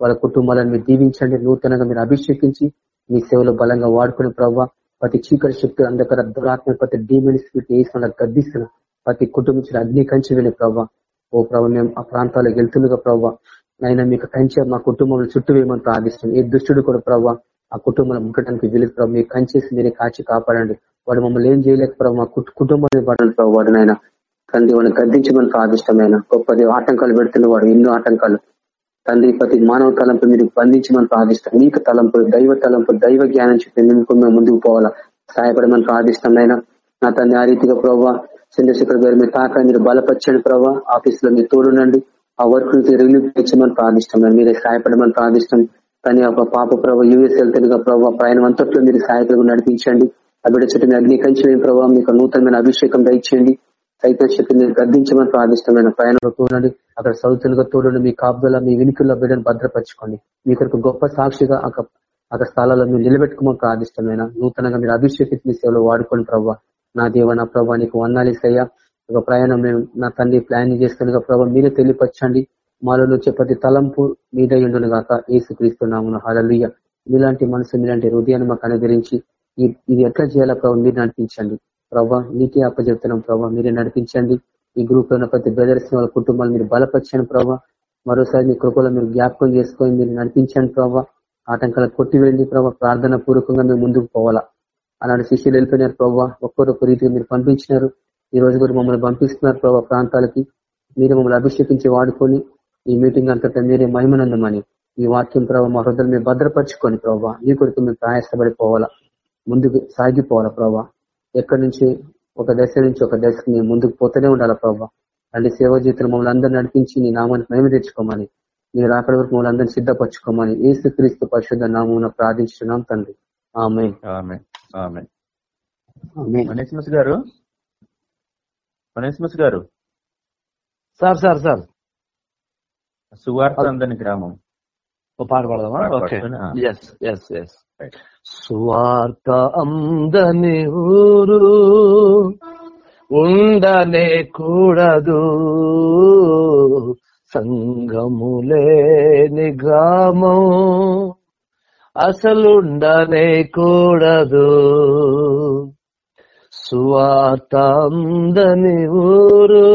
వాళ్ళ కుటుంబాలను మీరు దీవించండి. నూతనంగా మీరు అభిషేకించి మీ సేవలో బలంగా వాడుకునే ప్రభావ ప్రతి చీకటి శక్తి అందకర దురాత్మ ప్రతి డీమెన్స్ స్పిరిట్ వేసిన ప్రతి కుటుంబించిన అగ్ని కంచి వెళ్ళి ప్రభావ ఓ ప్రభావ మేము ఆ ప్రాంతాలకు వెళ్తుండగా ప్రభావ అయినా మీకు కంచె మా కుటుంబంలో చుట్టూ వేయమని ప్రార్థిస్తాం ఏ దుష్టుడు కూడా ప్రభావ ఆ కుటుంబంలో ముట్టడానికి వీలు ప్రభావ మీరు కంచేసి మీరే కాచి కాపాడండి. వాడు మమ్మల్ని ఏం చేయలేక ప్రభావ మా కుటుంబాన్ని పడాలి ప్రభావ వాడినైనా తండ్రి వాడిని గద్దించమని ప్రార్థిష్టమైన గొప్పది ఆటంకాలు పెడుతున్న వాడు ఎన్నో ఆటంకాలు. తండ్రి ప్రతి మానవ తలంపు మీరు బంధించమని ప్రార్థిస్తాం. నీకు తలంపు దైవ తలంపు దైవ జ్ఞానం చెప్పి మేము ముందుకు పోవాలా? సహాయపడమని ప్రార్థిస్తాం నా తండ్రి ఆ రీతిగా ప్రభావ చంద్రశేఖర్ గారు మీరు తాక మీరు బలపరచండి ప్రభావ ఆఫీస్లో మీరు తోడునండి ఆ వర్క్ నుంచి రిలీఫ్ తెచ్చమని ప్రార్థిస్తాం మీరే సహాయపడమని ప్రార్థిస్తాం. కానీ ఒక పాప ప్రభావ యూఎస్ వెళ్తుందిగా ప్రభావ ప్రయాణం అంతట్లో మీరు సహాయకులు నడిపించండి. ఆ బిడ్డ చుట్టూ అగ్ని కంచి ప్రభావ మీకు నూతనమైన అభిషేకం దయచేయండి. సైతం శక్తిని గర్దించమని ప్రార్థిష్టమైన ప్రయాణంలో తోడండి. అక్కడ సౌతులుగా తోడండి. మీ కాపుదల మీ వినికిల్లో బిడ్డను భద్రపరచుకోండి. మీ కొరకు గొప్ప సాక్షిగా అక్కడ స్థలాల్లో మీరు నిలబెట్టుకోమని ప్రార్థిష్టమైన నూతనంగా మీరు అభిషేకించిన సేవలో వాడుకోండి ప్రభావ నా దేవ నా ప్రభావ నీకు వందాలిసయ్యా ఒక ప్రయాణం మేము నా తండ్రి ప్లాన్ చేసుకుని ప్రభావ మీరే తెలియపరచండి. మాలో వచ్చే ప్రతి తలంపు మీద ఉండును గాక. ఏసుక్రీస్తున్నాము హలలుయ్య మీలాంటి మనసు మీలాంటి హృదయాన్ని మాకు అనుగ్రహించి ఇది ఎట్లా చేయాలా ప్రభావ మీరు నడిపించండి. ప్రభావ నీకే అప్పచెప్తున్నాం ప్రభా. మీరే నడిపించండి. ఈ గ్రూప్లో ప్రతి బ్రదర్స్ వాళ్ళ కుటుంబాలు మీరు బలపరచండి ప్రభావ మరోసారి మీ కృపలో మీరు జ్ఞాపకం చేసుకొని మీరు నడిపించండి ప్రభా. ఆటంకాలు కొట్టివేయండి ప్రభా. ప్రార్థన పూర్వకంగా మేము ముందుకు పోవాలా. అలాంటి శిష్యులు వెళ్ళిపోయినారు ప్రభావ ఒక్కొక్క రీతిగా మీరు పంపించినారు. ఈ రోజు కూడా మమ్మల్ని పంపిస్తున్నారు ప్రభావ ప్రాంతాలకి. మీరు మమ్మల్ని అభిషేకించి వాడుకొని ఈ మీటింగ్ అంతటా మీరే మహిమనందమని ఈ వాక్యం ప్రభావ మా హృదయం మీరు భద్రపరచుకొని ప్రభావ మీ కొడుకు మేము ప్రయాసపడిపోవాలా. ముందుకు సాగిపోవాలా ప్రభావ ఎక్కడి నుంచి? ఒక దశ నుంచి ఒక దశకి మేము ముందుకు పోతూనే ఉండాలా ప్రభావ అంటే సేవ జీవితం మమ్మల్ని అందరూ నడిపించి నీ నామానికి మేము తెచ్చుకోమని మీరు అక్కడి వరకు మమ్మల్ని అందరినీ సిద్ధపరచుకోమని ఏసు క్రీస్తు పరిశుద్ధ నామం ప్రార్థించున్నాం తండ్రి. ఆమె గారు? మనీస్మస్ గారు? Sir sir sir. సువార్త అందని గ్రామం. పాట పాడదామా? ఓకే. ఎస్ ఎస్ ఎస్ సువార్త అందని ఊరు ఉండనే కూడదు. సంగములేని గ్రామం అసలుండనే కూడదు. సువార్త అందని ఊరు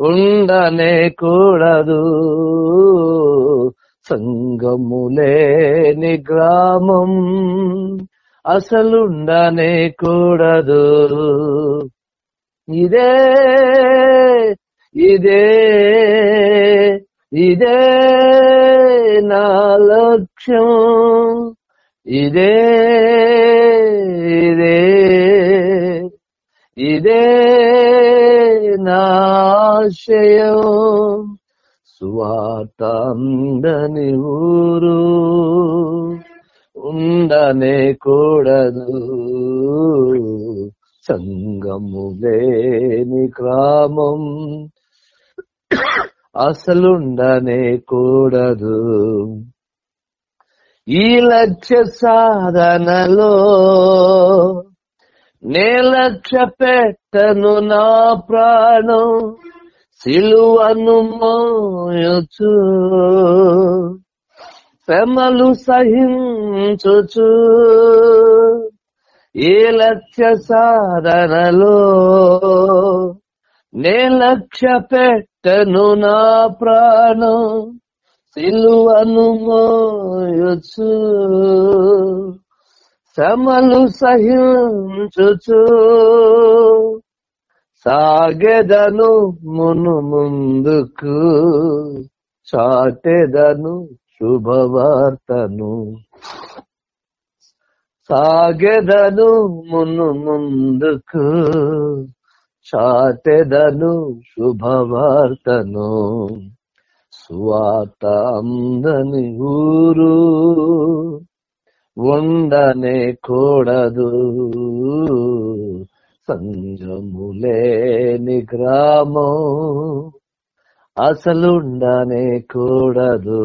ఉండనే కూడదు. సంగములేని గ్రామం. అసలుండనే కూడదు. ఇదే ఇదే ఇదే నా లక్ష్యం. ఇదే ఇదే ఇదే నాశయం సువార్తందని ఊరు ఉండనే కూడదు. సంగము లేని గ్రామం అసలుండనే కూడదు. ఈ లక్ష్య సాధనలో నే లక్ష్య పెట్టను నా ప్రాణం. సిలువను మోయచు శ్రమలు సహించుచు ఏ లక్ష్య సాధనలో నే లక్ష్య పెట్టను నా ప్రాణం సిలువను మోయచు శ్రమలు సహించుచు సాగెదను మును ముందుకు చాటెదను శుభవార్తను. సాగెదను మును ముందుకు చాటెదను శుభవార్తను. స్వాత అందని ఊరు ఉండనే కూడదు. సంగములేని గ్రామం. అసలుండనే కూడదు.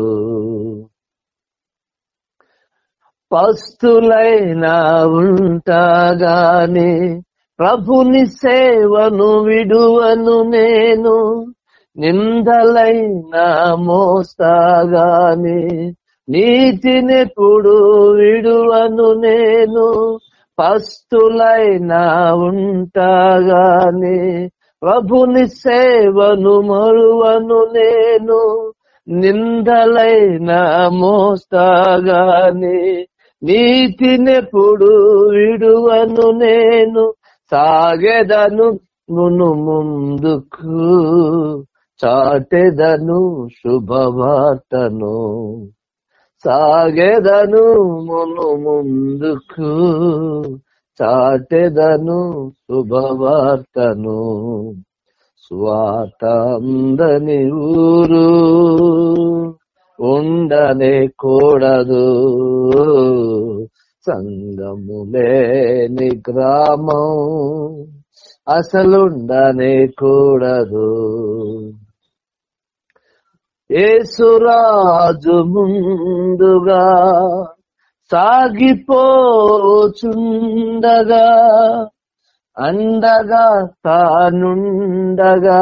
పస్తులైనా ఉంటాగాని ప్రభుని సేవను విడువను నేను. నిందలైనా మోస్తాగాని నీతినెప్పుడు విడువను నేను. పస్తులైనా ఉంటాగానే. ప్రభుని సేవను మరువను నేను. నిందలైన మోస్తాగానే. నీతినెప్పుడు విడువను నేను. సాగెదను మును ముందుకు. చాటెదను శుభవార్తను. సాగెదను మును ముందుకు చాటెదను శుభవార్తను. స్వాత అందని ఊరు ఉండనే కూడదు. సంగము లేని గ్రామం అసలుండనే కూడదు. ఏసురాజు ముందుగా సాగిపోచుండగా అండగా తానుండగా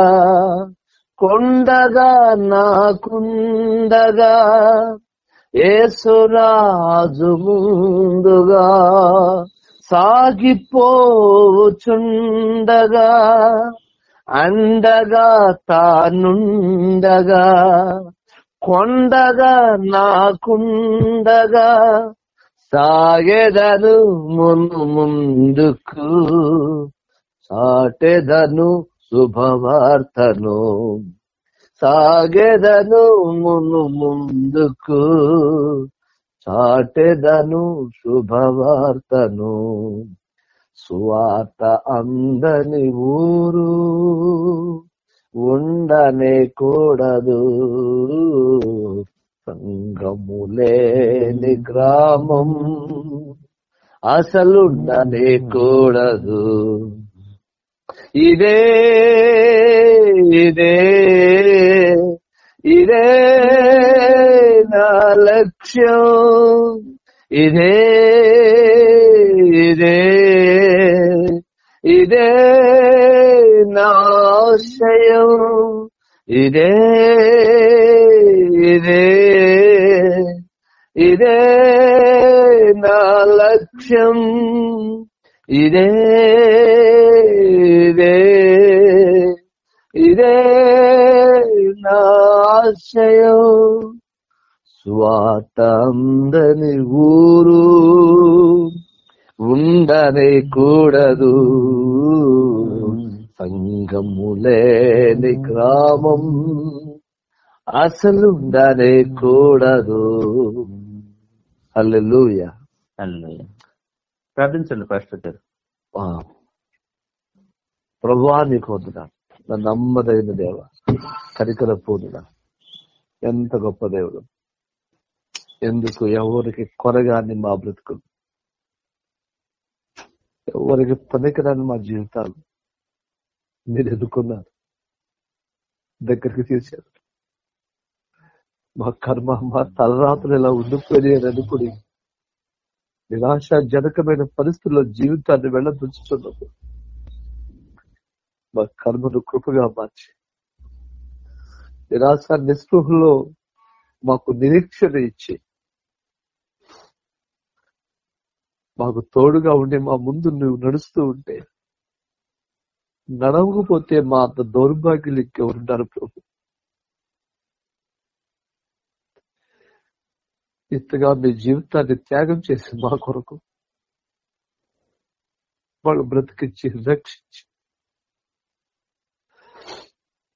కొండగా నాకుండగా ఏసురాజు ముందుగా సాగిపోచుండగా. అందగా తానుండగా కొండగా నాకుండగా సాగెదను మును ముందుకు సాటెదను శుభవార్తను సాగెదను మును ముందుకు సాటెదను శుభవార్తను. సువార్త అందని ఊరు ఉండనే కూడదు. సంగములేని గ్రామం అసలుండనే కూడదు. ఇదే ఇదే ఇదే నా లక్ష్యం. ఇదే ఇదే ఇదే నాశయం ఇదే ఇదే ఇదే నా లక్ష్యం. ఇదే ఇదే ఇదే నాశయం ఆశయం. ఊరు ఉండనే కూడదు సంగము లేని గ్రామం. అసలు ఉండనే కూడదు హల్లెలూయా. ప్రార్థించండి పాస్టర్ గారు. ఆ. ప్రభువా నీకు వద్దునా నా నమ్మదైన దేవ కరికల పూదునా ఎంత గొప్ప దేవుడు. ఎందుకు ఎవరికి కొరగాని మా బ్రతుకులు ఎవరికి పనికిరాని మా జీవితాలు మీరు ఎదుర్కొన్నారు. దగ్గరికి తీశారు మా కర్మ మా తలరాత్రులు ఇలా ఉండిపోయాయి అనుకుని నిరాశాజనకమైన పరిస్థితుల్లో జీవితాన్ని వెళ్ళదొచ్చుతున్నప్పుడు మా కర్మను కృపగా మార్చి నిరాశ నిస్పృహలో మాకు నిరీక్షణ ఇచ్చి మాకు తోడుగా ఉండి మా ముందు నువ్వు నడుస్తూ ఉంటే నడవకపోతే మా అంత దౌర్భాగ్యులు ఇంకెవరున్నారు ప్రభు. ఇంతగా మీ జీవితాన్ని త్యాగం చేసి మా కొరకు వాళ్ళు బ్రతికించి రక్షించి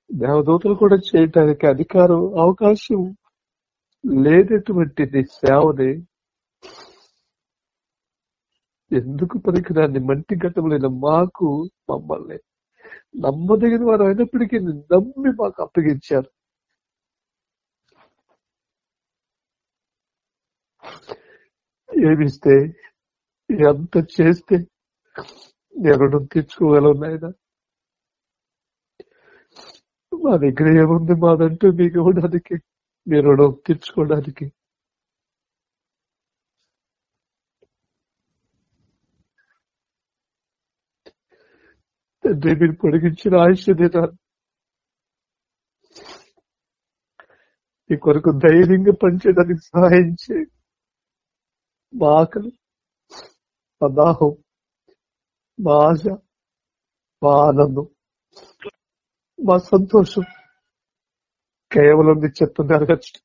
దేవదూతలు కూడా చేయటానికి అధికారం అవకాశం లేనటువంటి నీ సేవని ఎందుకు పనికిరాని మంటి ఘట్టములైన మాకు మమ్మల్ని నమ్మదగిన వారు అయినప్పటికీ నమ్మి మాకు అప్పగించారు. ఏమిస్తే ఎంత చేస్తే ఎవరు రుణం నాయన? మా దగ్గర ఏముంది మాదంటూ మీకు ఇవ్వడానికి మీ రుణం తీర్చుకోవడానికి. తండ్రి మీరు పొడిగించిన ఆయుష్ దినాలు ఈ కొరకు ధైర్యంగా పనిచేయడానికి సహాయం చేయండి మా ఆకలి మా దాహం మా ఆశ మా ఆనందం మా సంతోషం కేవలం నీ చెత్త నెరవేర్చడం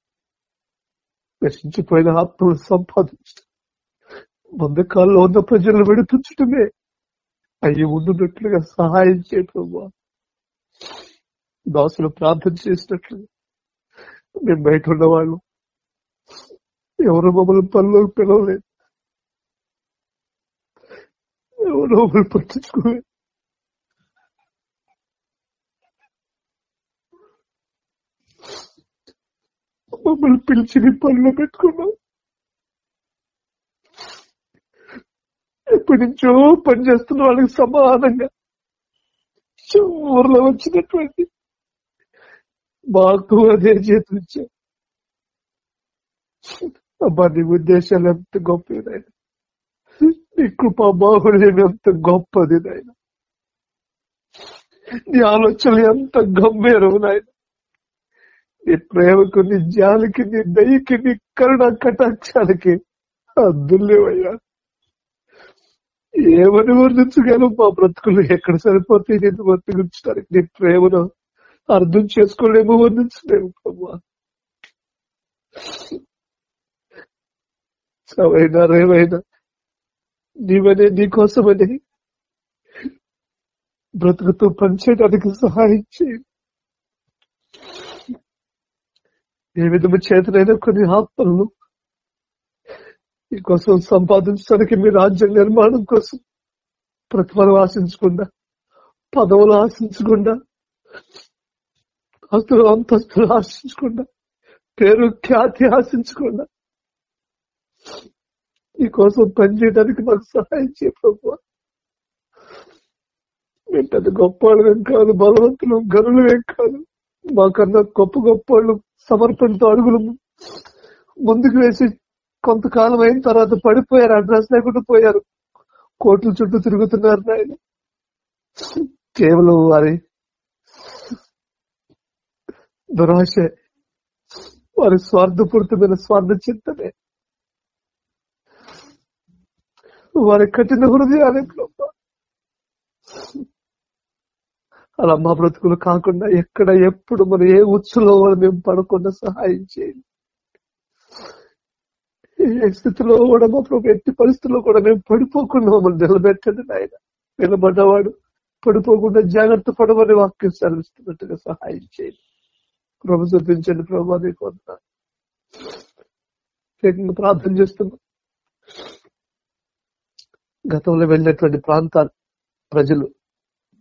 నశించిపోయిన ఆత్మలు సంపాదించడం కాల్లో ఉన్న ప్రజలను విడిపించడమే అయ్యి ఉండున్నట్లుగా సహాయం చేయడం దాసులు ప్రార్థన చేసినట్లుగా మేము బయట ఉన్నవాళ్ళు. ఎవరు మమ్మల్ని పనిలో పిలవలేదు. ఎవరు మమ్మల్ని పట్టించుకోలేదు. మమ్మల్ని పిలిచి నీ పనిలో పెట్టుకున్నాం. ఇప్పటి నుంచో పనిచేస్తున్న వాళ్ళకి సమానంగా ఊర్లో వచ్చినటువంటి మాకు అదే చేతులు ఇచ్చావు అబ్బా నీ ఉద్దేశాలు ఎంత గొప్పది నాయన. నీ కృపా బాహుళ్యం ఎంత గొప్పది నాయన. నీ ఆలోచనలు ఎంత గంభీరం నాయన. నీ ప్రేమకు నీ జాలికి నీ దయకి నీ కరుణ కటాక్షాలకి అద్దులేవయ్యా ఏమని వర్ణించగలం మా బ్రతుకులు ఎక్కడ సరిపోతాయి నేను వర్ణించడానికి నీ ప్రేమను అర్థం చేసుకోలేము వర్ణించలేము ప్రభా. చవైనా రేవైనా నీవనే నీకోసమని బ్రతుకుతూ పనిచేయడానికి సహాయం చేయండి ఏ విధము చేతనైనా కొన్ని ఆత్మలను మీకోసం సంపాదించడానికి మీ రాజ్య నిర్మాణం కోసం ప్రతిఫలం ఆశించకుండా పదవులు ఆశించకుండా ఆస్తులు అంతస్తులు ఆశించకుండా పేరు ఖ్యాతి ఆశించకుండా ఈ కోసం పనిచేయడానికి మాకు సహాయం చేయ ప్రభు మేము పెద్ద గొప్ప వాళ్ళం కాదు బలవంతులు గనులు ఏం కాదు. మాకన్నా గొప్ప గొప్ప వాళ్ళు సమర్పణతో అడుగులు ముందుకు వేసి కొంతకాలం అయిన తర్వాత పడిపోయారు అడ్రస్ లేకుండా పోయారు. కోట్ల చుట్టూ తిరుగుతున్నారు ఆయన కేవలం వారి దురాశ వారి స్వార్థపూరితమైన స్వార్థ చింతనే. వారి కఠిన హృదయాలే అలా మా బ్రతుకులు కాకుండా ఎక్కడ ఎప్పుడు మనం ఏ ఉచ్చులో మేము పడకుండా సహాయం చేయండి. ఏ స్థితిలో కూడా మా ప్రభు ఎట్టి పరిస్థితుల్లో కూడా మేము పడిపోకుండా మమ్మల్ని నిలబెట్టండి నాయన. నిలబడ్డవాడు పడిపోకుండా జాగ్రత్త పడమని వాక్యం సెలవిస్తున్నట్టుగా సహాయం చేయండి. ప్రభు చూపించండి ప్రభు నీకు వందనాలు. ప్రత్యేకంగా ప్రార్థన చేస్తున్నాం. గతంలో వెళ్ళినటువంటి ప్రాంతాలు ప్రజలు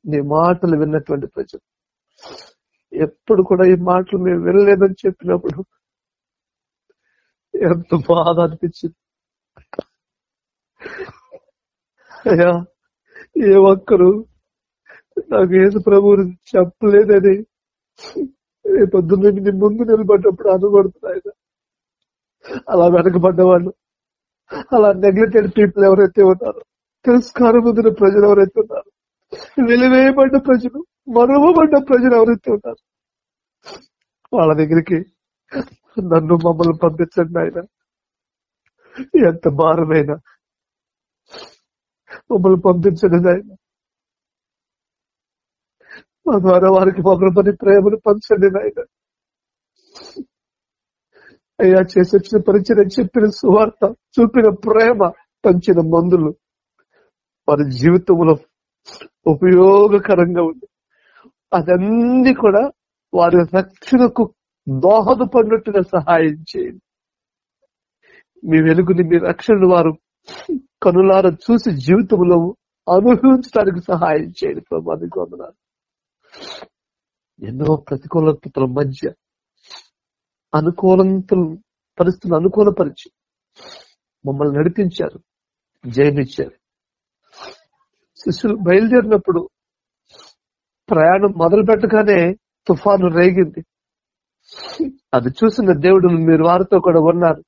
నీ మాటలు విన్నటువంటి ప్రజలు. ఎప్పుడు కూడా ఈ మాటలు మేము వినలేదని చెప్పినప్పుడు ఎంత బాధ అనిపించింది అయ్యా ఏ ఒక్కరు నాకు ఏసు ప్రభు చెప్పలేదని పొద్దున్న నీ ముందు నిలబడ్డప్పుడు అనకూడదు అలా వెనకబడ్డ వాళ్ళు అలా నెగ్లెక్టెడ్ పీపుల్ ఎవరైతే ఉన్నారో తిరస్కారం పొందిన ప్రజలు ఎవరైతే ఉన్నారో వెలివేయబడ్డ ప్రజలు మరువబడ్డ ప్రజలు ఎవరైతే ఉన్నారు వాళ్ళ దగ్గరికి నన్ను మమ్మల్ని పంపించండి ఆయన ఎంత భారమైన మమ్మల్ని పంపించండి ఆయన మా ద్వారా వారికి మమ్మల్ని ప్రేమను పంచండి నాయన. అయ్యా చేసి వచ్చిన పరిచయం చెప్పిన సువార్త చూపిన ప్రేమ పంచిన మందులు వారి జీవితంలో ఉపయోగకరంగా ఉంది. అదన్నీ కూడా వారి రక్షణకు దోహదపడినట్టుగా సహాయం చేయండి. మీ వెలుగుని మీ రక్షణ వారు కనులార చూసి జీవితంలో అనుభవించడానికి సహాయం చేయండి ప్రభానికి వందనాలు. ఎన్నో ప్రతికూలతల మధ్య అనుకూలతలు పరిస్థితులు అనుకూలపరిచి మమ్మల్ని నడిపించారు జయమిచ్చారు. శిష్యులు బయలుదేరినప్పుడు ప్రయాణం మొదలు పెట్టగానే తుఫాను రేగింది. అది చూసిన దేవుడు మీరు వారితో కూడా ఉన్నారు.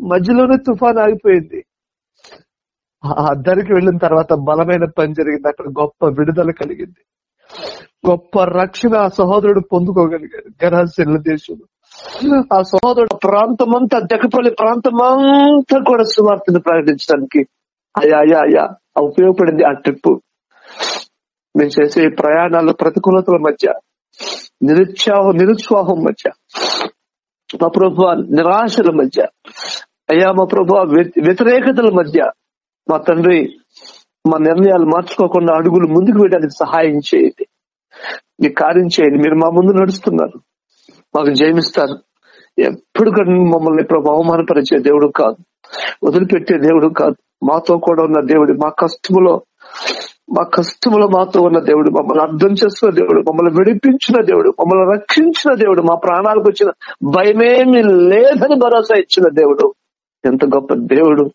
మధ్యలోనే తుఫాన్ ఆగిపోయింది. ఆ అద్దరికి వెళ్ళిన తర్వాత బలమైన పని జరిగింది. అక్కడ గొప్ప విడుదల కలిగింది. గొప్ప రక్షణ ఆ సహోదరుడు పొందుకోగలిగాడు. గరాశీల దేశంలో ఆ సహోదరుడు ప్రాంతమంతా దెక్కపల్లి ప్రాంతమంతా కూడా సువార్తను ప్రకటించడానికి అయ్యా అయ్యా అయ్యా ఉపయోగపడింది ఆ ట్రిప్ మేము చేసే ప్రయాణాలు ప్రతికూలతల మధ్య నిరుత్సాహం నిరుత్సాహం మధ్య మా ప్రభు నిరాశల మధ్య అయ్యా మా ప్రభు వ్యతిరేకతల మధ్య మా తండ్రి మా నిర్ణయాలు మార్చుకోకుండా అడుగులు ముందుకు వేయడానికి సహాయం చేయండి. మీ కార్యం చేయండి. మీరు మా ముందు నడుస్తున్నారు. మాకు జయమిస్తారు. ఎప్పుడు మమ్మల్ని ప్రభు అవమానపరిచే దేవుడు కాదు. వదిలిపెట్టే దేవుడు కాదు. మాతో కూడా ఉన్న దేవుడు మా కష్టములో మా కష్టముల మాతో ఉన్న దేవుడు మమ్మల్ని అర్థం చేస్తున్న దేవుడు మమ్మల్ని విడిపించిన దేవుడు మమ్మల్ని రక్షించిన దేవుడు మా ప్రాణాలకు వచ్చిన భయమేమి లేదని భరోసా ఇచ్చిన దేవుడు. ఎంత గొప్ప దేవుడు.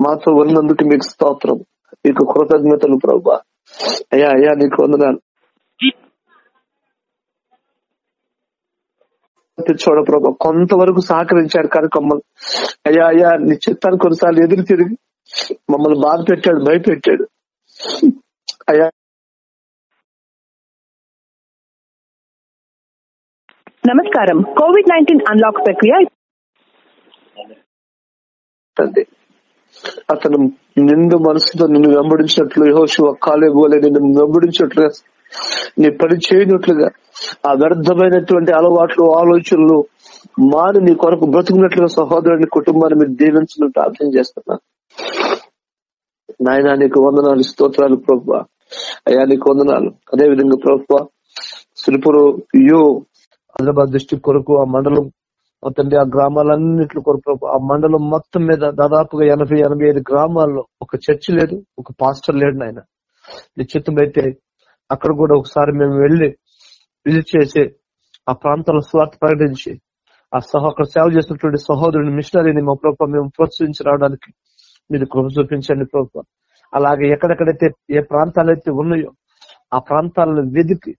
మాతో ఉన్నందుకు మీకు స్తోత్రం. మీకు కృతజ్ఞతలు ప్రభా. అయ్యా అయ్యా నీకు వందనాలు. చూడ ప్రభా కొంతవరకు సహకరించాడు కనుక మమ్మల్ని అయ్యా అయ్యా నీ చిత్తాన్ని కొన్నిసార్లు ఎదురు తిరిగి మమ్మల్ని బాధ పెట్టాడు భయపెట్టాడు. అయ్యా. నమస్కారం. కోవిడ్ నైన్టీన్ అన్లాక్ ప్రక్రియ అతను నిండు మనసుతో నిన్ను వెంబడించినట్లు యహోశివ కాలేబోలే నిన్ను వెంబడించినట్లుగా నీ పని చేయనట్లుగా ఆ వ్యర్థమైనటువంటి అలవాట్లు ఆలోచనలు మాని నీ కొరకు బ్రతుకున్నట్లుగా సహోదరుని కుటుంబాన్ని మీరు దీవించడం ప్రార్థన చేస్తున్నాను నాయన నీకు వందనాలు స్తోత్రాలు ప్రభు. అయ్యా నీకు వందనాలు. అదే విధంగా ప్రభు సిరిపురు యు హైదరాబాద్ డిస్టిక్ కొరకు ఆ మండలం తండ్రి ఆ గ్రామాలన్నింటి కొరకు ప్రభు ఆ మండలం మొత్తం మీద దాదాపుగా ఎనభై ఎనభై ఐదు గ్రామాల్లో ఒక చర్చి లేదు ఒక పాస్టర్ లేడు నాయన. నిశ్చితం అయితే అక్కడ కూడా ఒకసారి మేము వెళ్ళి విజిట్ చేసి ఆ ప్రాంతాల స్వార్థ ప్రకటించి ఆ సహ అక్కడ సేవ చేసినటువంటి సహోదరుని మిషనరీని మా ప్రభుత్వం మేము ప్రోత్సహించి రావడానికి మీరు కృప చూపించండి ప్రభుత్వం అలాగే ఎక్కడెక్కడైతే ఏ ప్రాంతాలైతే ఉన్నాయో ఆ ప్రాంతాలను వెదికి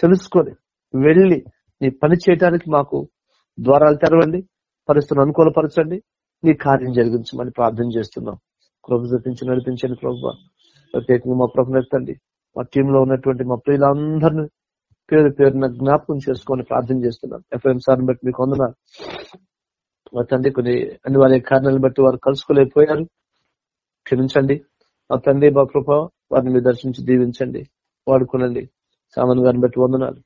తెలుసుకొని వెళ్ళి నీ పని చేయడానికి మాకు ద్వారాలు తెరవండి పరిస్థితులను అనుకూలపరచండి నీ కార్యం జరిగించమని ప్రార్థన చేస్తున్నాం. కృప చూపించి నడిపించండి ప్రభు. ప్రత్యేకంగా మా ప్రభు నెత్తండి మా టీంలో ఉన్నటువంటి మా ప్రియులందరినీ పేరు పేరున జ్ఞాపకం చేసుకొని ప్రార్థన చేస్తున్నాం. ఎఫ్ఎం సార్ని బట్టి మీకు వందన మా తండ్రి కొన్ని అన్ని వారి కారణాలను బట్టి వారు కలుసుకోలేకపోయారు. క్షమించండి. మా తండ్రి మా కృప వారిని మీరు దర్శించి దీవించండి. వాడుకోనండి. సామాన్ గారిని బట్టి వందనాలు.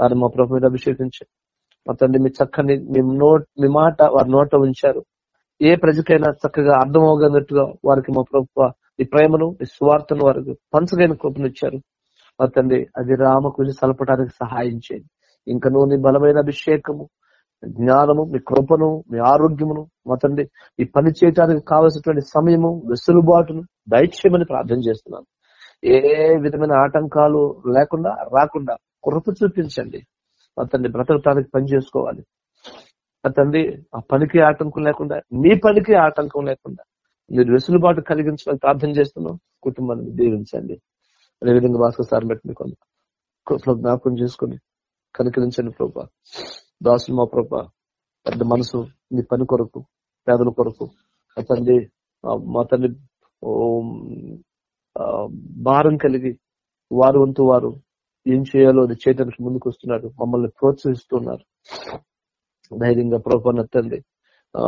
వారిని మా ప్రభు మీద అభిషేకించారు మా తండ్రి మీ చక్కని మీ నోట్ మీ మాట వారి నోట ఉంచారు. ఏ ప్రజకైనా చక్కగా అర్థం వారికి మా ప్రభుత్వ ఈ ప్రేమను ఈ స్వార్థను వారికి పంచగైన కృపనిచ్చారు. మా తండ్రి అది రామకృషి సలపడానికి సహాయం చేయండి. ఇంకా నువ్వు నీ బలమైన అభిషేకము జ్ఞానము మీ కృపను మీ ఆరోగ్యమును మా తండ్రి ఈ పని చేయటానికి కావలసినటువంటి సమయము వెసులుబాటును దయచేయమని ప్రార్థన చేస్తున్నాను. ఏ విధమైన ఆటంకాలు లేకుండా రాకుండా కృప చూపించండి. మా తండ్రి బ్రతకటానికి పని చేసుకోవాలి. మా తండ్రి ఆ పనికి ఆటంకం లేకుండా మీ పనికి ఆటంకం లేకుండా మీరు వెసులుబాటు కలిగించమని ప్రార్థన చేస్తున్నాం. కుటుంబాన్ని దీవించండి. అదేవిధంగా భాస్కర్ సార్ బట్టి మీకు కృపలో జ్ఞాపకం చేసుకుని కనుకరించండి ప్రభావ దాసులు మా ప్రభా పెద్ద మనసు మీ పని కొరకు పేదల కొరకు. మా తండ్రి మా తండ్రి భారం కలిగి వారు వంతు వారు ఏం చేయాలో అది చేయడానికి ముందుకు వస్తున్నారు మమ్మల్ని ప్రోత్సహిస్తున్నారు. ధైర్యంగా ప్రభావం తండ్రి ఆ,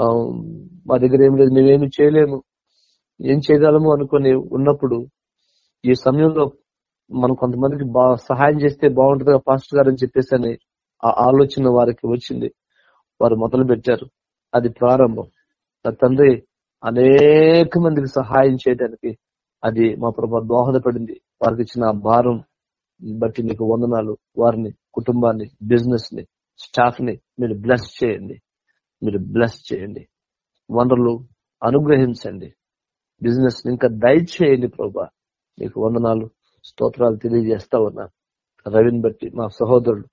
మా దగ్గర ఏం లేదు మేమేమి చేయలేము. ఏం చేయగలము అనుకుని ఉన్నప్పుడు ఈ సమయంలో మనం కొంతమందికి బా సహాయం చేస్తే బాగుంటుందిగా పాస్టర్ గారు అని చెప్పేసి అని ఆ ఆలోచన వారికి వచ్చింది. వారు మొదలు పెట్టారు. అది ప్రారంభం. నా తండ్రి అనేక మందికి సహాయం చేయడానికి అది మా ప్రభా దోహదపడింది. వారికి ఇచ్చిన ఆ భారం బట్టి మీకు వందనాలు. వారిని కుటుంబాన్ని బిజినెస్ని స్టాఫ్ని మీరు బ్లెస్ చేయండి. మీరు బ్లెస్ చేయండి. వనరులు అనుగ్రహించండి. బిజినెస్ ఇంకా దయచేయండి ప్రభా. మీకు వందనాలు స్తోత్రాలు తెలియజేస్తా ఉన్నా. రవిని బట్టి మా సహోదరుడు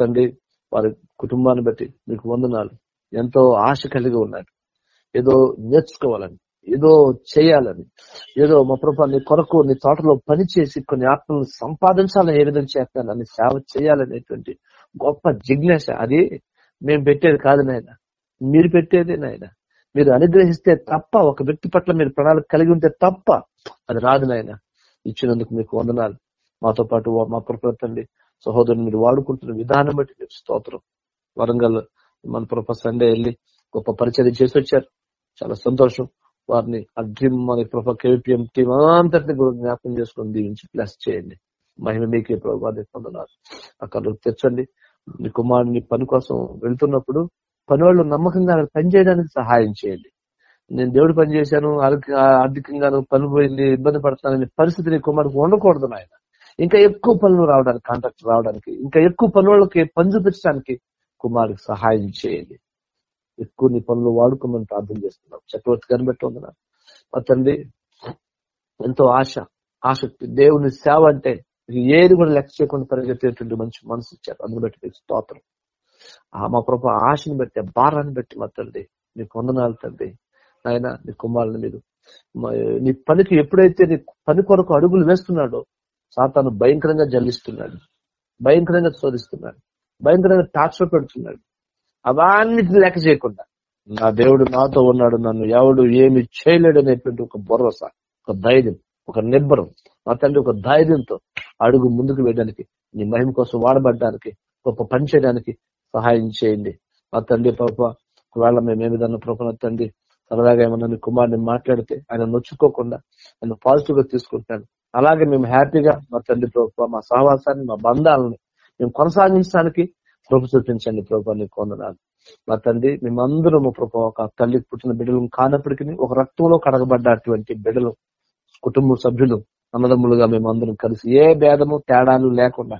తండ్రి వారి కుటుంబాన్ని బట్టి మీకు వందనాలు. ఎంతో ఆశ కలిగి ఉన్నారు ఏదో నేర్చుకోవాలని ఏదో చేయాలని ఏదో మా ప్రభా నీ కొరకు నీ తోటలో పని చేసి కొన్ని ఆత్మలను సంపాదించాలని ఏ విధంగా చేస్తాను అని సేవ చేయాలనేటువంటి గొప్ప జిజ్ఞాస. అది మేము పెట్టేది కాదు నాయన. మీరు పెట్టేదే నాయన. మీరు అనుగ్రహిస్తే తప్ప ఒక వ్యక్తి పట్ల మీరు ప్రణాళిక కలిగి ఉంటే తప్ప అది రాదు నాయన. ఇచ్చినందుకు మీకు వందనాలు. మాతో పాటు మా ప్రపంచండి సహోదరుని మీరు వాడుకుంటున్న విధానం బట్టి మీకు స్తోత్రం. వరంగల్ మన ప్రొఫ సండే వెళ్ళి గొప్ప పరిచయం చేసి వచ్చారు. చాలా సంతోషం. వారిని ఆ డ్రీమ్ మన ప్రొఫ కేపీఎం టీం అంతటిని కూడా జ్ఞాపకం చేసుకొని దీవించి ప్లస్ చేయండి. మహిమ మీకే ప్రభావాన్ని పొందన్నారు అక్కడ తెచ్చండి మీ కుమారుని పని కోసం వెళ్తున్నప్పుడు పని వాళ్ళు నమ్మకంగా పని చేయడానికి సహాయం చేయండి. నేను దేవుడు పని చేశాను ఆర్థికంగా పని పోయింది ఇబ్బంది పడతానని పరిస్థితి నీ కుమారుడికి ఉండకూడదు ఆయన ఇంకా ఎక్కువ పనులు రావడానికి కాంట్రాక్ట్ రావడానికి ఇంకా ఎక్కువ పనులకి పని చూపించడానికి కుమారుడికి సహాయం చేయండి. ఎక్కువ నీ పనులు వాడుకోమని ప్రార్థన చేస్తున్నాం. చక్రవర్తి గారిని బట్టి మా తండ్రి ఎంతో ఆశ ఆసక్తి దేవుని సేవ అంటే ఏది కూడా లెక్క చేయకుండా పరిగెత్తేటువంటి మంచి మనసు ఇచ్చారు. అందుని బట్టి మీకు స్తోత్రం. ఆ మా ప్రభు ఆశని బట్టి భారాన్ని బట్టి మా తండ్రి మీకు వందనాలు తండ్రి. నాయన నీ కుమారుని మీరు నీ పనికి ఎప్పుడైతే నీ పని కొరకు అడుగులు వేస్తున్నాడో సాతాను భయంకరంగా జల్లిస్తున్నాడు. భయంకరంగా శోధిస్తున్నాడు. భయంకరంగా టార్చర్ పెడుతున్నాడు. అవన్నిటిని లెక్క చేయకుండా నా దేవుడు నాతో ఉన్నాడు నన్ను ఎవడు ఏమి చేయలేడు అనేటువంటి ఒక భరోసా ఒక ధైర్యం ఒక నిర్భరం నా తండ్రి ఒక ధైర్యంతో అడుగు ముందుకు వేయడానికి నీ మహిమ కోసం వాడబడడానికి గొప్ప పని చేయడానికి సహాయం చేయండి. మా తండ్రి పాప ఒకవేళ మేము ఏ విధంగా ప్రభుత్వ తండ్రి సరదాగా ఏమన్నా మీ కుమారుని మాట్లాడితే ఆయన నొచ్చుకోకుండా ఆయన పాజిటివ్గా తీసుకుంటాడు. అలాగే మేము హ్యాపీగా మా తండ్రి ప్రభుత్వ మా సహవాసాన్ని మా బంధాలని మేము కొనసాగించడానికి ప్రభు చూపించండి ప్రభుత్వాన్ని నీకు వందనాలు మా తండ్రి మేమందరం ప్రభావ ఒక తల్లికి పుట్టిన బిడ్డలు కానప్పటికీ ఒక రక్తంలో కడగబడ్డటువంటి బిడ్డలు కుటుంబ సభ్యులు అన్నదమ్ములుగా మేమందరం కలిసి ఏ భేదము తేడాలు లేకుండా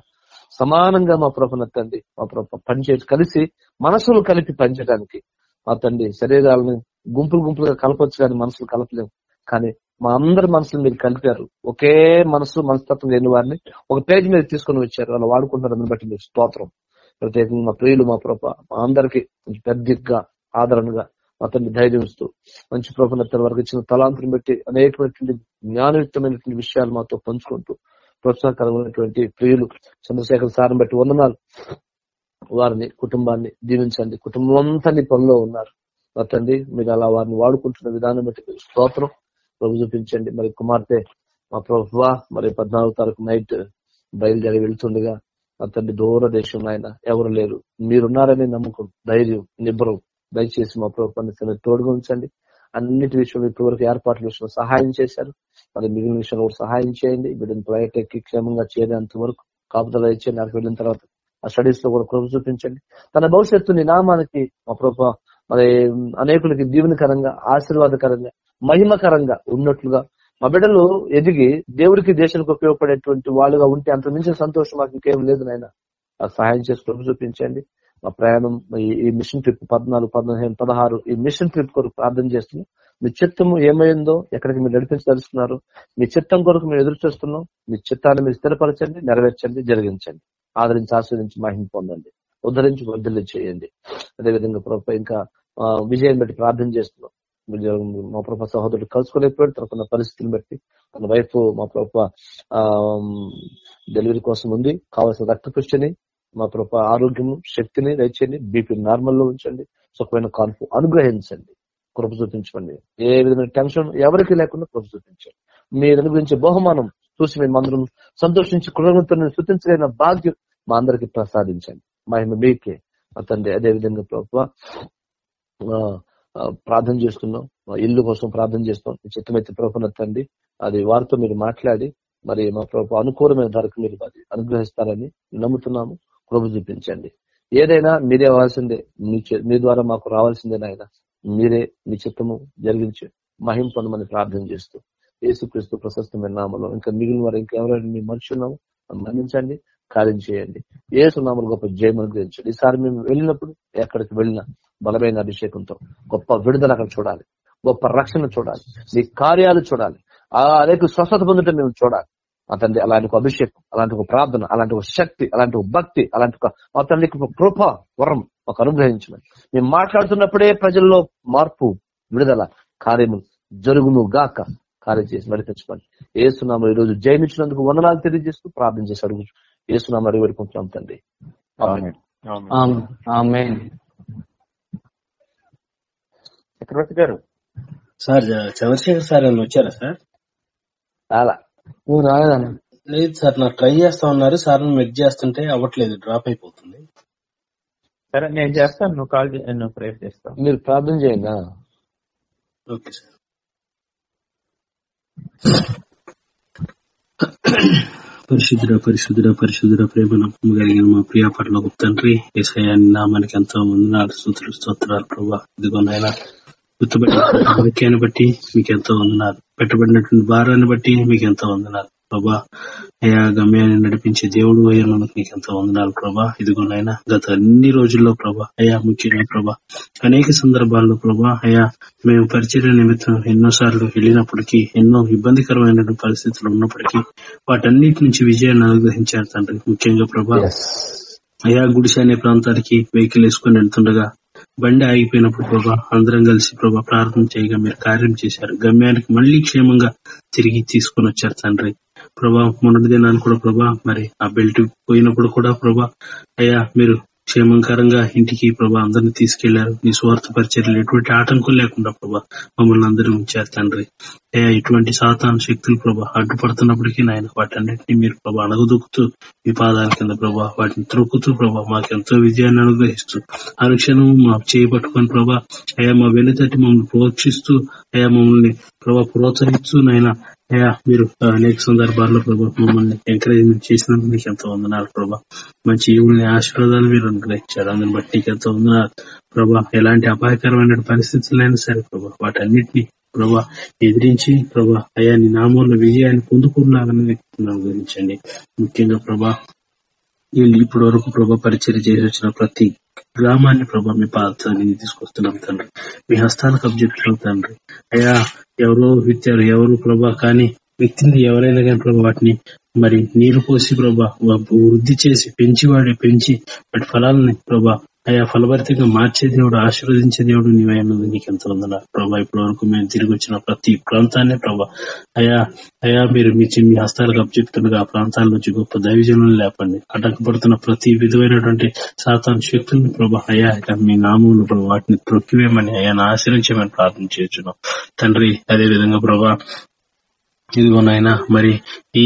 సమానంగా మా ప్రభున తండ్రి మా ప్రభు పనిచేసి కలిసి మనసులు కలిపి పనిచేయడానికి మా తండ్రి శరీరాలను గుంపులు గుంపులుగా కలపచ్చు కానీ మనసులు కలపలేము. కానీ మా అందరి మనసులు మీరు కలిపారు. ఒకే మనసు మనస్తత్వం లేని వారిని ఒక పేజ్ మీద తీసుకొని వచ్చారు. అలా వాడుకుంటారు దాన్ని బట్టి మీరు స్తోత్రం. ప్రత్యేకంగా మా ప్రియులు మా ప్రభ మా అందరికి పెద్దగా ఆదరణగా మా తండ్రి ధైర్యం ఇస్తూ మంచి ప్రభుత్వ వరకు ఇచ్చిన తలాంతుని బట్టి అనేకమైనటువంటి జ్ఞానయుక్తమైనటువంటి విషయాలు మాతో పంచుకుంటూ ప్రోత్సాహకరమైనటువంటి ప్రియులు చంద్రశేఖర్ సార్ని బట్టి వందనాలు. వారిని కుటుంబాన్ని దీవించండి. కుటుంబం అంతా నీ పనిలో ఉన్నారు. మా తండ్రి మీరు అలా వారిని వాడుకుంటున్న విధానం బట్టి స్తోత్రం. ప్రభు చూపించండి. మరి కుమార్తె మా ప్రభు మరి పద్నాలుగు తారీఖు నైట్ బయలుదేరి వెళ్తుండగా అతన్ని దూర దేశంలో ఆయన ఎవరు లేరు. మీరున్నారని నమ్మకం ధైర్యం నిబ్బరం దయచేసి మా ప్రభుత్వాన్ని తోడుగా ఉంచండి. అన్నిటి విషయంలో ఇప్పటివరకు ఏర్పాట్ల విషయంలో సహాయం చేశారు. మరి మిగిలిన విషయంలో కూడా సహాయం చేయండి. బిడ్డను ఫ్లైట్ ఎక్కి క్షేమంగా చేరేంత వరకు కాపుదల ఇచ్చేయండి నాకు వెళ్ళిన తర్వాత ఆ స్టడీస్లో కూడా ప్రభు చూపించండి. తన భవిష్యత్తుని నామానికి మా ప్రభా మరి అనేకులకి దీవెనకరంగా ఆశీర్వాదకరంగా మహిమకరంగా ఉన్నట్లుగా మా బిడ్డలు ఎదిగి దేవుడికి దేశానికి ఉపయోగపడేటువంటి వాళ్ళుగా ఉంటే అంత మించిన సంతోషం మాకు ఇంకేం లేదు నాయన. సహాయం చేసి చూపించండి. మా ప్రయాణం ఈ- మిషన్ ట్రిప్ పద్నాలుగు పదిహేను పదహారు ఈ మిషన్ ట్రిప్ కొరకు ప్రార్థన చేస్తున్నాం. మీ చిత్తము ఏమైందో ఎక్కడికి మీరు నడిపించదలుస్తున్నారు మీ చిత్తం కొరకు మేము ఎదురు చూస్తున్నాం. మీ చిత్తాన్ని మీరు స్థిరపరచండి నెరవేర్చండి జరిగించండి. ఆదరించి ఆస్వాదించి మహిమ పొందండి. ఉద్ధరించి వర్ధలు చేయండి. అదేవిధంగా ప్రభుత్వ ఇంకా విజయం బట్టి ప్రార్థన చేస్తున్నాం. మా ప్రభ సహోదరుడు కలుసుకోలేకపోయాడు తనకున్న పరిస్థితిని బట్టి తన వైఫ్ మా ప్రభ డెలివరీ కోసం ఉంది. కావాల్సిన రక్త పుష్టిని మా ప్రభ ఆరోగ్యం శక్తిని దయచేయండి. బీపీ నార్మల్లో ఉంచండి. సుఖమైన కాన్పు అనుగ్రహించండి. కృప చూపించండి. ఏ విధమైన టెన్షన్ ఎవరికి లేకుండా కృప చూపించండి. దాని అనుగ్రహించే బహుమానం చూసి మేము అందరం సంతోషించి కృతజ్ఞతను శృతించలేన భాగ్యం మా అందరికి ప్రసాదించండి. మహిమ మీకే. తండ్రి అదే విధంగా ప్రార్థన చేస్తున్నాం. ఇల్లు కోసం ప్రార్థన చేస్తాం. చిత్తమైతే ప్రభుత్వ తండ్రి అది వారితో మీరు మాట్లాడి మరి మా ప్రభు అనుకూలమైన ధరకు మీరు అది అనుగ్రహిస్తారని నమ్ముతున్నాము. ప్రభు చూపించండి. ఏదైనా మీరే అవ్వాల్సిందే. మీ మీ ద్వారా మాకు రావాల్సిందే నాయన. మీరే మీ చిత్తము జరిగించి మహిం పొందమని ప్రార్థన చేస్తూ యేసుక్రీస్తు ప్రశస్తమైన నామలో ఇంకా మిగిలిన వారు ఇంకెవరైనా మీ మనుషున్నాము మన్నించండి కార్యం చేయండి. ఏసు నామలు గొప్ప జయం అనుగ్రహించండి. ఈసారి మేము వెళ్ళినప్పుడు ఎక్కడికి వెళ్ళినా బలమైన అభిషేకంతో గొప్ప విడుదల అక్కడ చూడాలి గొప్ప రక్షణ చూడాలి నీ కార్యాలు చూడాలి. ఆ అనేక స్వస్థత పొందటం మేము చూడాలి. మా తండ్రి అలాంటి ఒక అభిషేకం అలాంటి ఒక ప్రార్థన అలాంటి ఒక శక్తి అలాంటి ఒక భక్తి అలాంటి ఒక తండ్రికి ఒక కృప వరం ఒక అనుగ్రహించమని. మేము మాట్లాడుతున్నప్పుడే ప్రజల్లో మార్పు విడుదల కార్యము జరుగును గాక. కార్యం చేసి నడిపించుకోండి ఏసునామ ఈ రోజు జయమిచ్చినందుకు వందనాలు తెలియజేస్తూ ప్రార్థన చేసి అడుగు ఏసునామ అడిగి పెట్టుకుంటున్నాం తండ్రి. ఆమేన్. ఆమేన్. చక్రవర్తి గారు? సార్ చంద్రశేఖర్ సార్ ఏమైనా వచ్చారా సార్? చాలా నువ్వు రాలేదన్న. లేదు సార్ నాకు ట్రై చేస్తా ఉన్నారు. సార్ మెట్ చేస్తుంటే అవ్వట్లేదు డ్రాప్ అయిపోతుంది. సరే నేను చేస్తాను. నువ్వు కాల్ నువ్వు ప్రేర్ చేస్తావు. మీరు ప్రార్థన చేయండి. Okay sir. పరిశుద్ధుడ పరిశుద్ధుడ పరిశుద్ధుడ ప్రేమ నమ్మకం కలిగిన మా ప్రియ పట్ల తండ్రి ఏసయాన్ని నామానికి ఎంతో వందనాలు స్తోత్రాలు స్తోత్రాలు ప్రభా. ఇదిగో నాయన గుర్తుపెట్టిన వాక్యాన్ని బట్టి మీకు ఎంతో వందనాలు. పెట్టబడినటువంటి భారాన్ని బట్టి మీకు ఎంతో వందనాలు. ప్రభా అయా గమ్యాన్ని నడిపించే దేవుడు అయ్యాను మీకు ఎంతో వందనాలు ప్రభా. ఇదిగో నాయన గత అన్ని రోజుల్లో ప్రభా అయా ముఖ్యంగా ప్రభా అనేక సందర్భాల్లో ప్రభా అయా మేము పరిచర్య నిమిత్తం ఎన్నో సార్లు వెళ్ళినప్పటికీ ఎన్నో ఇబ్బందికరమైన పరిస్థితులు ఉన్నప్పటికీ వాటన్నిటి నుంచి విజయాన్ని అనుగ్రహించారు తండ్రి. ముఖ్యంగా ప్రభా అయా గుడిసె అనే ప్రాంతానికి వెహికల్ వేసుకుని వెళ్తుండగా బండి ఆగిపోయినప్పుడు ప్రభా అందరం కలిసి ప్రభా ప్రార్థన చేయగా మీరు కార్యం చేశారు. గమ్యానికి మళ్ళీ క్షేమంగా తిరిగి తీసుకుని వచ్చారు తండ్రి. ప్రభా మొన్నటి దినాన్ని కూడా ప్రభా మరి ఆ బెల్ట్ పోయినప్పుడు కూడా ప్రభా అయ్యా మీరు క్షేమంకరంగా ఇంటికి ప్రభా అందరిని తీసుకెళ్ళారు. మీ స్వార్థ పరిచర్లు ఎటువంటి ఆటంకం లేకుండా ప్రభా మమ్మల్ని అందరూ ఉంచారు తండ్రి. అయ్యా ఇటువంటి సాతాన శక్తులు ప్రభా అడ్డుపడుతున్నప్పటికీ నాయన వాటన్నిటిని మీరు ప్రభా అణగదొక్కుతూ మీ పాదాల కింద ప్రభా వాటిని త్రొక్కుతూ ప్రభా మాకెంతో విజయాన్ని అనుగ్రహిస్తూ అనుక్షణం మా చేయబట్టుకొని ప్రభా అయ్యా మా వెనుతట్టి మమ్మల్ని ప్రోక్షిస్తూ అయ్యా మమ్మల్ని ప్రభా ప్రోత్సహిస్తూ నాయన అయ్యా మీరు అనేక సందర్భాల్లో ప్రభా మమ్మల్ని ఎంకరేజ్మెంట్ చేసినందుకు మీకు ఎంతో వందనాలు ప్రభా. మంచి ఈవుల్ని ఆశీర్వాదాలు మీరు అనుగ్రహించారు. అందుని బట్టి నీకు ఎంతో వందనాలు ప్రభా. ఎలాంటి అపాయకరమైన పరిస్థితులైనా సరే ప్రభా వాటన్నిటిని ప్రభా ఎదిరించి ప్రభా అయా నీ నామంలో విజయాన్ని పొందుకున్నారని అనుగ్రహించండి ముఖ్యంగా ప్రభా వీళ్ళు ఇప్పటి వరకు ప్రభా పరిచయం చేసి వచ్చిన ప్రతి గ్రామాన్ని ప్రభా మీ పాదాన్ని తీసుకొస్తున్నాం తండ్రి. మీ హస్తాలకు అబ్జెక్టులు తండ్రి. అయ్యా ఎవరో విత్తారు ఎవరు ప్రభా కానీ విత్తింది ఎవరైనా కానీ ప్రభా వాటిని మరి నీరు పోసి ప్రభా వృద్ధి చేసి పెంచి వాడి పెంచి వాటి ఫలాలని ప్రభా అయ్యా ఫలభరితంగా మార్చే దేవుడు ఆశీర్వదించే దేవుడు నీవైనది నీకు ఎంత వందల ప్రభా ఇప్పటి వరకు మేము తిరిగి వచ్చిన ప్రతి ప్రాంతాన్ని ప్రభా అయా అయా మీరు మీ మీ హస్తాలకు అప్పచెప్తుండగా ఆ ప్రాంతాల నుంచి గొప్ప దైవజనులు లేపండి. అటకపడుతున్న ప్రతి విధమైనటువంటి సాతాను శక్తులను ప్రభా అయా మీ నామములు ప్రభా వాటిని త్రొక్కివేయమని అయాన్ని ఆశ్రయించమని ప్రార్థన చేస్తున్నాం. తండ్రి అదే విధంగా ప్రభా ఇదిగో మరి ఈ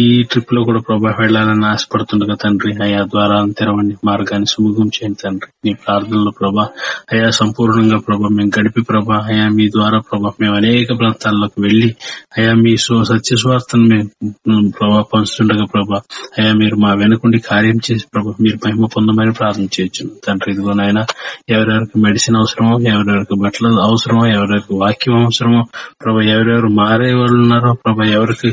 ఈ ట్రిప్లో కూడా ప్రభా వెళ్ళాలని ఆశపడుతుండగా తండ్రి అయా ద్వారాలను తెరవండి మార్గాన్ని సుముఖం చేయండి తండ్రి. మీ ప్రార్థనలో ప్రభా అయా సంపూర్ణంగా ప్రభా మేము గడిపి ప్రభా అయా మీ ద్వారా ప్రభా మేము అనేక ప్రాంతాల్లోకి వెళ్ళి అయా మీ సత్య స్వార్థను మేము ప్రభా పంచుతుండగా ప్రభా అయా మీరు మా వెనుకుండి కార్యం చేసి ప్రభా మీరు మహిమ పొందమని ప్రార్థన చేయొచ్చు తండ్రి ఇదిగో నాయన ఎవరెవరికి మెడిసిన్ అవసరమో ఎవరెవరికి బట్టలు అవసరమో ఎవరెవరికి వాక్యం అవసరమో ప్రభా ఎవరెవరు మారే వాళ్ళు ఉన్నారో ప్రభా ఎవరికి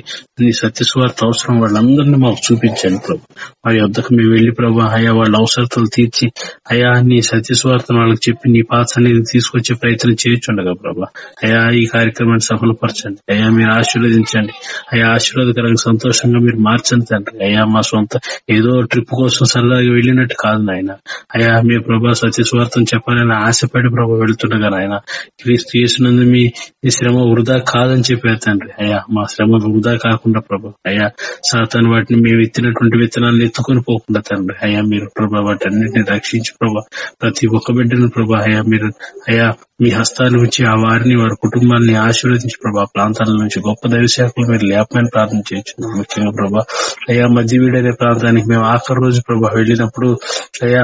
నీ సత్యస్వార్థ అవసరం వాళ్ళందరినీ మాకు చూపించండి ప్రభు. వారి వద్దకు మేము వెళ్ళి ప్రభా అయా వాళ్ళ అవసరతలు తీర్చి అయా నీ సత్యస్వార్థను వాళ్ళకి చెప్పి నీ పాత్ర అనేది తీసుకొచ్చే ప్రయత్నం చేయొచ్చుండగా ప్రభా. అయా ఈ కార్యక్రమాన్ని సఫలపరచండి. అయా మీరు ఆశీర్వదించండి. అయా ఆశీర్వాదకరంగా సంతోషంగా మీరు మార్చండి తండ్రి. అయా మా సొంత ఏదో ట్రిప్ కోసం సరదాగా వెళ్ళినట్టు కాదు నాయన. అయా మీ ప్రభా సత్యస్వార్థం చెప్పాలని ఆశపడి ప్రభా వెళ్తుండగా నాయన. క్రీస్తు చేసినందు మీ శ్రమ వృధా కాదని చెప్పారు తండ్రి. అయ్యా మా శ్రమ వృధా కాకుండా ప్రభా. అయ్యా సాతాను వాటిని మేము ఎత్తినటువంటి విత్తనాలను ఎత్తుకొని పోకుండా తండ్రి. అయ్యా మీరు ప్రభా వాటన్నిటిని రక్షించి ప్రభా ప్రతి ఒక్క బిడ్డను ప్రభా అయ్యా మీరు అయ్యా మీ హస్తాలు ఉంచి ఆ వారిని వారి కుటుంబాన్ని ఆశీర్వదించి ప్రభా ప్రాంతాల నుంచి గొప్ప దైవశాఖలు మీరు లేపమని ప్రార్థన చేయొచ్చు ముఖ్యంగా ప్రభా అయ్యా మధ్య వీడనే ప్రాంతానికి మేము ఆఖరి రోజు ప్రభా వెళ్ళినప్పుడు అయ్యా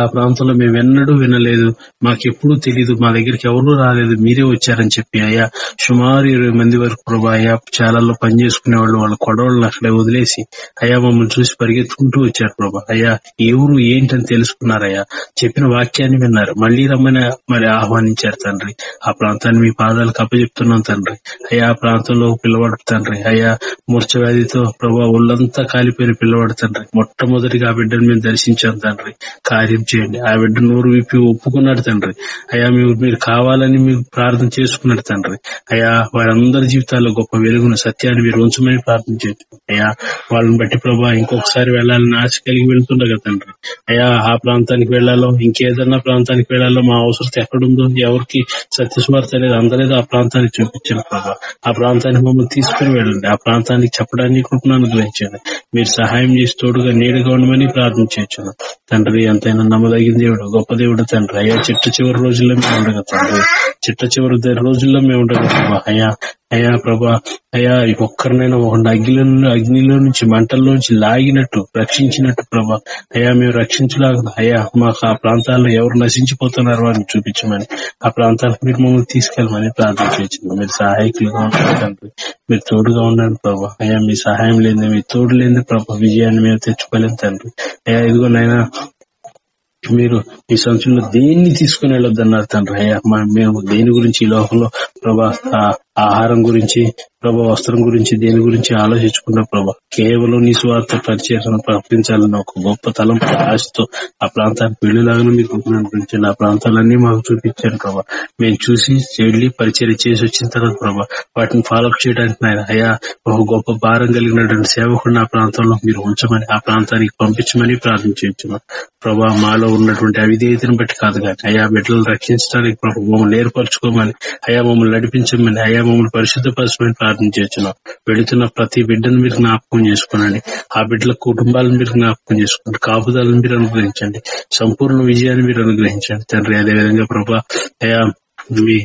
ఆ ప్రాంతంలో మేము ఎన్నడూ వినలేదు. మాకెప్పుడు తెలియదు మా దగ్గరికి ఎవరూ రాలేదు. మీరే వచ్చారని చెప్పి అయ్యా. సుమారు ఇరవై మంది వరకు ప్రభా అయ్యా చాలాల్లో పనిచేసుకునే వాళ్ళు వాళ్ళ కొడవాళ్ళని అక్కడే వదిలేసి అయ్యా మమ్మల్ని చూసి పరిగెత్తుకుంటూ వచ్చారు ప్రభా. అయ్యా ఎవరు ఏంటని తెలుసుకున్నారయ్యా. చెప్పిన వాక్యాన్ని విన్నారు. మళ్ళీ రమ్మని మరి ఆహ్వానించారు తండ్రి. ఆ ప్రాంతాన్ని మీ పాదాలకు అప్పచెప్తున్నాం తండ్రి. అయ్యా ఆ ప్రాంతంలో పిల్లవాడు తండ్రి. అయ్యా మూర్చ వ్యాధితో ప్రభా ఒళ్ళంతా కాలిపోయిన పిల్లవాడు తండ్రి. మొట్టమొదటిగా ఆ బిడ్డను మేము దర్శించాం తండ్రి. కార్య చేయండి. ఆ బిడ్డ నోరు విప్పి ఒప్పుకున్నాడు తండ్రి. అయ్యా మీరు మీరు కావాలని మీరు ప్రార్థన చేసుకున్నాడు తండ్రి. అయ్యా వారందరి జీవితాల్లో గొప్ప వెలుగును సత్యాన్ని మీరు ఉంచమని ప్రార్థన చేయండి. అయ్యా వాళ్ళని బట్టి ప్రభా ఇంకొకసారి వెళ్ళాలని ఆశ కలిగి వెళ్తుండగా తండ్రి. అయ్యా ఆ ప్రాంతానికి వెళ్ళాలో ఇంకేదన్నా ప్రాంతానికి వెళ్ళాలో మా అవసరం ఎక్కడుందో ఎవరికి సత్యస్వార్థ అనేది అందలేదు ఆ ప్రాంతానికి చూపించాను ప్రభా. ఆ ప్రాంతానికి మమ్మల్ని తీసుకుని వెళ్ళండి. ఆ ప్రాంతానికి చెప్పడానికి కృపను అనుగ్రహించండి. మీరు సహాయం చేసి తోడుగా నీడగా ఉండమని ప్రార్థన చేయొచ్చు తండ్రి ఎంతైనా నమ్మదగిన దేవుడు గొప్ప దేవుడు తండ్రి. అయ్యా చిట్ట చివరి రోజుల్లో మేము ఉండగా తండ్రి. చిట్ట చివరి రోజుల్లో మేము ఉండగా ప్రభా అయ్యా అయ్యా ప్రభా అయ్యా ఒక్కరినైనా ఒక అగ్నిలో అగ్నిలో నుంచి మంటల్లో నుంచి లాగినట్టు రక్షించినట్టు ప్రభా అయ్యా మేము రక్షించలాగదు అయ్యా మాకు ఆ ప్రాంతాల్లో ఎవరు నశించిపోతున్నారు అని చూపించమని ఆ ప్రాంతాలకు మీరు మమ్మల్ని తీసుకెళ్ళమని ప్రార్థన చేయించింది మీరు సహాయకులుగా ఉండండి తండ్రి. మీరు తోడుగా ఉండండి ప్రభా. అయ్యా మీ సహాయం లేని మీ తోడు లేని ప్రభా విజయాన్ని మేము తెచ్చుకోలేము తండ్రి. అయ్యా ఇదిగో నైనా మీరు ఈ సంవత్సరంలో దేన్ని తీసుకుని వెళ్ళొద్దన్నారు తండ్రి? అయ్యా మేము దేని గురించి ఈ లోకంలో ప్రభా ఆహారం గురించి ప్రభా వస్త్రం గురించి దేని గురించి ఆలోచించుకున్న ప్రభా కేవలం నీ స్వార్థ పరిచయం ప్రకటించాలని ఒక గొప్ప తలం ఆశతో ఆ ప్రాంతానికి వెళ్ళేలాగా మీకు అనిపించండి ఆ ప్రాంతాలన్నీ మాకు చూపించాను ప్రభా. మేము చూసి వెళ్ళి పరిచయం చేసి వచ్చిన తర్వాత ప్రభా వాటిని ఫాలోఅప్ చేయడానికి నాయన అయ్యా ఒక గొప్ప భారం కలిగినటువంటి సేవకుడిని ఆ ప్రాంతంలో మీరు ఉంచమని ఆ ప్రాంతానికి పంపించమని ప్రార్థించవచ్చు ప్రభా మాలో ఉన్నటువంటి అవిధేయతను బట్టి కాదు కానీ అయా బిడ్డలను రక్షించడానికి ప్రభు మమ్మల్ని ఏర్పరచుకోమని అయా మమ్మల్ని నడిపించమని అయా మమ్మల్ని పరిశుద్ధపరచమని ప్రార్థించవచ్చు వెళుతున్న ప్రతి బిడ్డను మీరు జ్ఞాపకం చేసుకోనండి. ఆ బిడ్డల కుటుంబాలను మీరు జ్ఞాపకం చేసుకోండి కాపుదాలను మీరు అనుగ్రహించండి. సంపూర్ణ విజయాన్ని మీరు అనుగ్రహించండి. తండ్రి అదేవిధంగా ప్రభా అయా మీ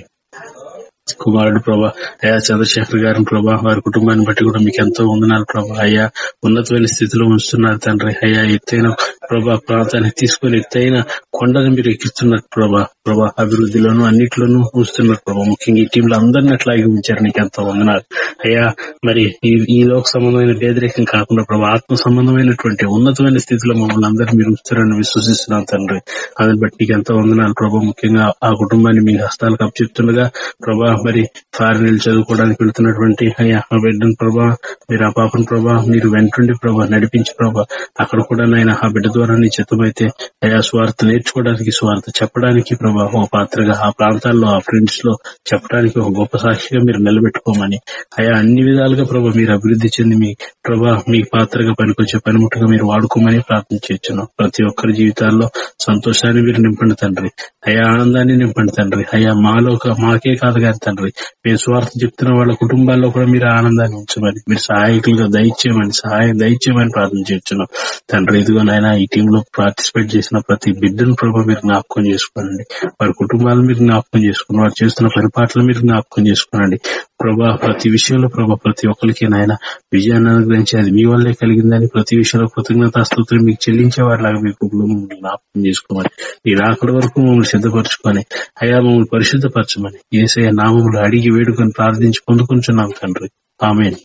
కుమారుడు ప్రభా అయ్యా చంద్రశేఖర్ గారిని ప్రభా వారి కుటుంబాన్ని బట్టి కూడా మీకు ఎంతో వందనాలు ప్రభా. అయ్యా ఉన్నతమైన స్థితిలో ఉంచుతున్నారు తండ్రి. అయ్యా ఎత్తైన ప్రభా ప్రాంతాన్ని తీసుకొని ఎత్తైన కొండను మీరు ఎక్కిస్తున్నారు ప్రభా. ప్రభా అభివృద్ధిలోను అన్నిట్లోనూ ఉంచుతున్నారు ప్రభా. ముఖ్యంగా ఈ టీంలో అందరినీ అట్లాగే ఉంచారు నీకు ఎంతో వందనాలు. అయ్యా మరి ఈ ఈ లోక సంబంధమైన పేదరికం కాకుండా ప్రభా ఆత్మ సంబంధమైనటువంటి ఉన్నతమైన స్థితిలో మమ్మల్ని అందరినీ మీరు ఉంచుతారని విశ్వసిస్తున్నాను తండ్రి. అదని బట్టి నీకు ఎంతో వందనాలు ప్రభా. ముఖ్యంగా ఆ కుటుంబాన్ని మీ హస్తాలకు అప్పచెప్తుండగా ప్రభా మరి ఫారెన్ చదువుకోవడానికి వెళ్తున్నటువంటి అయ్యా ఆ బిడ్డను ప్రభా మీరు ఆ పాపను ప్రభా మీరు వెంటుండి ప్రభా నడిపించి ప్రభా అక్కడ కూడా నాయన ఆ బిడ్డ ద్వారా నీ చిత్తమైతే అయా స్వార్థ నేర్చుకోవడానికి స్వార్థ చెప్పడానికి ప్రభా ఒక పాత్రగా ఆ ప్రాంతాల్లో ఆ ఫ్రెండ్స్లో చెప్పడానికి ఒక గొప్ప సాక్షిగా మీరు నిలబెట్టుకోమని. అయా అన్ని విధాలుగా ప్రభా మీరు అభివృద్ధి చెంది మీ ప్రభా మీ పాత్రగా పనికొచ్చే పనిముట్టుగా మీరు వాడుకోమని ప్రార్థించను ప్రతి ఒక్కరి జీవితాల్లో సంతోషాన్ని మీరు నింపండి తండ్రి. అయా ఆనందాన్ని నింపండి తండ్రి. అయా మాలో ఒక- మాకే కాదు కానీ తండ్రి మేము స్వార్థం చెప్తున్న వాళ్ళ కుటుంబాల్లో కూడా మీరు ఆనందాన్ని ఉంచమని మీరు సహాయకులుగా దయచేయమని సహాయం దయచేయమని ప్రార్థన చేస్తున్నాం తండ్రి ఇదిగో నాయన ఈ టీంలో పార్టిసిపేట్ చేసిన ప్రతి బిడ్డను ప్రభావ మీరు జ్ఞాపకం చేసుకోండి. వారి కుటుంబాలను మీరు జ్ఞాపకం చేసుకోండి వారు చేస్తున్న పరిపాట్లను మీరు జ్ఞాపకం చేసుకోనండి. ప్రభా ప్రతి విషయంలో ప్రభా ప్రతి ఒక్కరికి నాయన విజయాన్ని అనుగ్రహించి అది మీ వల్లే కలిగిందని ప్రతి విషయంలో కృతజ్ఞతాస్తుతులు మీకు చెల్లించే వారిలాగా మీ కుటుంబం జ్ఞాపకం చేసుకోమని ఈ రాకడ వరకు మమ్మల్ని సిద్ధపరచుకొని అయా మమ్మల్ని పరిశుద్ధపరచమని ఏసయ నామములు అడిగి వేడుకొని ప్రార్థించి పొందుకుంటున్నాం తండ్రి. ఆమెన్.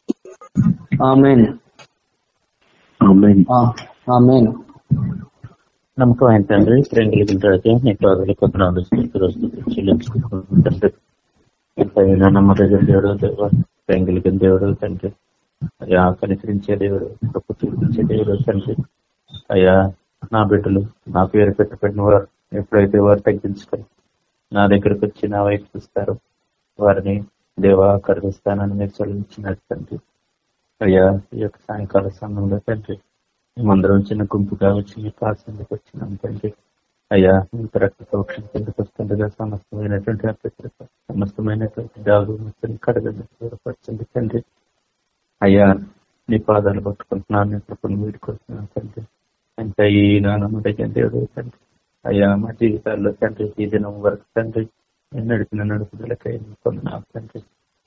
ఆమెన్. ఆమెన్. నమ్మకం ఆయన తండ్రి. ప్రేమ కలిగిన రాజా నీ పాదాలు చెల్లించుకుంటుంటే నమ్మదగిన దేవుడు దేవ కలిగిన దేవుడు తండ్రి. అయ్యా కనికరించే దేవుడు గొప్ప చూపించే దేవుడు తండ్రి. అయ్యా నా బిడ్డలు నా పేరు పెట్టబడిన వారు ఎప్పుడైతే వారు తగ్గించుకొని నా దగ్గరకు వచ్చి నా వైపు చూస్తారు వారిని దేవా కరుగిస్తానని మీరు చెల్లించినట్టు తండ్రి. అయ్యా ఈ యొక్క సాయంకాల సమయంలో తండ్రి మేమందరం చిన్న గుంపుగా వచ్చి మీ పాసందుకు వచ్చినాం. తండ్రి అయ్యా ఇంత రక్త సౌక్షం కిందకు వస్తుండగా సమస్తమైనటువంటి అపవిత్రత సమస్తమైనటువంటి జాగు కడగండి దూరపరచండి తండ్రి. అయ్యా నీ పాదాలు పట్టుకుంటున్నాను నీ కృపను వీడుకుంటున్నాను తండ్రి. ఎంత ఈ నానమ్మదగిన దేవుడు తండ్రి. అయ్యా మా జీవితాల్లో తండ్రి ఈ దినం వరకు తండ్రి నేను నడిపిన నడుపుదలకై పొందినా తండ్రి.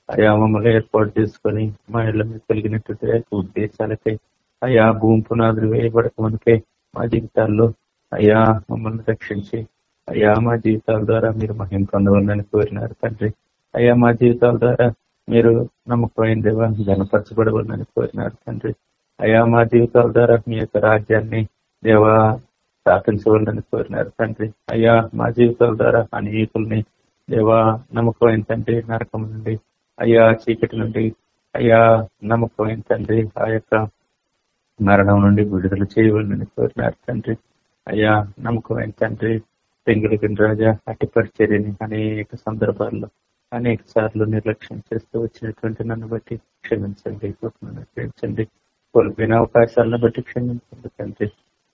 అయ్యా మమ్మల్ని ఏర్పాటు చేసుకొని మా ఇళ్ళ మీద కలిగినటువంటి ఉద్దేశాలకై అయ్యా భూమి పునాదులు వేయబడకమనికై మా జీవితాల్లో. అయ్యా మమ్మల్ని రక్షించి. అయ్యా మా జీవితాల ద్వారా మీరు మహిం పొందవాలని కోరినారు తండ్రి. అయ్యా మా జీవితాల ద్వారా మీరు నమ్మకమైన దేవా ఘనపరచబడవాలని కోరినారు తండ్రి. అయ్యా మా జీవితాల ద్వారా మీ యొక్క రాజ్యాన్ని దేవా స్థాపించవాలని కోరినారు తండ్రి. అయ్యా మా జీవితాల ద్వారా అనేకుల్ని దేవా నమ్మకమైన తండ్రి నరకం నుండి అయ్యా చీకటి నుండి అయ్యా నమ్మకమైన తండ్రి ఆ యొక్క మరణం నుండి విడుదల చేయవాలని కోరినారు తండ్రి. అయ్యా నమ్మకమైన తండ్రి? పెంగులగిన రాజా అట్టి పరిచర్యని అనేక సందర్భాల్లో అనేక సార్లు నిర్లక్ష్యం చేస్తూ వచ్చినటువంటి నన్ను బట్టి క్షమించండి క్షమించండి కోల్పోయిన అవకాశాలను బట్టి క్షమించండి తండ్రి.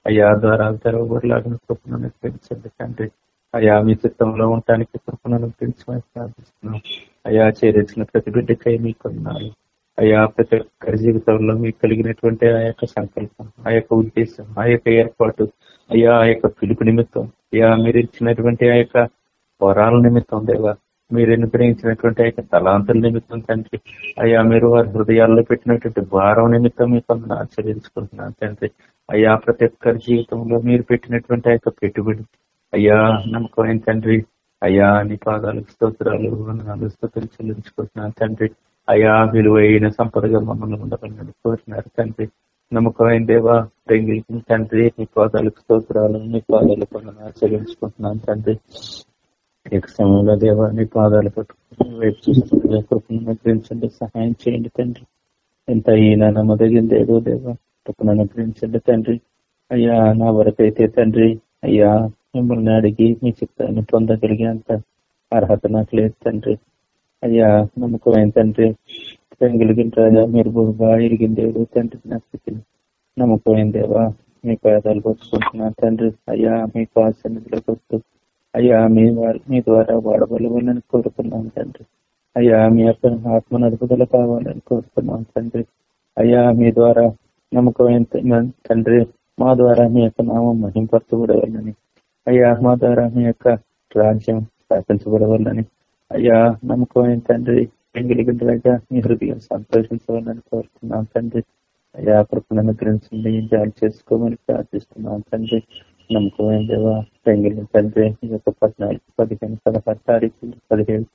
అయ్యా ద్వారాలు తెరవబడిలాగిన కృపణను క్షమించండి తండ్రి. అయ్యా మీ చిత్తంలో ఉండటానికి కృపణను పెంచమని ప్రార్థిస్తున్నాం. అయ్యా చేరించిన ప్రతి బిడ్డకై మీ కొన్నాళ్ళు అయ్యా ప్రతి ఒక్కరి జీవితంలో మీకు కలిగినటువంటి ఆ యొక్క సంకల్పం ఆ యొక్క ఉద్దేశం ఆ యొక్క ఏర్పాటు అయ్యా ఆ యొక్క పిలుపు నిమిత్తం అయ్యా మీరు ఇచ్చినటువంటి ఆ యొక్క వరాల నిమిత్తం దేవా మీరు అనుగ్రహించినటువంటి ఆ యొక్క తలాంతుల నిమిత్తం తండ్రి అయ్యా మీరు వారి హృదయాల్లో పెట్టినటువంటి భారం నిమిత్తం మీకు ఆచరించుకుంటున్నాను తండ్రి. అయ్యా ప్రతి ఒక్కరి జీవితంలో మీరు పెట్టినటువంటి ఆ యొక్క పెట్టుబడి అయ్యా నమ్మకమైన తండ్రి అయ్యా నీ పాదాలకు స్తోత్రాలు వందనాలు స్తోత్రాలు చెల్లించుకుంటున్నాను తండ్రి. అయ్యా విలువైన సంపదగా మమ్మల్ని ఉండకుండా కోరినారు తండ్రి. నమ్మకమైన దేవా రెంగిలికి తండ్రి నీ పాదాలకు స్తోత్రాలు నీ పాదాలు వందనాలు చెల్లించుకుంటున్నాను తండ్రి. ఈ సమయంలో దేవా నీ పాదాలు పట్టుకుని వైపు చూస్తున్న కృపను సహాయం చేయండి తండ్రి. ఎంత అయినా నమ్మదగిన దేవో దేవా కృపను అనుగ్రహించండి తండ్రి. అయ్యా నా వరకైతే తండ్రి అయ్యా మిమ్మల్ని అడిగి మీ చిత్తాన్ని పొందగలిగేంత అర్హత నాకు లేదు తండ్రి. అయ్యా నమ్మకమైన తండ్రి? కలిగిన రాజా మీరు బాగా ఎరిగిన దేవుడు తండ్రి నా స్థితిని నమ్మకమైన దేవా? మీ పేదాలు పట్టుకుంటున్నాను తండ్రి. అయ్యా మీ సన్నిధిలోకి వస్తూ అయ్యా మీ వారి మీ ద్వారా వాడబలవాలని కోరుకున్నాను తండ్రి. అయ్యా మీ యొక్క ఆత్మ నడుపుదల కావాలని కోరుకున్నాను తండ్రి. అయ్యా మీ ద్వారా నమ్మకమైన తండ్రి. మా ద్వారా మీ యొక్క నామం మహింపరచబడవాలని అయ్యా మా ద్వారా మీ యొక్క రాజ్యం స్థాపించబడవాలని అయ్యా నమ్మకమైన తండ్రి ఎంగిలిగిన మీ హృదయం సంతోషించవాలని కోరుతున్నాం తండ్రి. అయ్యా కృపను గ్రహించండి జాలి చేసుకోమని ప్రార్థిస్తున్నాం తండ్రి. నమ్మకమైన దేవా పెంగిలి తండ్రి ఈ యొక్క పద్నాలుగు పదిహేను పదహారు తారీఖు పదిహేడు.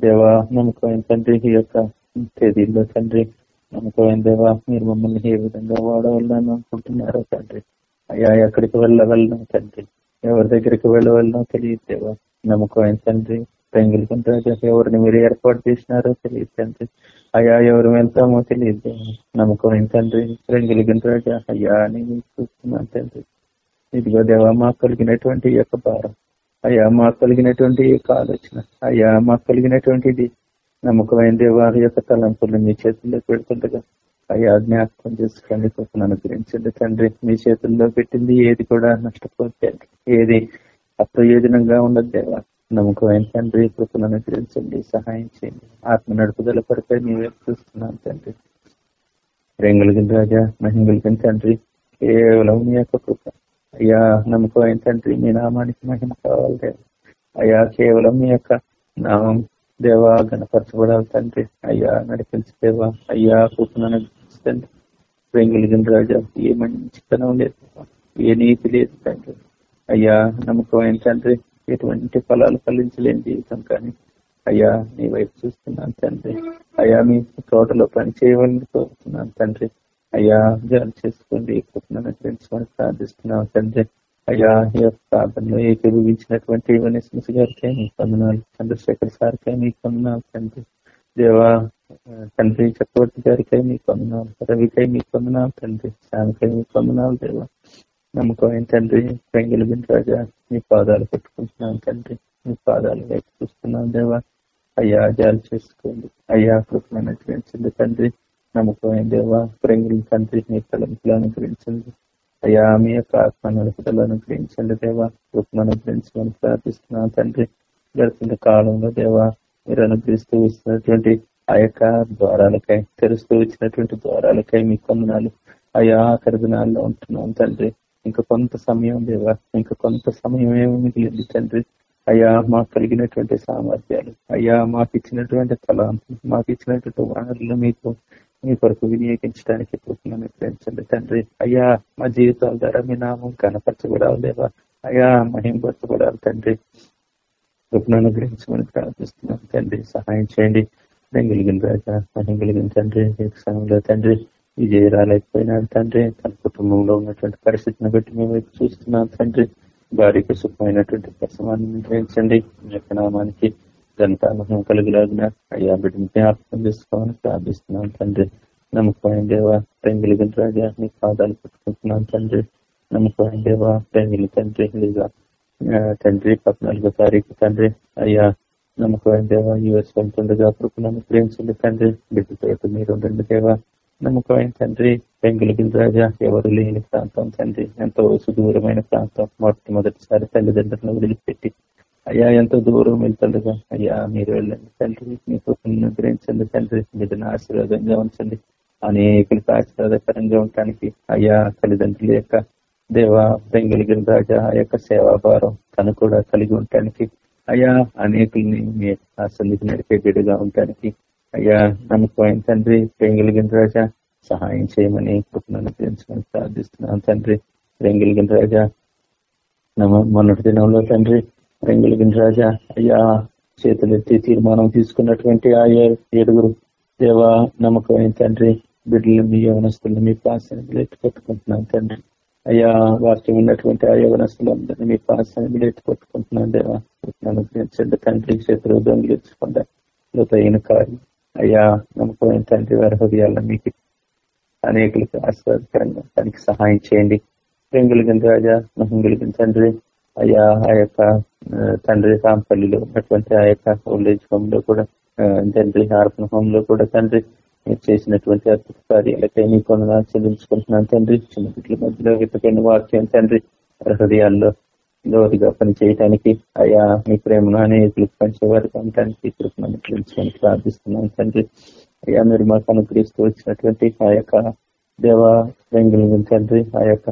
దేవా నమ్మకమైన తండ్రి ఈ యొక్క తేదీల్లో తండ్రి. నమ్మకమైన దేవా మీరు మమ్మల్ని ఏ విధంగా వాడవాలని అనుకుంటున్నారో తండ్రి. అయ్యా ఎక్కడికి వెళ్ళవలనో తండ్రి. ఎవరి దగ్గరికి వెళ్ళవలనో తెలియదు దేవా. నమ్మకమైన తండ్రి పెంగిలికుంటే ఎవరిని మీరు ఏర్పాటు చేసినారో తెలియదు తండ్రి. అయ్యా ఎవరు వెళ్తామో తెలియదు. నమ్మకమైన తండ్రి? పెంగిలిగిన రాజా అయ్యా అని చూస్తున్నాను తండ్రి. ఇదిగో దేవా మాకు కలిగినటువంటి యొక్క భారం. అయ్యా మాకు కలిగినటువంటి యొక్క ఆలోచన. అయ్యా మాకు కలిగినటువంటిది. నమ్మకమైన దేవాల యొక్క తలంపులు మీ చేతుల్లో పెడుతుండగా. అయ్యా జ్ఞాపకం చేసుకోండి కోసం అనుగ్రహించండి తండ్రి. మీ చేతుల్లో పెట్టింది ఏది కూడా నష్టపోతే ఏది అప్రయోజనంగా ఉండదు దేవా. నమ్మకమైన తండ్రి కృపను అనుగ్రహించండి సహాయం చేయండి. ఆత్మ నడుపుదల పడితే నీవే చూస్తున్నాను తండ్రి. రెంగులకి రాజా మహింగులకి తండ్రి కేవలం నీ యొక్క కృప. అయ్యా నమ్మకమైన తండ్రి మీ నామానికి మహిమ కావాలి అయ్యా కేవలం మీ యొక్క నామం దేవా గణపరచబడాలి తండ్రి. అయ్యా నడిపించి దేవా. అయ్యా కృపను అనుగ్రహించండి వెంగిలిగిన రాజా ఏ మంచితనం లేదు ఏ నీతి లేదు తండ్రి. అయ్యా నమ్మకమైన తండ్రి ఎటువంటి ఫలాలు ఫలించలేని జీవితం కానీ అయ్యా నీ వైపు చూస్తున్నాను తండ్రి. అయ్యా మీ తోటలో పని చేయవాలని కోరుతున్నాను తండ్రి. అయ్యా జాలు చేసుకోండి కృపణను తండ్రి. అయ్యా ఈ యొక్క ప్రార్థనలో ఏకీభవించినటువంటి వనస్మిస్ గారికి మీ కొందనాలు చంద్రశేఖర్ సార్కే మీ కొందనాలు తండ్రి. దేవా తండ్రి చక్రవర్తి గారికై మీ కొందనాలు రవికై మీ కొందనాలు తండ్రి శ్యామికై మీ కొందనాలు దేవా. నమ్మకమైన తండ్రి పెంగిలి రాజా మీ పాదాలు పెట్టుకుంటున్నాను తండ్రి. మీ పాదాలు వైపు చూస్తున్నాను దేవా. అయ్యా ఆజాలు చేసుకోండి. అయ్యా కృపను అనుగ్రహించండి తండ్రి. నమ్మకమైన దేవా. ప్రేంగుల తండ్రి మీ తలంపులు అనుగ్రహించండి. అయ్యా మీ యొక్క ఆత్మ నడుపుదలు అనుగ్రహించండి దేవా. కృపను అనుగ్రహించమని ప్రార్థిస్తున్నాను తండ్రి. గడిచిన కాలంలో దేవా మీరు అనుగ్రహిస్తూ ఇస్తున్నటువంటి ఆ యొక్క ద్వారాలకై తెరుస్తూ ఇచ్చినటువంటి ద్వారాలకై మీ కొందనాలు అయ్యా ఆఖరి దినాల్లో ఉంటున్నాం తండ్రి. ఇంకా కొంత సమయం దేవా ఇంకా కొంత సమయం ఏమి మిగిలింది తండ్రి? అయ్యా మాకు కలిగినటువంటి సామర్థ్యాలు. అయ్యా మాకు ఇచ్చినటువంటి తలాంతులు మాకు ఇచ్చినటువంటి వనరులు మీకు మీ కొరకు వినియోగించడానికి కృపణను పెంచండి తండ్రి. అయ్యా మా జీవితాల ద్వారా మీ నామం కనపరచబడాలి దేవా అయ్యా మహింపరచబడాలి తండ్రి. కృపణను గ్రహించమని ప్రార్థిస్తున్నాం తండ్రి. సహాయం చేయండి. నేను కలిగిన రాజా మహిం కలిగిన తండ్రి. సమయంలో తండ్రి? విజయ రాలేకపోయినాడు తండ్రి. తన కుటుంబంలో ఉన్నటువంటి పరిస్థితిని బట్టి మేము వైపు చూస్తున్నాం తండ్రి. భార్యకు సుఖమైనటువంటి ప్రసవాన్ని నిర్వహించండి. మీ యొక్క నామానికి ఘనతామహం కలిగిలాగిన అయ్యా బిడ్డని జ్ఞాపకం చేసుకోవాలని ప్రార్థిస్తున్నాం తండ్రి. నమ్మకమైన దేవ పెంగిలిగిన రాజా మీ పాదాలు పెట్టుకుంటున్నాం తండ్రి. నమ్మకమైన దేవ పెంగిలి తండ్రి. లేదా తండ్రి పద్నాలుగో తారీఖు తండ్రి. అయ్యా నమ్మకమైన దేవ యుఎస్ వెళ్తుండగా కృపణను ప్రేమించండి తండ్రి. బిడ్డతో మీరు ఉండండి దేవా. నమ్మకమైన తండ్రి పెంగులగిన రాజా ఎవరు లేని ప్రాంతం తండ్రి ఎంతో సుదూరమైన ప్రాంతం మొట్టమొదటిసారి తల్లిదండ్రులను వదిలిపెట్టి. అయ్యా ఎంతో దూరం వెళ్తుండగా అయ్యా మీరు వెళ్ళండి తండ్రి మీ నిగ్రహించండి గ్రహించండి తండ్రి బిడ్డను ఆశీర్వాదంగా ఉంచండి. అనేకులకు ఆశీర్వాదకరంగా ఉండటానికి అయ్యా తల్లిదండ్రుల యొక్క దేవ పెంగులగిన రాజా ఆ యొక్క సేవాభారం తను కూడా కలిగి ఉండటానికి అయ్యా అనేకుల్ని మీ సన్నిధి నడిపే బిడ్డగా ఉండటానికి అయ్యా నమ్మకమైన తండ్రి పెంగిలిగిన రాజా సహాయం చేయమని కృపణను పెంచుకొని ప్రార్థిస్తున్నాను తండ్రి. రెంగిలిగిన రాజా మొన్నటి దినంలో తండ్రి రెంగిలిగిన రాజా అయ్యా చేతులెత్తి తీర్మానం తీసుకున్నటువంటి ఆ ఏడుగురు దేవ నమ్మకమైన తండ్రి బిడ్డలు మీ యవనస్తులను మీ పాసనలు ఎత్తి పెట్టుకుంటున్నాను తండ్రి. అయ్యా వాక్యం ఉన్నటువంటి ఆ యవనస్తులందరినీ మీ పాసనలు ఎత్తి పెట్టుకుంటున్నాను దేవా. అనుగ్రహించండి తండ్రి చేతులు దొంగిలించకుండా లోతైన కార్యం అయ్యా నమ్మకం తండ్రి వారి హృదయాల్లో మీకు అనేకులకు ఆశీర్వాదకరంగా దానికి సహాయం చేయండి. ప్రేంగులిగిన రాజా మహింగులిగిన తండ్రి అయ్యా ఆ యొక్క తండ్రి రాంపల్లిలో ఉన్నటువంటి ఆ యొక్క ఓల్డేజ్ హోమ్లో కూడా తండ్రి ఆర్పణ హోమ్లో కూడా తండ్రి మీరు చేసినటువంటి అద్భుత కార్యాలకై మీ కొందరు చెల్లించుకుంటున్నాను తండ్రి. చిన్న బిడ్డల మధ్యలో వెతకండి వాక్యం తండ్రి. హృదయాల్లో లోతుగా పని చేయడానికి అయ్యా మీ ప్రేమను అనేకులకు పంచేవారు ఉండటానికి కృపణను తెలుసుకొని ప్రార్థిస్తున్నాను తండ్రి. అయ్యా మీరు మాకు అనుగ్రహిస్తూ వచ్చినటువంటి ఆ యొక్క దేవ వెంగులు తండ్రి ఆ యొక్క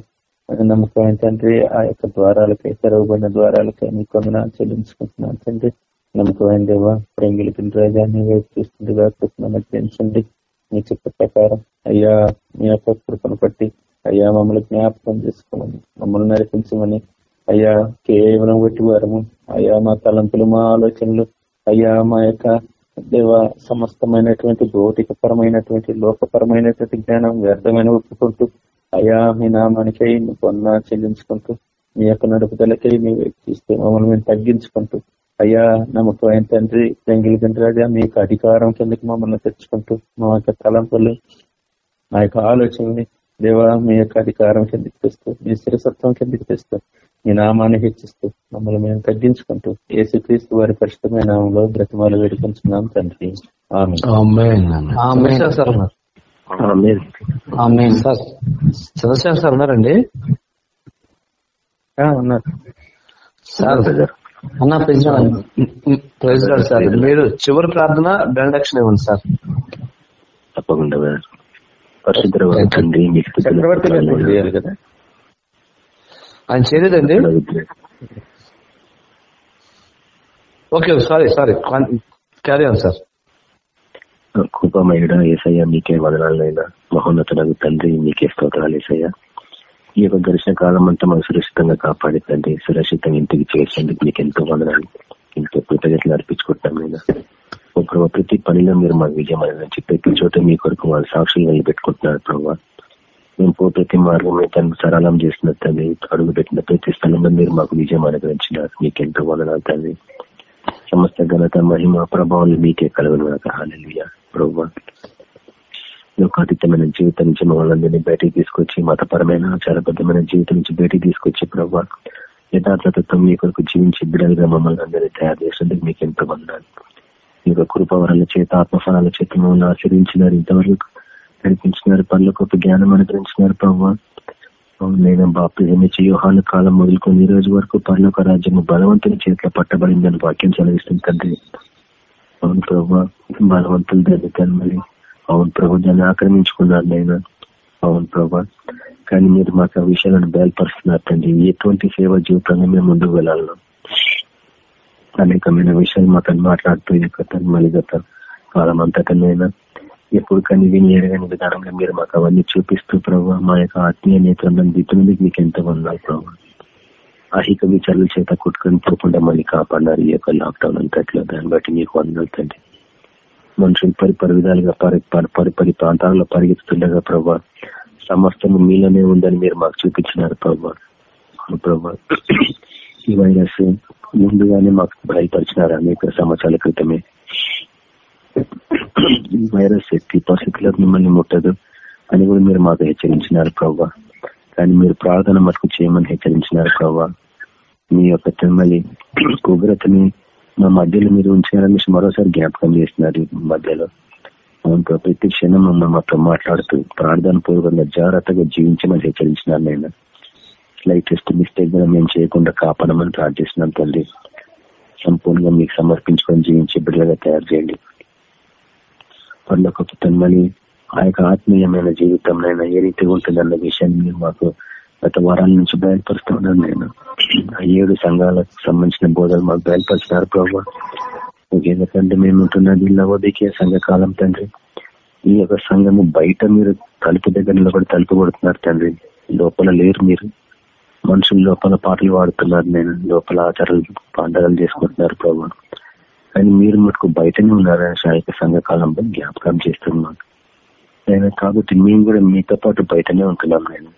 నమ్మకమైన తండ్రి ఆ యొక్క ద్వారాలకై తెరవబడిన ద్వారాలకై మీ కొందనాలు చెల్లించుకుంటున్నాను తండ్రి. నమ్మకమైన దేవ ప్రేంగులకి రాజాన్ని వైపు చూస్తుండగా కృపణను పెంచండి మీ చెప్ప ప్రకారం అయ్యా మీ యొక్క కృపను బట్టి అయ్యా మమ్మల్ని జ్ఞాపకం చేసుకోమని మమ్మల్ని నడిపించమని అయ్యా కేవలం బట్టి వారము. అయ్యా మా తలంపులు మా ఆలోచనలు అయ్యా మా యొక్క దేవ సమస్తమైనటువంటి భౌతికపరమైనటువంటి లోకపరమైనటువంటి జ్ఞానం వ్యర్థమైన ఒప్పుకుంటూ అయ్యా మీ నామానికై కొన్నా చెల్లించుకుంటూ మీ యొక్క నడుపుదలకై మీ వ్యక్తిస్తే మమ్మల్ని మేము తగ్గించుకుంటూ అయ్యా నమ్మకమైన తండ్రి వెంగిలి రాజా మీ యొక్క అధికారం కిందకి మమ్మల్ని తెచ్చుకుంటూ మా యొక్క తలంపులు మా యొక్క ఆలోచనని దేవ మీ యొక్క అధికారం కిందకి తెస్తూ మీ స్థిరసత్వం కిందకి తెస్తూ మీ నామాన్ని హెచ్చిస్తూ మమ్మల్ని మేము తగ్గించుకుంటూ ఏసుక్రీస్తు వారి పరిశుభమైన నామంలో బ్రతిమాలు వేడుకుంటున్నాం తండ్రి. చంద్రశేఖర్ సార్ ఉన్నారండి? ఉన్నారు. సార్ అన్న ప్రెజ్ సార్. మీరు చివరి ప్రార్థన బెండక్షన్ ఇవ్వండి సార్. తప్పకుండా పరిశుద్ధ తండ్రి చక్రవర్తి చేయాలి కదా. ఆయన చేయలేదండి okay sorry sorry. Carry on sir కృపమయుడ ఏసయ్య మీకే వదనాలైనా. మహోన్నతులకు తండ్రి మీకే స్తోత్రాలు ఏసయ్య. ఈ యొక్క దర్శన కాలం అంతా మనం సురక్షితంగా కాపాడి తండ్రి సురక్షితంగా ఇంటికి చేసేందుకు మీకు ఎంతో వదనాలు. ఇంట్లో కృతజ్ఞతలు అర్పించుకుంటాం నేను ఒక ప్రతి పనిలో మీరు మాకు విజయం అనేది ప్రతి చోట మీ కొరకు వాళ్ళు సాక్షులు నిలబెట్టుకుంటున్నారు ప్రభావ మేము పో ప్రతి మార్గం తనకు సరళం చేసిన తండ్రి. అడుగు పెట్టిన ప్రతి స్థలంలో మీరు మాకు విజయం అనుగ్రహించినారు. మీకు ఎంతో వదనాలు తండ్రి. సమస్త ఘనత మహిమ ప్రభావాలు మీకే కలుగును హాలెలుయ ప్రభు లోకాతీతమైన జీవితం నుంచి మమ్మల్ని బయటికి తీసుకొచ్చి మతపరమైన ఆచారబద్ధమైన జీవితం నుంచి బయటికి తీసుకొచ్చి ప్రభావ యథార్థతతో మీ కొరకు జీవించి బిడ్డలుగా మమ్మల్ని అందరినీ తయారు చేసినందుకు మీకు ఎంతో వందాలు మీ యొక్క కృపవరాల చేత ఆత్మఫలాల చేత మమ్మల్ని ఆచరించినారు ఇంతవరకు. కనిపించినారు పనుల గొప్ప జ్ఞానం అనుగ్రహించినారు ప్రభావ నేను బాప్తిజమిచ్చి యోహాను కాలం మొదలుకొని ఈ రోజు వరకు పర్లోక రాజ్యము బలవంతుని చేతిలో పట్టబడిందని వాక్యం చదివిస్తుంది తండ్రి. అవును ప్రభా బలవంతులు దగ్గర మరి. అవును ప్రభు దాన్ని ఆక్రమించుకున్నారు నేను అవును ప్రభా కానీ మీరు మాకు ఆ విషయాలను బయలుపరుస్తున్నారు తండ్రి. ఎటువంటి సేవ జీవితంగా మేము ముందుకు వెళ్ళాలను. అనేకమైన విషయాలు మాకు మాట్లాడుతూ యొక్క మళ్ళీ గత కాలం అంతకనైనా ఎప్పుడు కానీ విని ఎరగని విధానంగా మీరు మాకు అవన్నీ చూపిస్తూ ప్రభావ మా యొక్క ఆత్మీయ నేత్రంలో దిద్దునందుకు మీకు ఎంత వందలు ప్రభావ అహిక విచారణ చేత కుట్టుకొని పోకుండా మళ్ళీ కాపాడినారు ఈ యొక్క లాక్డౌన్ అంతట్లో. దాన్ని బట్టి మీకు వందలు తండ్రి. మనుషులు పరిపరి విధాలుగా పరి పరిపరి పరి ప్రాంతాలలో పరిగెత్తుండగా ప్రభా సమస్తము మీలోనే ఉందని మీరు మాకు చూపించినారు ప్రభా. ప్రభా. ఈ వైరస్ ముందుగానే మాకు బయలుపరిచినారు అనేక సంవత్సరాల క్రితమే. ఈ వైరస్ శక్తి పరిస్థితుల్లో మిమ్మల్ని ముట్టదు. అని కూడా మీరు మాకు హెచ్చరించినారు ప్రవ్వా. కానీ మీరు ప్రార్థన మటుకు చేయమని హెచ్చరించినారు ప్రవ్వా. మీ యొక్క తిమ్మలి ఉగ్రతని మా మధ్యలో మీరు ఉంచారని మరోసారి జ్ఞాపకం చేస్తున్నారు మధ్యలో. మధ్యలో ప్రతి క్షణం మమ్మల్ని మాతో మాట్లాడుతూ ప్రార్థన పూర్వకంగా జాగ్రత్తగా జీవించమని హెచ్చరించినారు నేను. లైటెస్ట్ మిస్టేక్ కూడా మేము చేయకుండా కాపాడమని ప్రార్థిస్తున్నాం తల్లి సంపూర్ణంగా మీకు సమర్పించుకొని జీవించే బిడ్డలుగా తయారు చేయండి. పర్లోకి తన్మని ఆ యొక్క ఆత్మీయమైన జీవితంలో ఏ రీతి ఉంటుందన్న విషయాన్ని మీరు మాకు గత వారాల నుంచి బయలుపరుస్తున్నాను నేను ఆ ఏడు సంఘాలకు సంబంధించిన బోధలు మాకు బయలుపరిచినారు ప్రభావ ఎందుకంటే మేము ఉంటున్నది లవోదికే సంఘకాలం తండ్రి ఈ యొక్క సంఘము బయట మీరు తలుపు దగ్గర నిలబడి తలుపు కొడుతున్నారు తండ్రి లోపల లేరు మీరు మనుషులు లోపల పాటలు పాడుతున్నారు నేను లోపల ఆచారాలు పండగలు చేసుకుంటున్నారు ప్రభావ కానీ మీరు మటుకు బయటనే ఉన్నారని శాయక సంఘకాలంలో జ్ఞాపకం చేస్తున్నాను. నేను కాబట్టి మేము కూడా మీతో పాటు బయటనే ఉంటున్నాం నేను.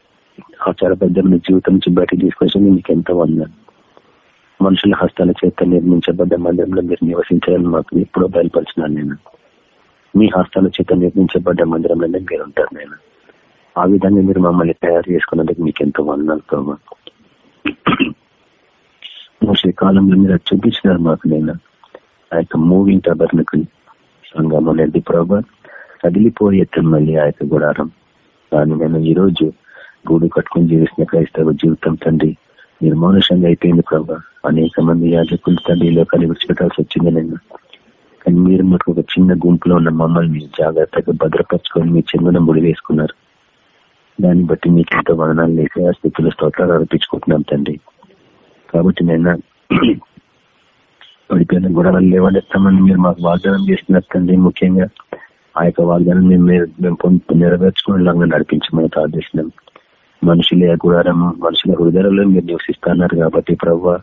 ఆచారబద్ధమైన జీవితం నుంచి బయటకు తీసుకొచ్చి మీకు ఎంత వందాను. మనుషుల హస్తాల చేత నిర్మించబడ్డ మందిరంలో మీరు నివసించాలని మాకు ఎప్పుడో బయలుపరిచినాను నేను. మీ హస్తాల చేత నిర్మించబడ్డ మందిరంలోనే మీరు ఉంటారు నేను. ఆ విధంగా మీరు మమ్మల్ని తయారు చేసుకున్నందుకు మీకు ఎంతో వందనాలు ప్రభావ మోసే కాలంలో మీరు చూపించినారు మాకు నేను. ఆ యొక్క మూవింగ్ టబర్నకు సంఘం అనేది ప్రభా కదిలిపోయే మళ్ళీ ఆ యొక్క గుడారం కానీ నేను ఈరోజు గూడు కట్టుకుని జీవిస్తున్న క్రైస్తవ జీవితం తండ్రి నిర్మానుషంగా అయిపోయింది ప్రభా అనేక మంది యాజకులు తండ్రి లోకాన్ని విడిచిపెట్టాల్సి వచ్చింది నేను కానీ మీరు మటుకు ఒక చిన్న గుంపులో ఉన్న మమ్మల్ని జాగ్రత్తగా భద్రపరచుకొని మీ చెందున ముడి వేసుకున్నారు దాన్ని బట్టి మీకు ఎంతో వదనాలు లేక స్థితిలో స్తోత్రాలు అర్పించుకుంటున్నాం తండ్రి కాబట్టి నేను పడిపోయిన గొడవలు లేవనెత్తామని మీరు మాకు వాగ్దానం చేస్తున్నారు తండ్రి ముఖ్యంగా ఆ యొక్క వాగ్దానం మేము నెరవేర్చుకునేలాగా నడిపించమని ప్రార్థిస్తున్నాం మనుషుల గుడారము మనుషుల హృదయాలలో మీరు నివసిస్తున్నారు కాబట్టి ప్రవ్వ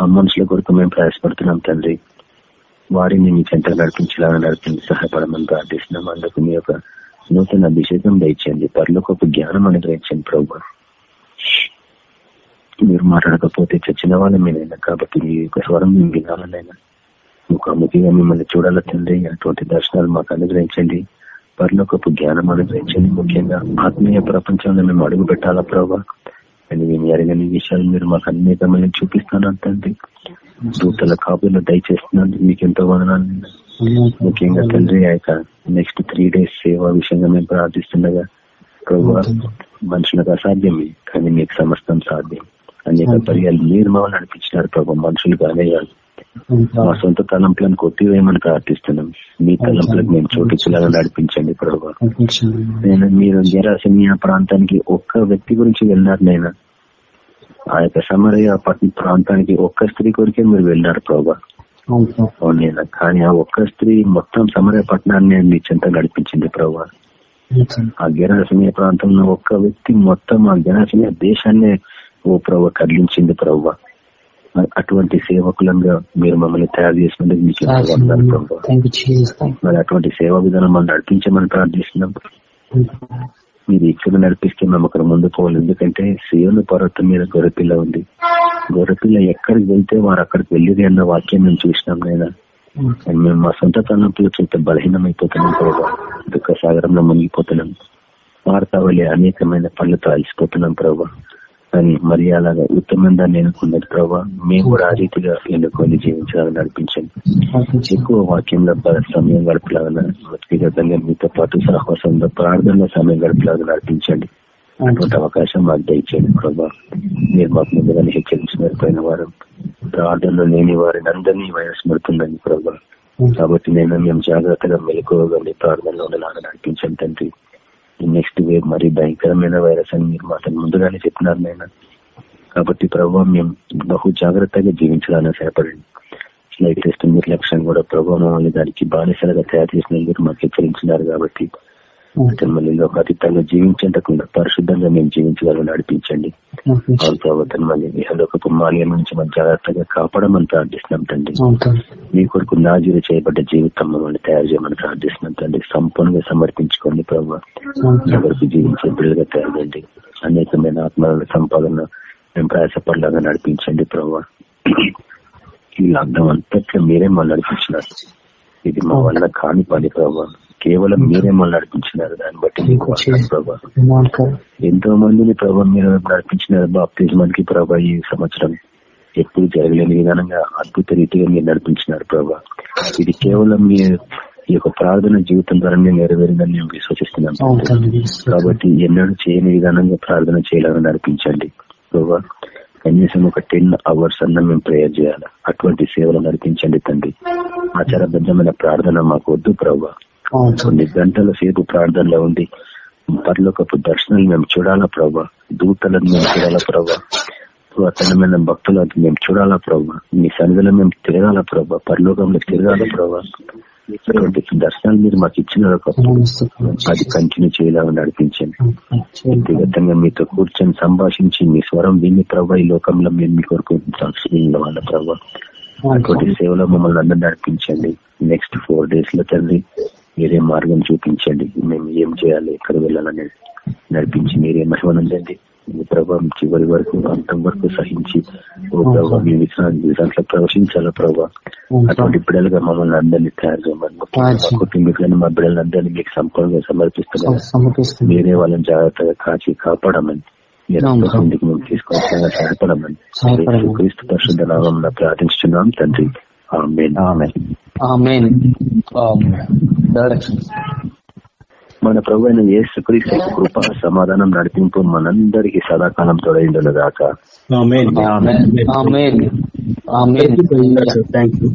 ఆ మనుషుల కొరకు మేము ప్రయాసపడుతున్నాం తండ్రి. వారిని మీ చెంత నడిపించేలాగా నడిపించి సహాయపడమని ప్రార్థిస్తున్నాం. అందుకు మీ యొక్క నూతన అభిషేకం దయచేయండి. పర్లోకొక జ్ఞానం అనుగ్రహించండి ప్రభు మీరు మాట్లాడకపోతే చచ్చిన వాళ్ళమేనైనా కాబట్టి మీ యొక్క స్వరం మేము వినాలనైనా. ముఖాముఖిగా మిమ్మల్ని చూడాల తండ్రి అటువంటి దర్శనాలు మాకు అనుగ్రహించండి. పర్లోకపు జ్ఞానం అనుగ్రహించండి. ముఖ్యంగా ఆత్మీయ ప్రపంచంలో మేము అడుగు పెట్టాలా ప్రభావ అని మేము ఎరగని విషయాలు మీరు మాకు అనేకమైన చూపిస్తాను తండ్రి. దూతల కాపులు దయచేస్తున్నాను. మీకు ఎంతో వదనాలు. ముఖ్యంగా తండ్రి ఆ నెక్స్ట్ త్రీ డేస్ సేవ విషయంగా మేము ప్రార్థిస్తుండగా ప్రభు మనుషులకు అసాధ్యమే కానీ మీకు సమస్తం సాధ్యం. అనేక పర్యాలు మీరు మమ్మల్ని నడిపించినారు ప్రభు మనుషులు కానే మా సొంత తలంపులను కొట్టివేయమని ప్రార్థిస్తున్నాం. మీ తలంపులకు మేము చోటించేలాగా నడిపించండి ప్రభు. నేను మీరు జరాసన్య ప్రాంతానికి ఒక్క వ్యక్తి గురించి వెళ్ళినారు నేను. ఆ యొక్క సమరయ పట్టణ ప్రాంతానికి ఒక్క స్త్రీ కొరికే మీరు వెళ్ళినారు ప్రభా. అవునైనా కానీ ఆ ఒక్క స్త్రీ మొత్తం సమరయ పట్టణాన్ని మీ చెంత గడిపించింది ప్రభు. అవును తండ్రి. ఆ గెరాసమయ ప్రాంతంలో ఒక్క వ్యక్తి మొత్తం ఆ గెరాసమయ దేశాన్నే ఓ ప్రభు కదిలించింది ప్రభు. అటువంటి సేవకులంగా మీరు మమ్మల్ని తయారు చేసినందుకు మీకు మరి అటువంటి సేవా విధానం మనం నడిపించమని ప్రార్థిస్తున్నాం. మీరు ఇక్కడ నడిపిస్తే మేము అక్కడ ముందు పోవాలి. ఎందుకంటే సియోను పర్వతం మీద గొర్రెపిల్ల ఉంది. గొర్రెపిల్ల ఎక్కడికి వెళ్తే వారు అక్కడికి వెళ్ళేది అన్న వాక్యం మేము చూసినాం నేను అండ్ మేము మా సొంత తలంపులు చూస్తే బలహీనం అయిపోతున్నాం ప్రభావ దుఃఖ సాగరంలో మునిగిపోతున్నాం. వార్త వల్లే అనేకమైన పనులతో అలసిపోతున్నాం ప్రభావ కానీ మరి అలాగా ఉత్తమం దాన్ని ఎన్నుకున్నది ప్రభావ మేము కూడా ఆ రీతిగా ఎన్నుకొని జీవించాలని నడిపించండి ఎక్కువ వాక్యంలో సమయం గడపలాగా వ్యక్తిగతంగా మీతో పాటు సహవాసంలో ప్రార్థనలో సమయం గడపలాగా నడిపించండి. అటువంటి అవకాశం మాకు దయచేయండి ప్రభా. మీరు మాకు ముందుగానే హెచ్చరించినారు పోయిన వారం. ప్రార్థనలో లేని వారిని అందరినీ వైరస్ పడుతుందని ప్రభా. కాబట్టి నేను మేము జాగ్రత్తగా మెలకువగా మీ ప్రార్థనలో ఉండేలాగా నడిపించండి తండ్రి. నెక్స్ట్ వేవ్ మరి భయంకరమైన వైరస్ అని మీరు మాతో ముందుగానే చెప్పినారు నేను కాబట్టి ప్రభావం మేము బహు జాగ్రత్తగా జీవించడానికి సహాయపడండి. స్లైట్ టెస్ట్ నిర్లక్ష్యం కూడా ప్రభావం మమ్మల్ని దానికి బానిసలుగా తయారు చేసిన మీరు మాకు హెచ్చరించినారు కాబట్టి అంటే మళ్ళీ లోకాతీతంగా జీవించకుండా పరిశుద్ధంగా మేము జీవించగలను నడిపించండి. అవును ప్రభుత్వం మళ్ళీ ఇహలోకపు మాల్యం నుంచి మనం జాగ్రత్తగా కాపాడమని ప్రార్థిస్తున్నాం తండ్రి. అవును తండ్రి. మీ కొరకు నాజీరు చేయబడ్డ జీవితం మమ్మల్ని తయారు చేయమని ప్రార్థిస్తున్నాం తండ్రి. సంపూర్ణంగా సమర్పించుకోండి ప్రభావ ఎవరికి జీవించే బిడ్డలుగా తయారు చేయండి అనేకమైన ఆత్మల సంపాదన మేము ప్రయాసపడలాగా నడిపించండి ప్రభావ ఈ లాక్డౌన్ అంతట్లో మీరే మమ్మల్ని నడిపించినారు. ఇది మా వల్ల కాని పని ప్రభావ కేవలం మీరే మమ్మల్ని నడిపించినారు. దాన్ని బట్టి మీకు. ఎంతో మందిని ప్రభావ మీరు నడిపించినారు. బాప్తిజమానికి ప్రభా ఈ సంవత్సరం ఎప్పుడు జరగలేని విధానంగా అద్భుత రీతిగా మీరు నడిపించినారు ప్రభా. ఇది కేవలం మీ ఈ యొక్క ప్రార్థన జీవితం ద్వారా నెరవేరిందని మేము విశ్వసిస్తున్నాం. కాబట్టి ఎన్నడూ చేయని విధానంగా ప్రార్థన చేయాలని నడిపించండి ప్రభా. కనీసం ఒక టెన్ అవర్స్ అన్న మేము ప్రేయర్ చేయాలి? అటువంటి సేవలు నడిపించండి తండ్రి. ఆచారబద్ధమైన ప్రార్థన మాకు వద్దు ప్రభా. కొన్ని గంటల సేపు ప్రార్థనలో ఉంది. పర్లోకపు దర్శనాలు మేము చూడాలా ప్రభా? దూతలను మేము చూడాలా ప్రభా? పురాతనమైన భక్తులను మేము చూడాలా ప్రభా? మీ సన్నిధిలో మేము తిరగాల ప్రభా? పరలోకంలో తిరగాల ప్రభా? ఇటువంటి దర్శనాలు మీరు మాకు ఇచ్చిన అది కంటిన్యూ చేయాలని నడిపించండి. వ్యక్తిగతంగా మీతో కూర్చొని సంభాషించి మీ స్వరం విని ప్రభా ఈ లోకంలో మేము మీ కొరకు వాళ్ళ ప్రభా. అటువంటి సేవలో మమ్మల్ని అందరూ నడిపించండి. నెక్స్ట్ ఫోర్ డేస్లో తండ్రి మీరే మార్గం చూపించండి. మేము ఏం చేయాలి? ఎక్కడ వెళ్ళాలని నడిపించి మీరే మహిమనందండి మీ ప్రభావం చివరి వరకు అంతం వరకు సహించి ఓ ప్రభావ మీ విశ్రాంతి దాంట్లో ప్రవేశించాలా ప్రభావ అటువంటి బిడ్డలుగా మమ్మల్ని అందరినీ తయారు చేయమని మా కుటుంబీకులను మా బిడ్డలందరినీ మీకు సంపూర్ణంగా సమర్పిస్తున్నాం. సమర్పిస్తున్నాం. మీరే వాళ్ళని జాగ్రత్తగా కాచి కాపాడమని మేము సహాయపడమని. క్రీస్తు పరిశుద్ధ నామం ప్రార్థించున్నాం తండ్రి. మన ప్రభు అయిన యేసు క్రీస్తు కృప సమాధానం నడిపింపు మనందరికి సదాకాలం తోడైండును గాక ఆమేన్ ఆమేన్. ఆమేన్. ఆమేన్. Thank you